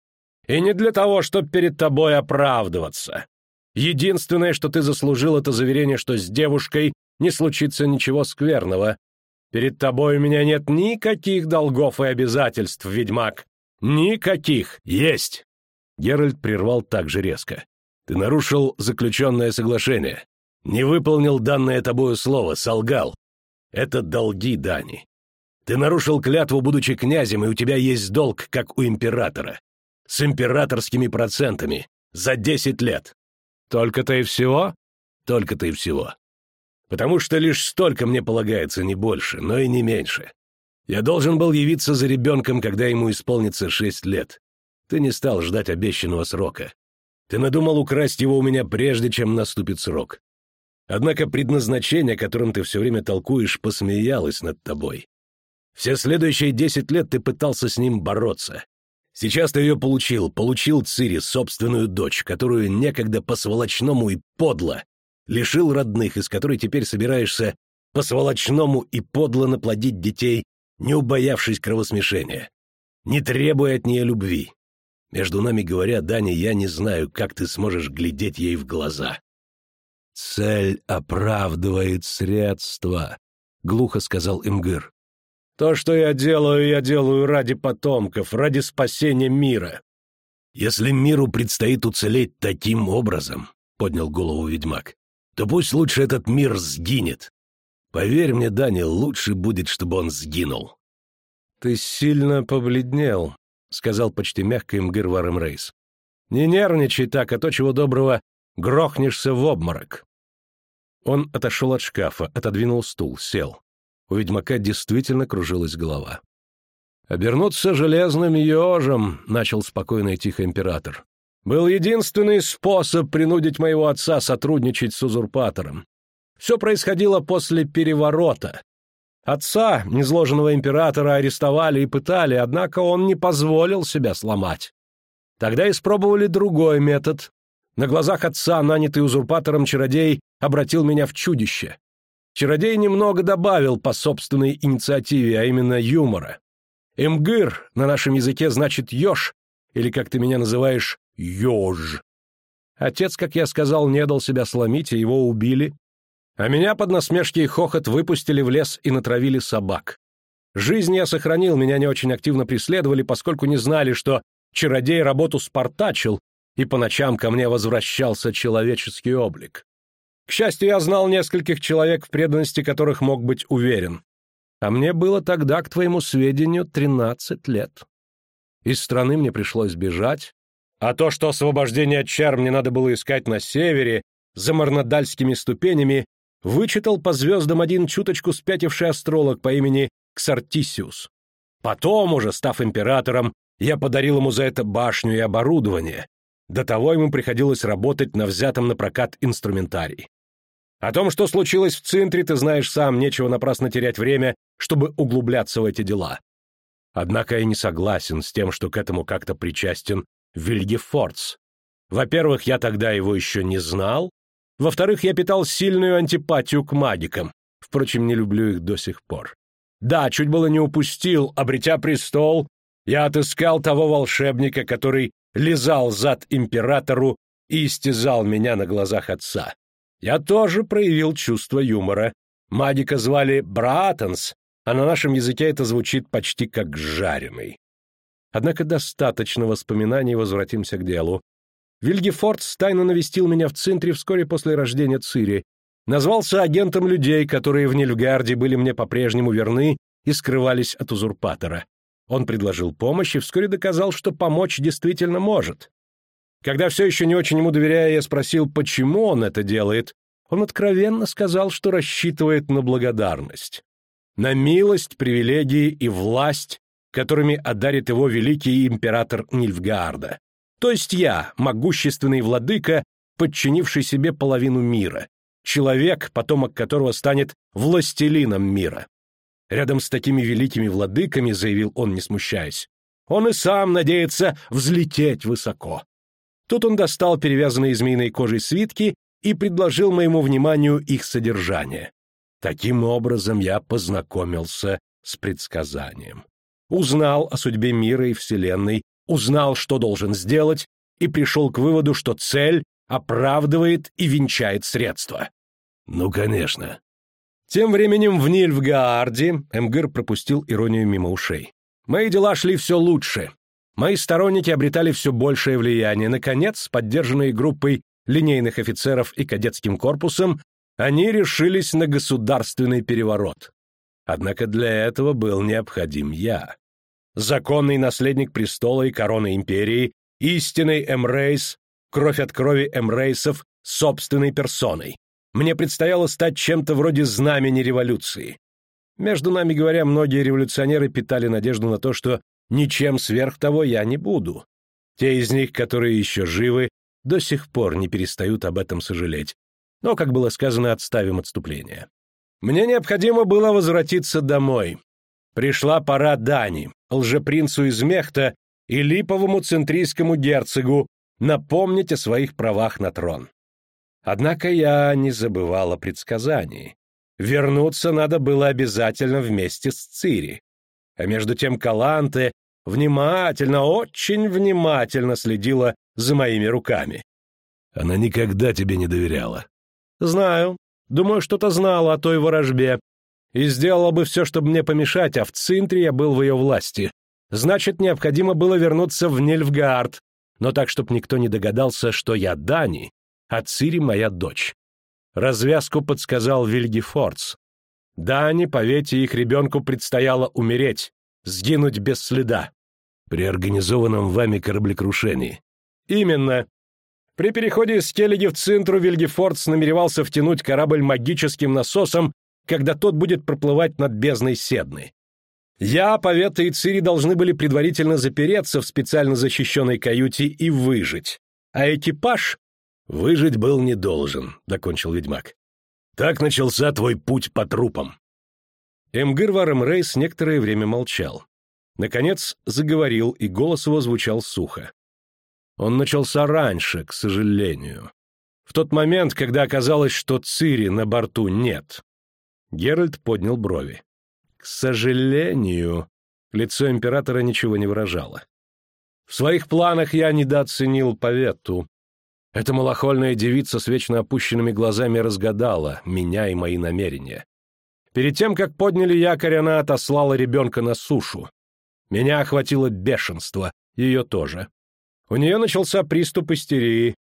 и не для того, чтобы перед тобой оправдываться. Единственное, что ты заслужил, это заверение, что с девушкой не случится ничего скверного, Перед тобой у меня нет никаких долгов и обязательств, ведьмак. Никаких. Есть!» Геральт прервал так же резко. «Ты нарушил заключенное соглашение. Не выполнил данное тобою слово, солгал. Это долги, Дани. Ты нарушил клятву, будучи князем, и у тебя есть долг, как у императора. С императорскими процентами. За десять лет. Только-то и всего? Только-то и всего потому что лишь столько мне полагается, не больше, но и не меньше. Я должен был явиться за ребенком, когда ему исполнится шесть лет. Ты не стал ждать обещанного срока. Ты надумал украсть его у меня прежде, чем наступит срок. Однако предназначение, которым ты все время толкуешь, посмеялось над тобой. Все следующие десять лет ты пытался с ним бороться. Сейчас ты ее получил, получил Цири, собственную дочь, которую некогда по-сволочному и подло лишил родных, из которой теперь собираешься по-сволочному и подло наплодить детей, не убоявшись кровосмешения, не требуя от нее любви. Между нами говоря, Даня, я не знаю, как ты сможешь глядеть ей в глаза. «Цель оправдывает средства», — глухо сказал Имгыр. То, что я делаю, я делаю ради потомков, ради спасения мира. Если миру предстоит уцелеть таким образом, — поднял голову ведьмак, — то пусть лучше этот мир сгинет. Поверь мне, Дани, лучше будет, чтобы он сгинул. Ты сильно побледнел, — сказал почти мягко им Гырварем Рейс. Не нервничай так, а то, чего доброго, грохнешься в обморок. Он отошел от шкафа, отодвинул стул, сел. У ведьмака действительно кружилась голова. «Обернуться железным ежем», — начал спокойно и тихо император. «Был единственный способ принудить моего отца сотрудничать с узурпатором. Все происходило после переворота. Отца, незложенного императора, арестовали и пытали, однако он не позволил себя сломать. Тогда испробовали другой метод. На глазах отца, нанятый узурпатором чародей, обратил меня в чудище. Чародей немного добавил по собственной инициативе, а именно юмора. «Эмгыр» на нашем языке значит «еж», или, как ты меня называешь, «еж». Отец, как я сказал, не дал себя сломить, и его убили. А меня под насмешки и хохот выпустили в лес и натравили собак. Жизнь я сохранил, меня не очень активно преследовали, поскольку не знали, что чародей работу спартачил, и по ночам ко мне возвращался человеческий облик. К счастью, я знал нескольких человек, в преданности которых мог быть уверен. А мне было тогда, к твоему сведению, тринадцать лет. Из страны мне пришлось бежать, а то, что освобождение от чар мне надо было искать на севере, за Марнадальскими ступенями, вычитал по звездам один чуточку спятивший астролог по имени Ксартисиус. Потом уже, став императором, я подарил ему за это башню и оборудование. До того ему приходилось работать на взятом на прокат инструментарий. О том, что случилось в центре, ты знаешь сам, нечего напрасно терять время, чтобы углубляться в эти дела. Однако я не согласен с тем, что к этому как-то причастен Вильгефордс. Во-первых, я тогда его еще не знал. Во-вторых, я питал сильную антипатию к магикам. Впрочем, не люблю их до сих пор. Да, чуть было не упустил, обретя престол, я отыскал того волшебника, который лизал зад императору и истязал меня на глазах отца. Я тоже проявил чувство юмора. Магика звали Братанс, а на нашем языке это звучит почти как «жареный». Однако достаточно воспоминаний, возвратимся к делу. Вильгефорд тайно навестил меня в центре вскоре после рождения Цири, назвался агентом людей, которые в Нильфгарде были мне по-прежнему верны и скрывались от узурпатора. Он предложил помощь и вскоре доказал, что помочь действительно может. Когда все еще не очень ему доверяя, я спросил, почему он это делает, он откровенно сказал, что рассчитывает на благодарность. На милость, привилегии и власть, которыми одарит его великий император Нильфгаарда. То есть я, могущественный владыка, подчинивший себе половину мира, человек, потомок которого станет властелином мира. Рядом с такими великими владыками, заявил он, не смущаясь, он и сам надеется взлететь высоко. Тут он достал перевязанные змеиной кожей свитки и предложил моему вниманию их содержание. Таким образом я познакомился с предсказанием. Узнал о судьбе мира и Вселенной, узнал, что должен сделать, и пришел к выводу, что цель оправдывает и венчает средства. Ну, конечно. Тем временем в Нильфгаарде Эмгыр пропустил иронию мимо ушей. Мои дела шли все лучше. Мои сторонники обретали все большее влияние. Наконец, поддержанные группой линейных офицеров и кадетским корпусом, они решились на государственный переворот. Однако для этого был необходим я. Законный наследник престола и короны империи, истинный Эмрейс, кровь от крови Эмрейсов, собственной персоной. Мне предстояло стать чем-то вроде знамени революции. Между нами говоря, многие революционеры питали надежду на то, что Ничем сверх того я не буду. Те из них, которые еще живы, до сих пор не перестают об этом сожалеть. Но, как было сказано, отставим отступление. Мне необходимо было возвратиться домой. Пришла пора Дани, лжепринцу из Мехта и липовому центрийскому герцогу напомнить о своих правах на трон. Однако я не забывал о предсказании. Вернуться надо было обязательно вместе с Цири. А между тем Каланте внимательно, очень внимательно следила за моими руками. Она никогда тебе не доверяла. Знаю. Думаю, что-то знала о той ворожбе. И сделала бы все, чтобы мне помешать, а в Цинтре я был в ее власти. Значит, необходимо было вернуться в Нильфгаард, но так, чтобы никто не догадался, что я Дани, а Цири моя дочь. Развязку подсказал Вильгефордс. Дани, поверьте, их ребенку предстояло умереть, сгинуть без следа. При организованном вами кораблекрушении. Именно. При переходе из Келлиги в Цинтру Вильгефордс намеревался втянуть корабль магическим насосом, когда тот будет проплывать над бездной Седны. Я, Павета и Цири должны были предварительно запереться в специально защищенной каюте и выжить. А экипаж... «Выжить был не должен», — докончил ведьмак. «Так начался твой путь по трупам». Эмгыр Варэмрейс некоторое время молчал. Наконец заговорил, и голос его звучал сухо. Он начался раньше, к сожалению. В тот момент, когда оказалось, что Цири на борту нет. Геральт поднял брови. К сожалению, лицо императора ничего не выражало. В своих планах я недооценил Паветту. Эта малохольная девица с вечно опущенными глазами разгадала меня и мои намерения. Перед тем, как подняли якорь, она отослала ребенка на сушу. Меня охватило бешенство, ее тоже. У нее начался приступ истерии.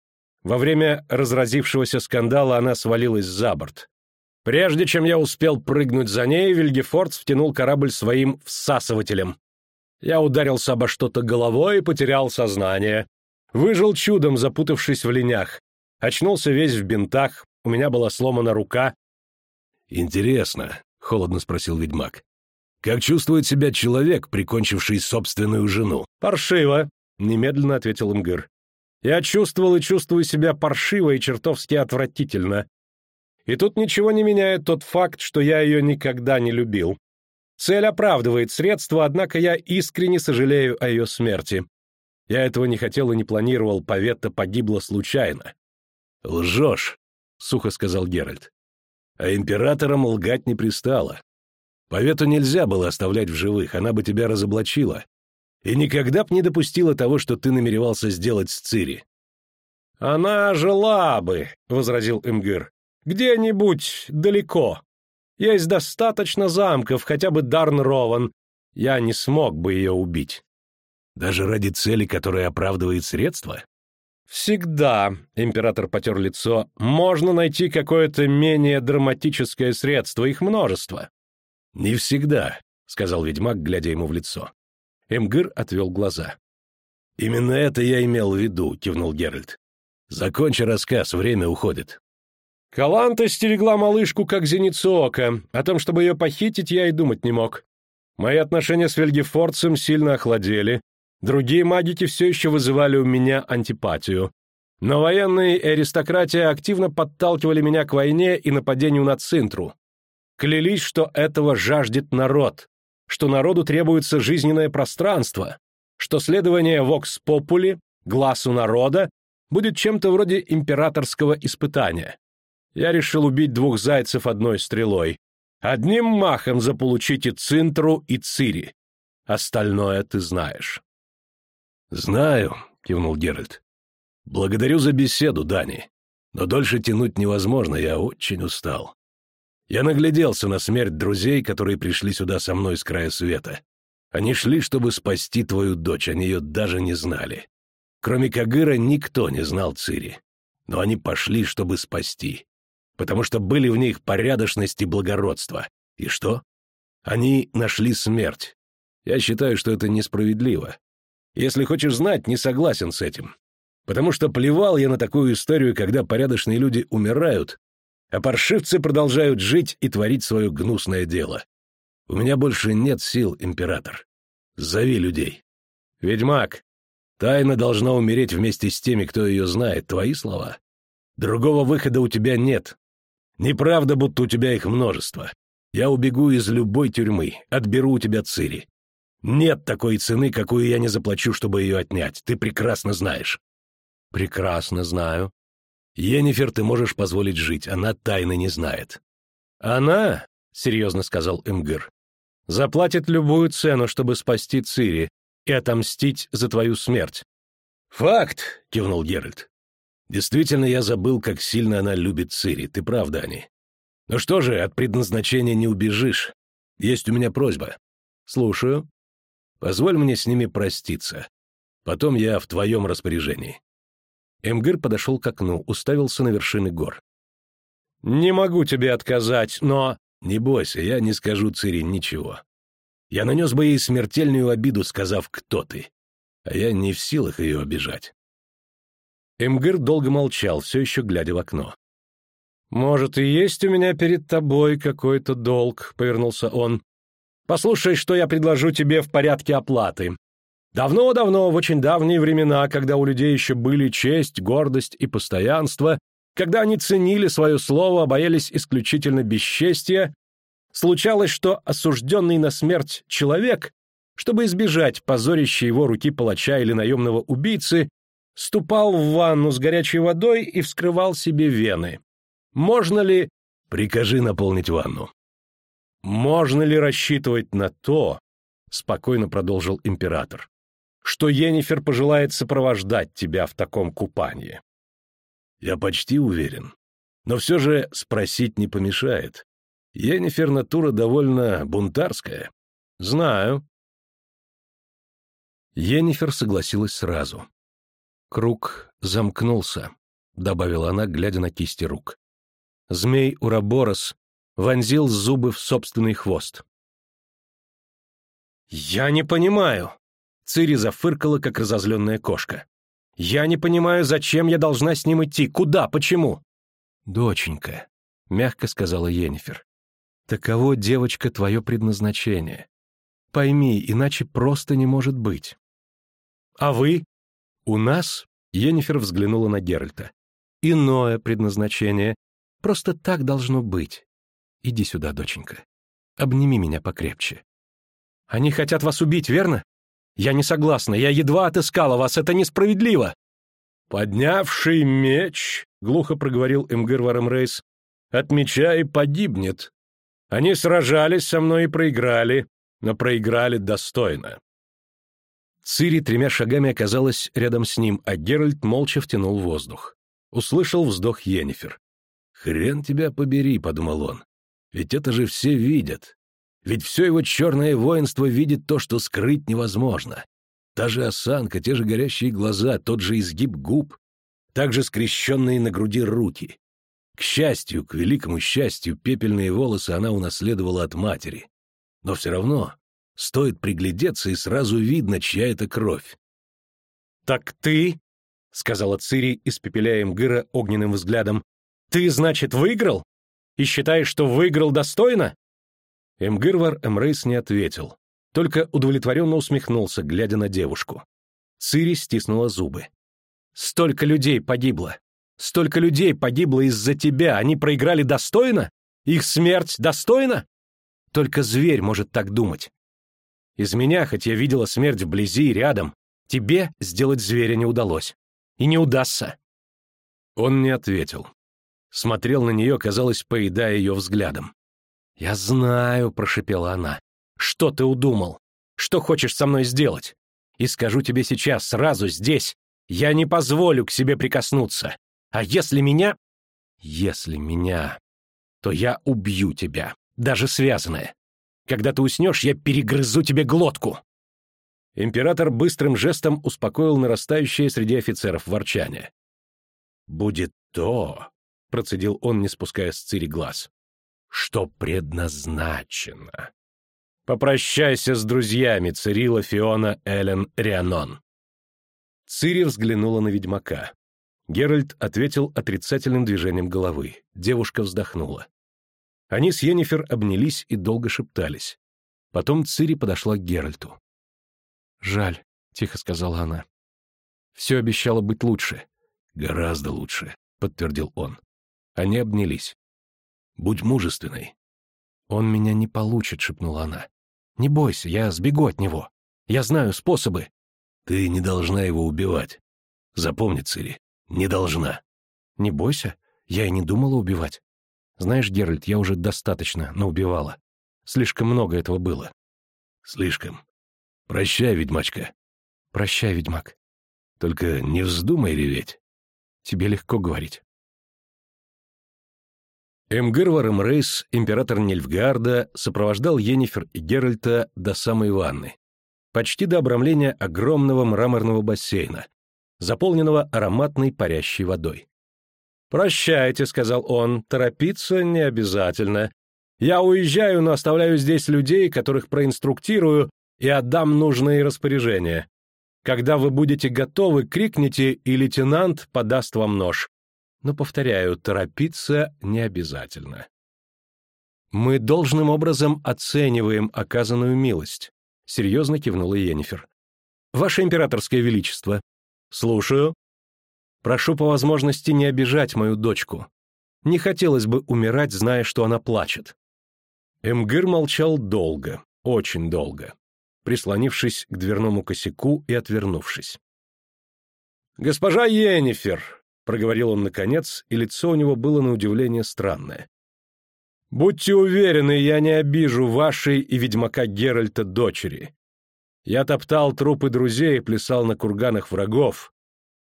Во время разразившегося скандала она свалилась за борт. Прежде чем я успел прыгнуть за ней, Вильгефордс втянул корабль своим всасывателем. Я ударился обо что-то головой и потерял сознание. Выжил чудом, запутавшись в ленях. Очнулся весь в бинтах, у меня была сломана рука. «Интересно», — холодно спросил ведьмак. «Как чувствует себя человек, прикончивший собственную жену?» «Паршиво», — немедленно ответил Имгыр. «Я чувствовал и чувствую себя паршиво и чертовски отвратительно. И тут ничего не меняет тот факт, что я ее никогда не любил. Цель оправдывает средства, однако я искренне сожалею о ее смерти. Я этого не хотел и не планировал, Паветта погибла случайно. «Лжешь», — сухо сказал Геральт. «А императорам лгать не пристало. Повету нельзя было оставлять в живых, она бы тебя разоблачила. И никогда б не допустила того, что ты намеревался сделать с Цири». «Она жила бы», — возразил Эмгир. Где-нибудь далеко. Есть достаточно замков, хотя бы Дарн-Рован. Я не смог бы ее убить. Даже ради цели, которая оправдывает средства? Всегда, император потер лицо, можно найти какое-то менее драматическое средство, их множество. Не всегда, сказал ведьмак, глядя ему в лицо. Эмгыр отвел глаза. «Именно это я имел в виду», — кивнул Геральт. «Закончи рассказ, время уходит». Каланта стерегла малышку как зеницу ока. О том, чтобы ее похитить, я и думать не мог. Мои отношения с Вельгефорцем сильно охладели. Другие магики все еще вызывали у меня антипатию. Но военные и аристократия активно подталкивали меня к войне и нападению на Цинтру. Клялись, что этого жаждет народ, что народу требуется жизненное пространство, что следование Вокс Попули, глазу народа, будет чем-то вроде императорского испытания я решил убить двух зайцев одной стрелой. Одним махом заполучить и Цинтру, и Цири. Остальное ты знаешь. «Знаю», — кивнул Геральт. «Благодарю за беседу, Дани. Но дольше тянуть невозможно, я очень устал. Я нагляделся на смерть друзей, которые пришли сюда со мной с края света. Они шли, чтобы спасти твою дочь, они ее даже не знали. Кроме Кагыра никто не знал Цири. Но они пошли, чтобы спасти потому что были в них порядочность и благородство. И что? Они нашли смерть. Я считаю, что это несправедливо. Если хочешь знать, не согласен с этим. Потому что плевал я на такую историю, когда порядочные люди умирают, а паршивцы продолжают жить и творить свое гнусное дело. У меня больше нет сил, император. Зови людей. Ведьмак, Тайна должна умереть вместе с теми, кто ее знает. Твои слова. Другого выхода у тебя нет. Неправда, будто у тебя их множество. Я убегу из любой тюрьмы, отберу у тебя Цири. Нет такой цены, какую я не заплачу, чтобы ее отнять. Ты прекрасно знаешь. Прекрасно знаю. Енифер ты можешь позволить жить, она тайны не знает. Она, — серьезно сказал Эмгыр, — заплатит любую цену, чтобы спасти Цири и отомстить за твою смерть. «Факт!» — кивнул Геральт. «Действительно, я забыл, как сильно она любит Цири. Ты прав, Дани. Ну что же, от предназначения не убежишь. Есть у меня просьба. Слушаю. Позволь мне с ними проститься. Потом я в твоем распоряжении». Эмгыр подошел к окну, уставился на вершины гор. «Не могу тебе отказать, но...» «Не бойся, я не скажу Цири ничего. Я нанес бы ей смертельную обиду, сказав, кто ты. А я не в силах ее обижать». Эмгыр долго молчал, все еще глядя в окно. «Может, и есть у меня перед тобой какой-то долг», — повернулся он. «Послушай, что я предложу тебе в порядке оплаты. Давно-давно, в очень давние времена, когда у людей еще были честь, гордость и постоянство, когда они ценили свое слово, боялись исключительно бесчестия, случалось, что осужденный на смерть человек, чтобы избежать позорящей его руки палача или наемного убийцы, ступал в ванну с горячей водой и вскрывал себе вены. Можно ли... Прикажи наполнить ванну. Можно ли рассчитывать на то, спокойно продолжил император, что Енифер пожелает сопровождать тебя в таком купании? Я почти уверен. Но все же спросить не помешает. Енифер натура довольно бунтарская. Знаю. Енифер согласилась сразу. Круг замкнулся, добавила она, глядя на кисти рук. Змей Ураборос вонзил зубы в собственный хвост. «Я не понимаю!» Цири зафыркала, как разозленная кошка. «Я не понимаю, зачем я должна с ним идти? Куда? Почему?» «Доченька», — мягко сказала Енифер, Таково, девочка, твое предназначение. Пойми, иначе просто не может быть. А вы? У нас, Енифер взглянула на Геральта, иное предназначение. Просто так должно быть. Иди сюда, доченька. Обними меня покрепче. Они хотят вас убить, верно? Я не согласна, я едва отыскала вас, это несправедливо. Поднявший меч, глухо проговорил Эмгир Варемрейс, от меча и погибнет. Они сражались со мной и проиграли, но проиграли достойно. Цири тремя шагами оказалась рядом с ним, а Геральт молча втянул воздух. Услышал вздох Йеннифер. «Хрен тебя побери», — подумал он. «Ведь это же все видят. Ведь все его черное воинство видит то, что скрыть невозможно. Та же осанка, те же горящие глаза, тот же изгиб губ, также скрещенные на груди руки. К счастью, к великому счастью, пепельные волосы она унаследовала от матери. Но все равно стоит приглядеться, и сразу видно, чья это кровь. «Так ты, — сказала Цири, испепеляя Мгыра огненным взглядом, — ты, значит, выиграл? И считаешь, что выиграл достойно?» Эмгырвар Эмрейс не ответил, только удовлетворенно усмехнулся, глядя на девушку. Цири стиснула зубы. «Столько людей погибло. Столько людей погибло из-за тебя, они проиграли достойно? Их смерть достойна? Только зверь может так думать. Из меня, хоть я видела смерть вблизи и рядом, тебе сделать зверя не удалось. И не удастся. Он не ответил. Смотрел на нее, казалось, поедая ее взглядом. «Я знаю», — прошепела она. «Что ты удумал? Что хочешь со мной сделать? И скажу тебе сейчас, сразу, здесь. Я не позволю к себе прикоснуться. А если меня... Если меня... То я убью тебя, даже связанная. Когда ты уснешь, я перегрызу тебе глотку. Император быстрым жестом успокоил нарастающее среди офицеров ворчание. «Будет то», — процедил он, не спуская с Цири глаз, — «что предназначено». «Попрощайся с друзьями, Цирила, Фиона, Элен, Рианон». Цири взглянула на ведьмака. Геральт ответил отрицательным движением головы. Девушка вздохнула. Они с Йеннифер обнялись и долго шептались. Потом Цири подошла к Геральту. «Жаль», — тихо сказала она. Все обещало быть лучше. Гораздо лучше, подтвердил он. Они обнялись. Будь мужественной. Он меня не получит, шепнула она. Не бойся, я сбегу от него. Я знаю способы. Ты не должна его убивать. Запомни, Цири, не должна. Не бойся, я и не думала убивать. Знаешь, Геральт, я уже достаточно наубивала. Слишком много этого было. Слишком. Прощай, ведьмачка. Прощай, ведьмак. Только не вздумай реветь. Тебе легко говорить. Эмгыр Рейс, император Нильфгарда, сопровождал Йеннифер и Геральта до самой ванны. Почти до обрамления огромного мраморного бассейна, заполненного ароматной парящей водой. «Прощайте», — сказал он, — «торопиться не обязательно. Я уезжаю, но оставляю здесь людей, которых проинструктирую и отдам нужные распоряжения. Когда вы будете готовы, крикните, и лейтенант подаст вам нож. Но, повторяю, торопиться не обязательно. Мы должным образом оцениваем оказанную милость, серьезно кивнула Йеннифер. Ваше императорское величество. Слушаю. Прошу по возможности не обижать мою дочку. Не хотелось бы умирать, зная, что она плачет. Эмгыр молчал долго, очень долго, прислонившись к дверному косяку и отвернувшись. «Госпожа Йеннифер!» — проговорил он наконец, и лицо у него было на удивление странное. «Будьте уверены, я не обижу вашей и ведьмака Геральта дочери. Я топтал трупы друзей и плясал на курганах врагов,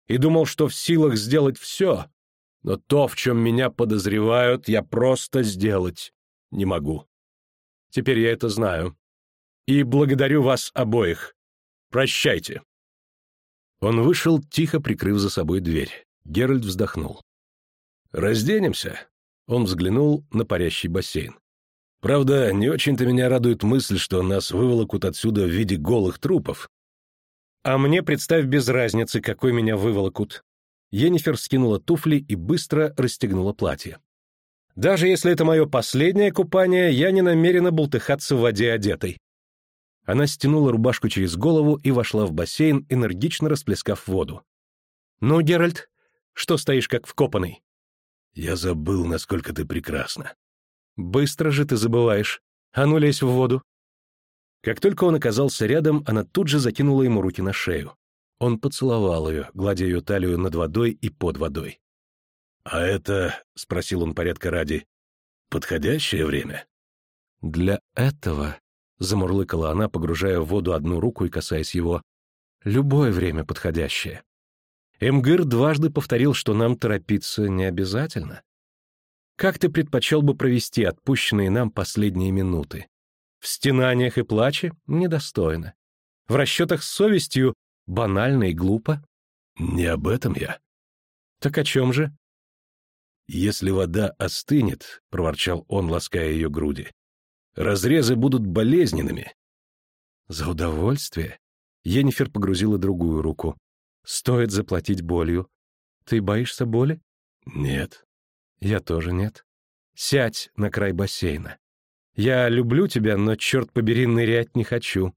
и думал, что в силах сделать все, но то, в чем меня подозревают, я просто сделать не могу. Теперь я это знаю. И благодарю вас обоих. Прощайте. Он вышел, тихо прикрыв за собой дверь. Геральт вздохнул. «Разденемся?» Он взглянул на парящий бассейн. «Правда, не очень-то меня радует мысль, что нас выволокут отсюда в виде голых трупов. А мне, представь, без разницы, какой меня выволокут. Енифер скинула туфли и быстро расстегнула платье. Даже если это мое последнее купание, я не намерена бултыхаться в воде одетой. Она стянула рубашку через голову и вошла в бассейн, энергично расплескав воду. «Ну, Геральт, что стоишь как вкопанный?» «Я забыл, насколько ты прекрасна». «Быстро же ты забываешь. А ну, лезь в воду». Как только он оказался рядом, она тут же закинула ему руки на шею. Он поцеловал ее, гладя ее талию над водой и под водой. «А это, — спросил он порядка ради, — подходящее время?» «Для этого, — замурлыкала она, погружая в воду одну руку и касаясь его, — любое время подходящее. Эмгыр дважды повторил, что нам торопиться не обязательно. Как ты предпочел бы провести отпущенные нам последние минуты? В стенаниях и плаче недостойно. В расчетах с совестью банально и глупо. Не об этом я. Так о чем же? Если вода остынет, — проворчал он, лаская ее груди, — разрезы будут болезненными. За удовольствие? Енифер погрузила другую руку. Стоит заплатить болью. Ты боишься боли? Нет. Я тоже нет. Сядь на край бассейна. Я люблю тебя, но, черт побери, нырять не хочу».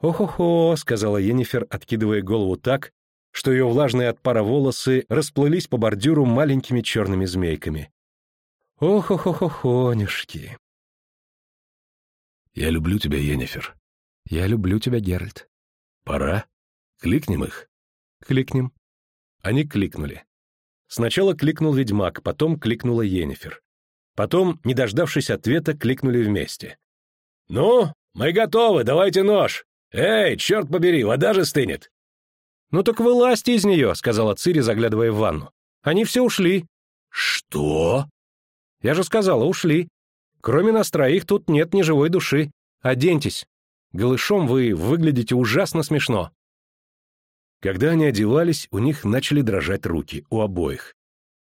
«Ох-охо», — сказала Енифер, откидывая голову так, что ее влажные от пара волосы расплылись по бордюру маленькими черными змейками. «Ох-охо-хонюшки». «Я люблю тебя, Енифер». «Я люблю тебя, Геральт». «Пора? Кликнем их?» «Кликнем». Они кликнули. Сначала кликнул ведьмак, потом кликнула Енифер. Потом, не дождавшись ответа, кликнули вместе. «Ну, мы готовы, давайте нож! Эй, черт побери, вода же стынет!» «Ну так вылазьте из нее», — сказала Цири, заглядывая в ванну. «Они все ушли». «Что?» «Я же сказала, ушли. Кроме нас троих тут нет ни живой души. Оденьтесь. Голышом вы выглядите ужасно смешно». Когда они одевались, у них начали дрожать руки, у обоих.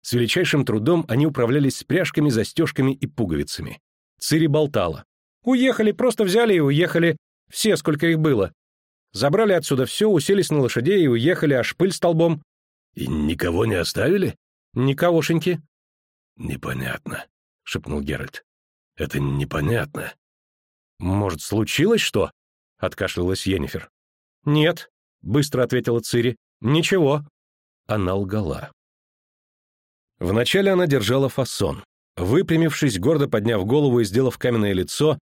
С величайшим трудом они управлялись с пряжками, застежками и пуговицами. Цири болтала. «Уехали, просто взяли и уехали. Все, сколько их было. Забрали отсюда все, уселись на лошадей и уехали, аж пыль столбом». «И никого не оставили?» «Никогошеньки». «Непонятно», — шепнул Геральт. «Это непонятно». «Может, случилось что?» — откашлялась Йеннифер. «Нет. — быстро ответила Цири. «Ничего». Она лгала. Вначале она держала фасон. Выпрямившись, гордо подняв голову и сделав каменное лицо,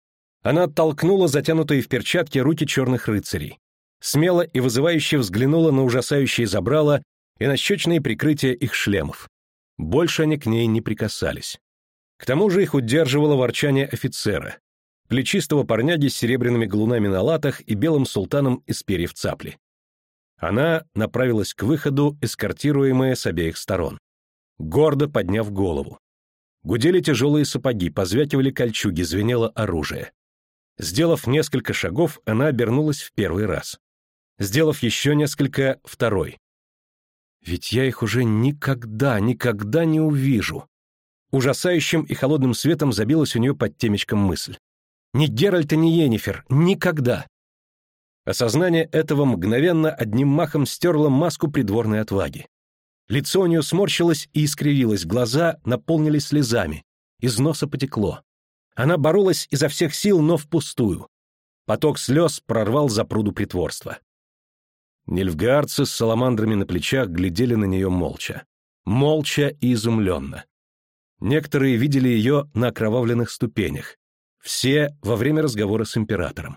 она оттолкнула затянутые в перчатки руки черных рыцарей. Смело и вызывающе взглянула на ужасающие забрала и на щечные прикрытия их шлемов. Больше они к ней не прикасались. К тому же их удерживало ворчание офицера, плечистого парняги с серебряными галунами на латах и белым султаном из перьев цапли. Она направилась к выходу, эскортируемая с обеих сторон. Гордо подняв голову. Гудели тяжелые сапоги, позвякивали кольчуги, звенело оружие. Сделав несколько шагов, она обернулась в первый раз. Сделав еще несколько — второй. Ведь я их уже никогда, никогда не увижу. Ужасающим и холодным светом забилась у нее под темечком мысль. Ни Геральта, ни Енифер. Никогда. Осознание этого мгновенно одним махом стерло маску придворной отваги. Лицо у нее сморщилось и искривилось, глаза наполнились слезами, из носа потекло. Она боролась изо всех сил, но впустую. Поток слез прорвал запруду притворства. Нильфгаарцы с саламандрами на плечах глядели на нее молча. Молча и изумленно. Некоторые видели ее на окровавленных ступенях, все во время разговора с императором.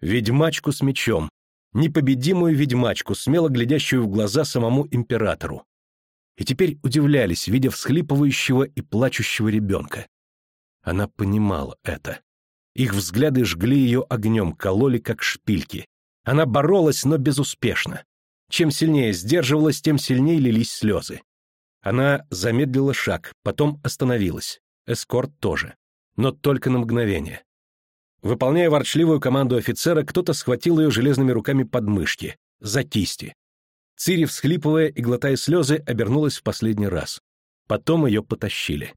Ведьмачку с мечом, непобедимую ведьмачку, смело глядящую в глаза самому императору. И теперь удивлялись, видя всхлипывающего и плачущего ребенка. Она понимала это. Их взгляды жгли ее огнем, кололи как шпильки. Она боролась, но безуспешно. Чем сильнее сдерживалась, тем сильнее лились слезы. Она замедлила шаг, потом остановилась. Эскорт тоже но только на мгновение. Выполняя ворчливую команду офицера, кто-то схватил ее железными руками под мышки, за кисти. Цири, всхлипывая и глотая слезы, обернулась в последний раз. Потом ее потащили.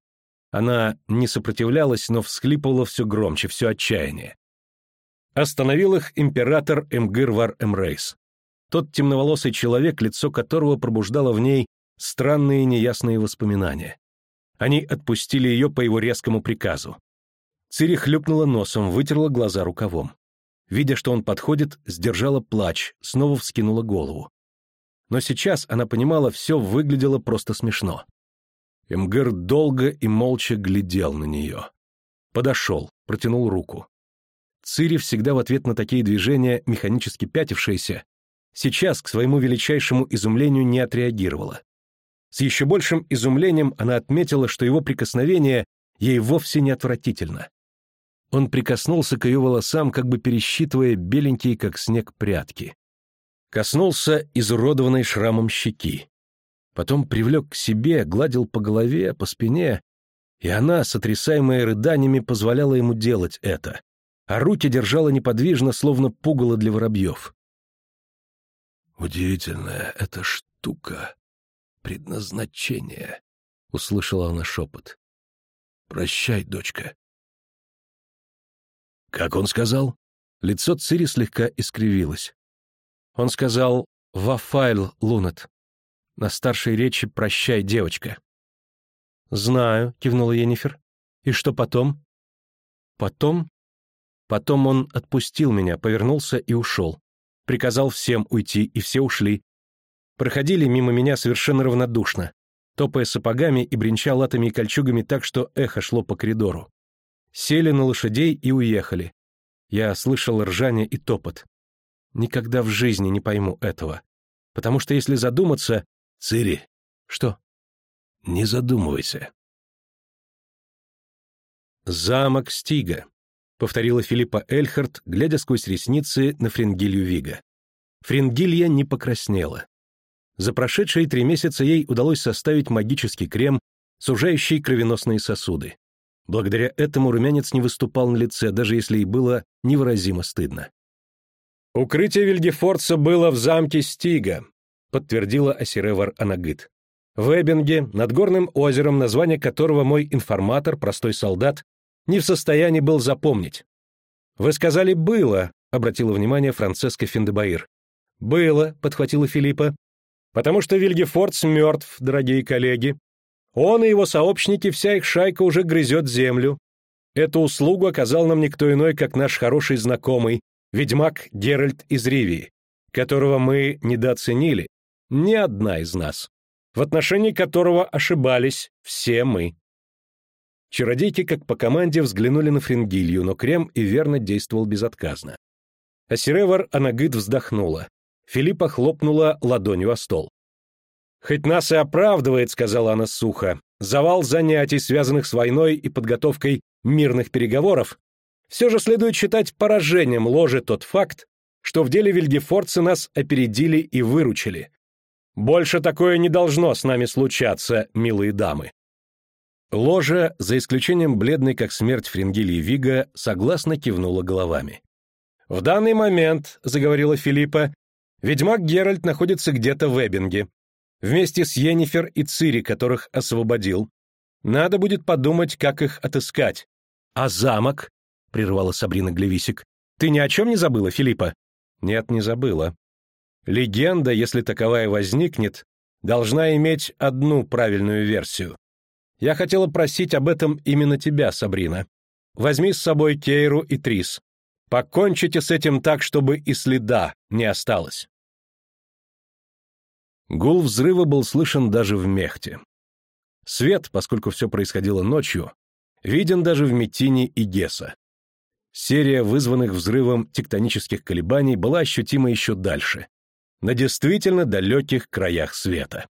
Она не сопротивлялась, но всхлипывала все громче, все отчаяние. Остановил их император Эмгырвар Эмрейс. Тот темноволосый человек, лицо которого пробуждало в ней странные неясные воспоминания. Они отпустили ее по его резкому приказу. Цири хлюпнула носом, вытерла глаза рукавом. Видя, что он подходит, сдержала плач, снова вскинула голову. Но сейчас она понимала, все выглядело просто смешно. Эмгер долго и молча глядел на нее. Подошел, протянул руку. Цири, всегда в ответ на такие движения, механически пятившаяся, сейчас, к своему величайшему изумлению, не отреагировала. С еще большим изумлением она отметила, что его прикосновение ей вовсе не отвратительно. Он прикоснулся к ее волосам, как бы пересчитывая беленькие, как снег, прятки. Коснулся изуродованной шрамом щеки. Потом привлек к себе, гладил по голове, по спине, и она, сотрясаемая рыданиями, позволяла ему делать это, а руки держала неподвижно, словно пугало для воробьев. «Удивительная эта штука. Предназначение», — услышала она шепот. «Прощай, дочка. «Как он сказал?» Лицо Цири слегка искривилось. Он сказал «Вафайл, Лунат». На старшей речи «Прощай, девочка». «Знаю», — кивнула Енифер. «И что потом?» «Потом?» Потом он отпустил меня, повернулся и ушел. Приказал всем уйти, и все ушли. Проходили мимо меня совершенно равнодушно, топая сапогами и бренча латами и кольчугами так, что эхо шло по коридору. Сели на лошадей и уехали. Я слышал ржание и топот. Никогда в жизни не пойму этого. Потому что если задуматься... Цири. Что? Не задумывайся. «Замок Стига», — повторила Филиппа Эльхард, глядя сквозь ресницы на Фрингилью Вига. Фрингилья не покраснела. За прошедшие три месяца ей удалось составить магический крем, сужающий кровеносные сосуды. Благодаря этому румянец не выступал на лице, даже если и было невыразимо стыдно. «Укрытие Вильгефорца было в замке Стига», — подтвердила Асиревар Анагыт. «В Эббинге, над горным озером, название которого мой информатор, простой солдат, не в состоянии был запомнить». «Вы сказали «было», — обратила внимание Францеска Финдебаир. «Было», — подхватила Филиппа. «Потому что Вильгефордс мертв, дорогие коллеги. Он и его сообщники, вся их шайка уже грызет землю. Эту услугу оказал нам никто иной, как наш хороший знакомый, ведьмак Геральт из Ривии. которого мы недооценили, ни одна из нас, в отношении которого ошибались все мы. Чародейки, как по команде, взглянули на Фрингилью, но Крем и верно действовал безотказно. Асиревар Анагыт вздохнула. Филиппа хлопнула ладонью о стол. «Хоть нас и оправдывает», — сказала она сухо, «завал занятий, связанных с войной и подготовкой мирных переговоров, все же следует считать поражением ложи тот факт, что в деле Вильгефорца нас опередили и выручили. Больше такое не должно с нами случаться, милые дамы. Ложа, за исключением бледной как смерть Фрингилии Вига, согласно кивнула головами. «В данный момент», — заговорила Филиппа, — «ведьмак Геральт находится где-то в Эббинге, вместе с Йеннифер и Цири, которых освободил. Надо будет подумать, как их отыскать. А замок?» — прервала Сабрина Глевисик. «Ты ни о чем не забыла, Филиппа?» «Нет, не забыла. Легенда, если таковая возникнет, должна иметь одну правильную версию. Я хотела просить об этом именно тебя, Сабрина. Возьми с собой Кейру и Трис. Покончите с этим так, чтобы и следа не осталось. Гул взрыва был слышен даже в Мехте. Свет, поскольку все происходило ночью, виден даже в Метине и Геса. Серия вызванных взрывом тектонических колебаний была ощутима еще дальше, на действительно далеких краях света.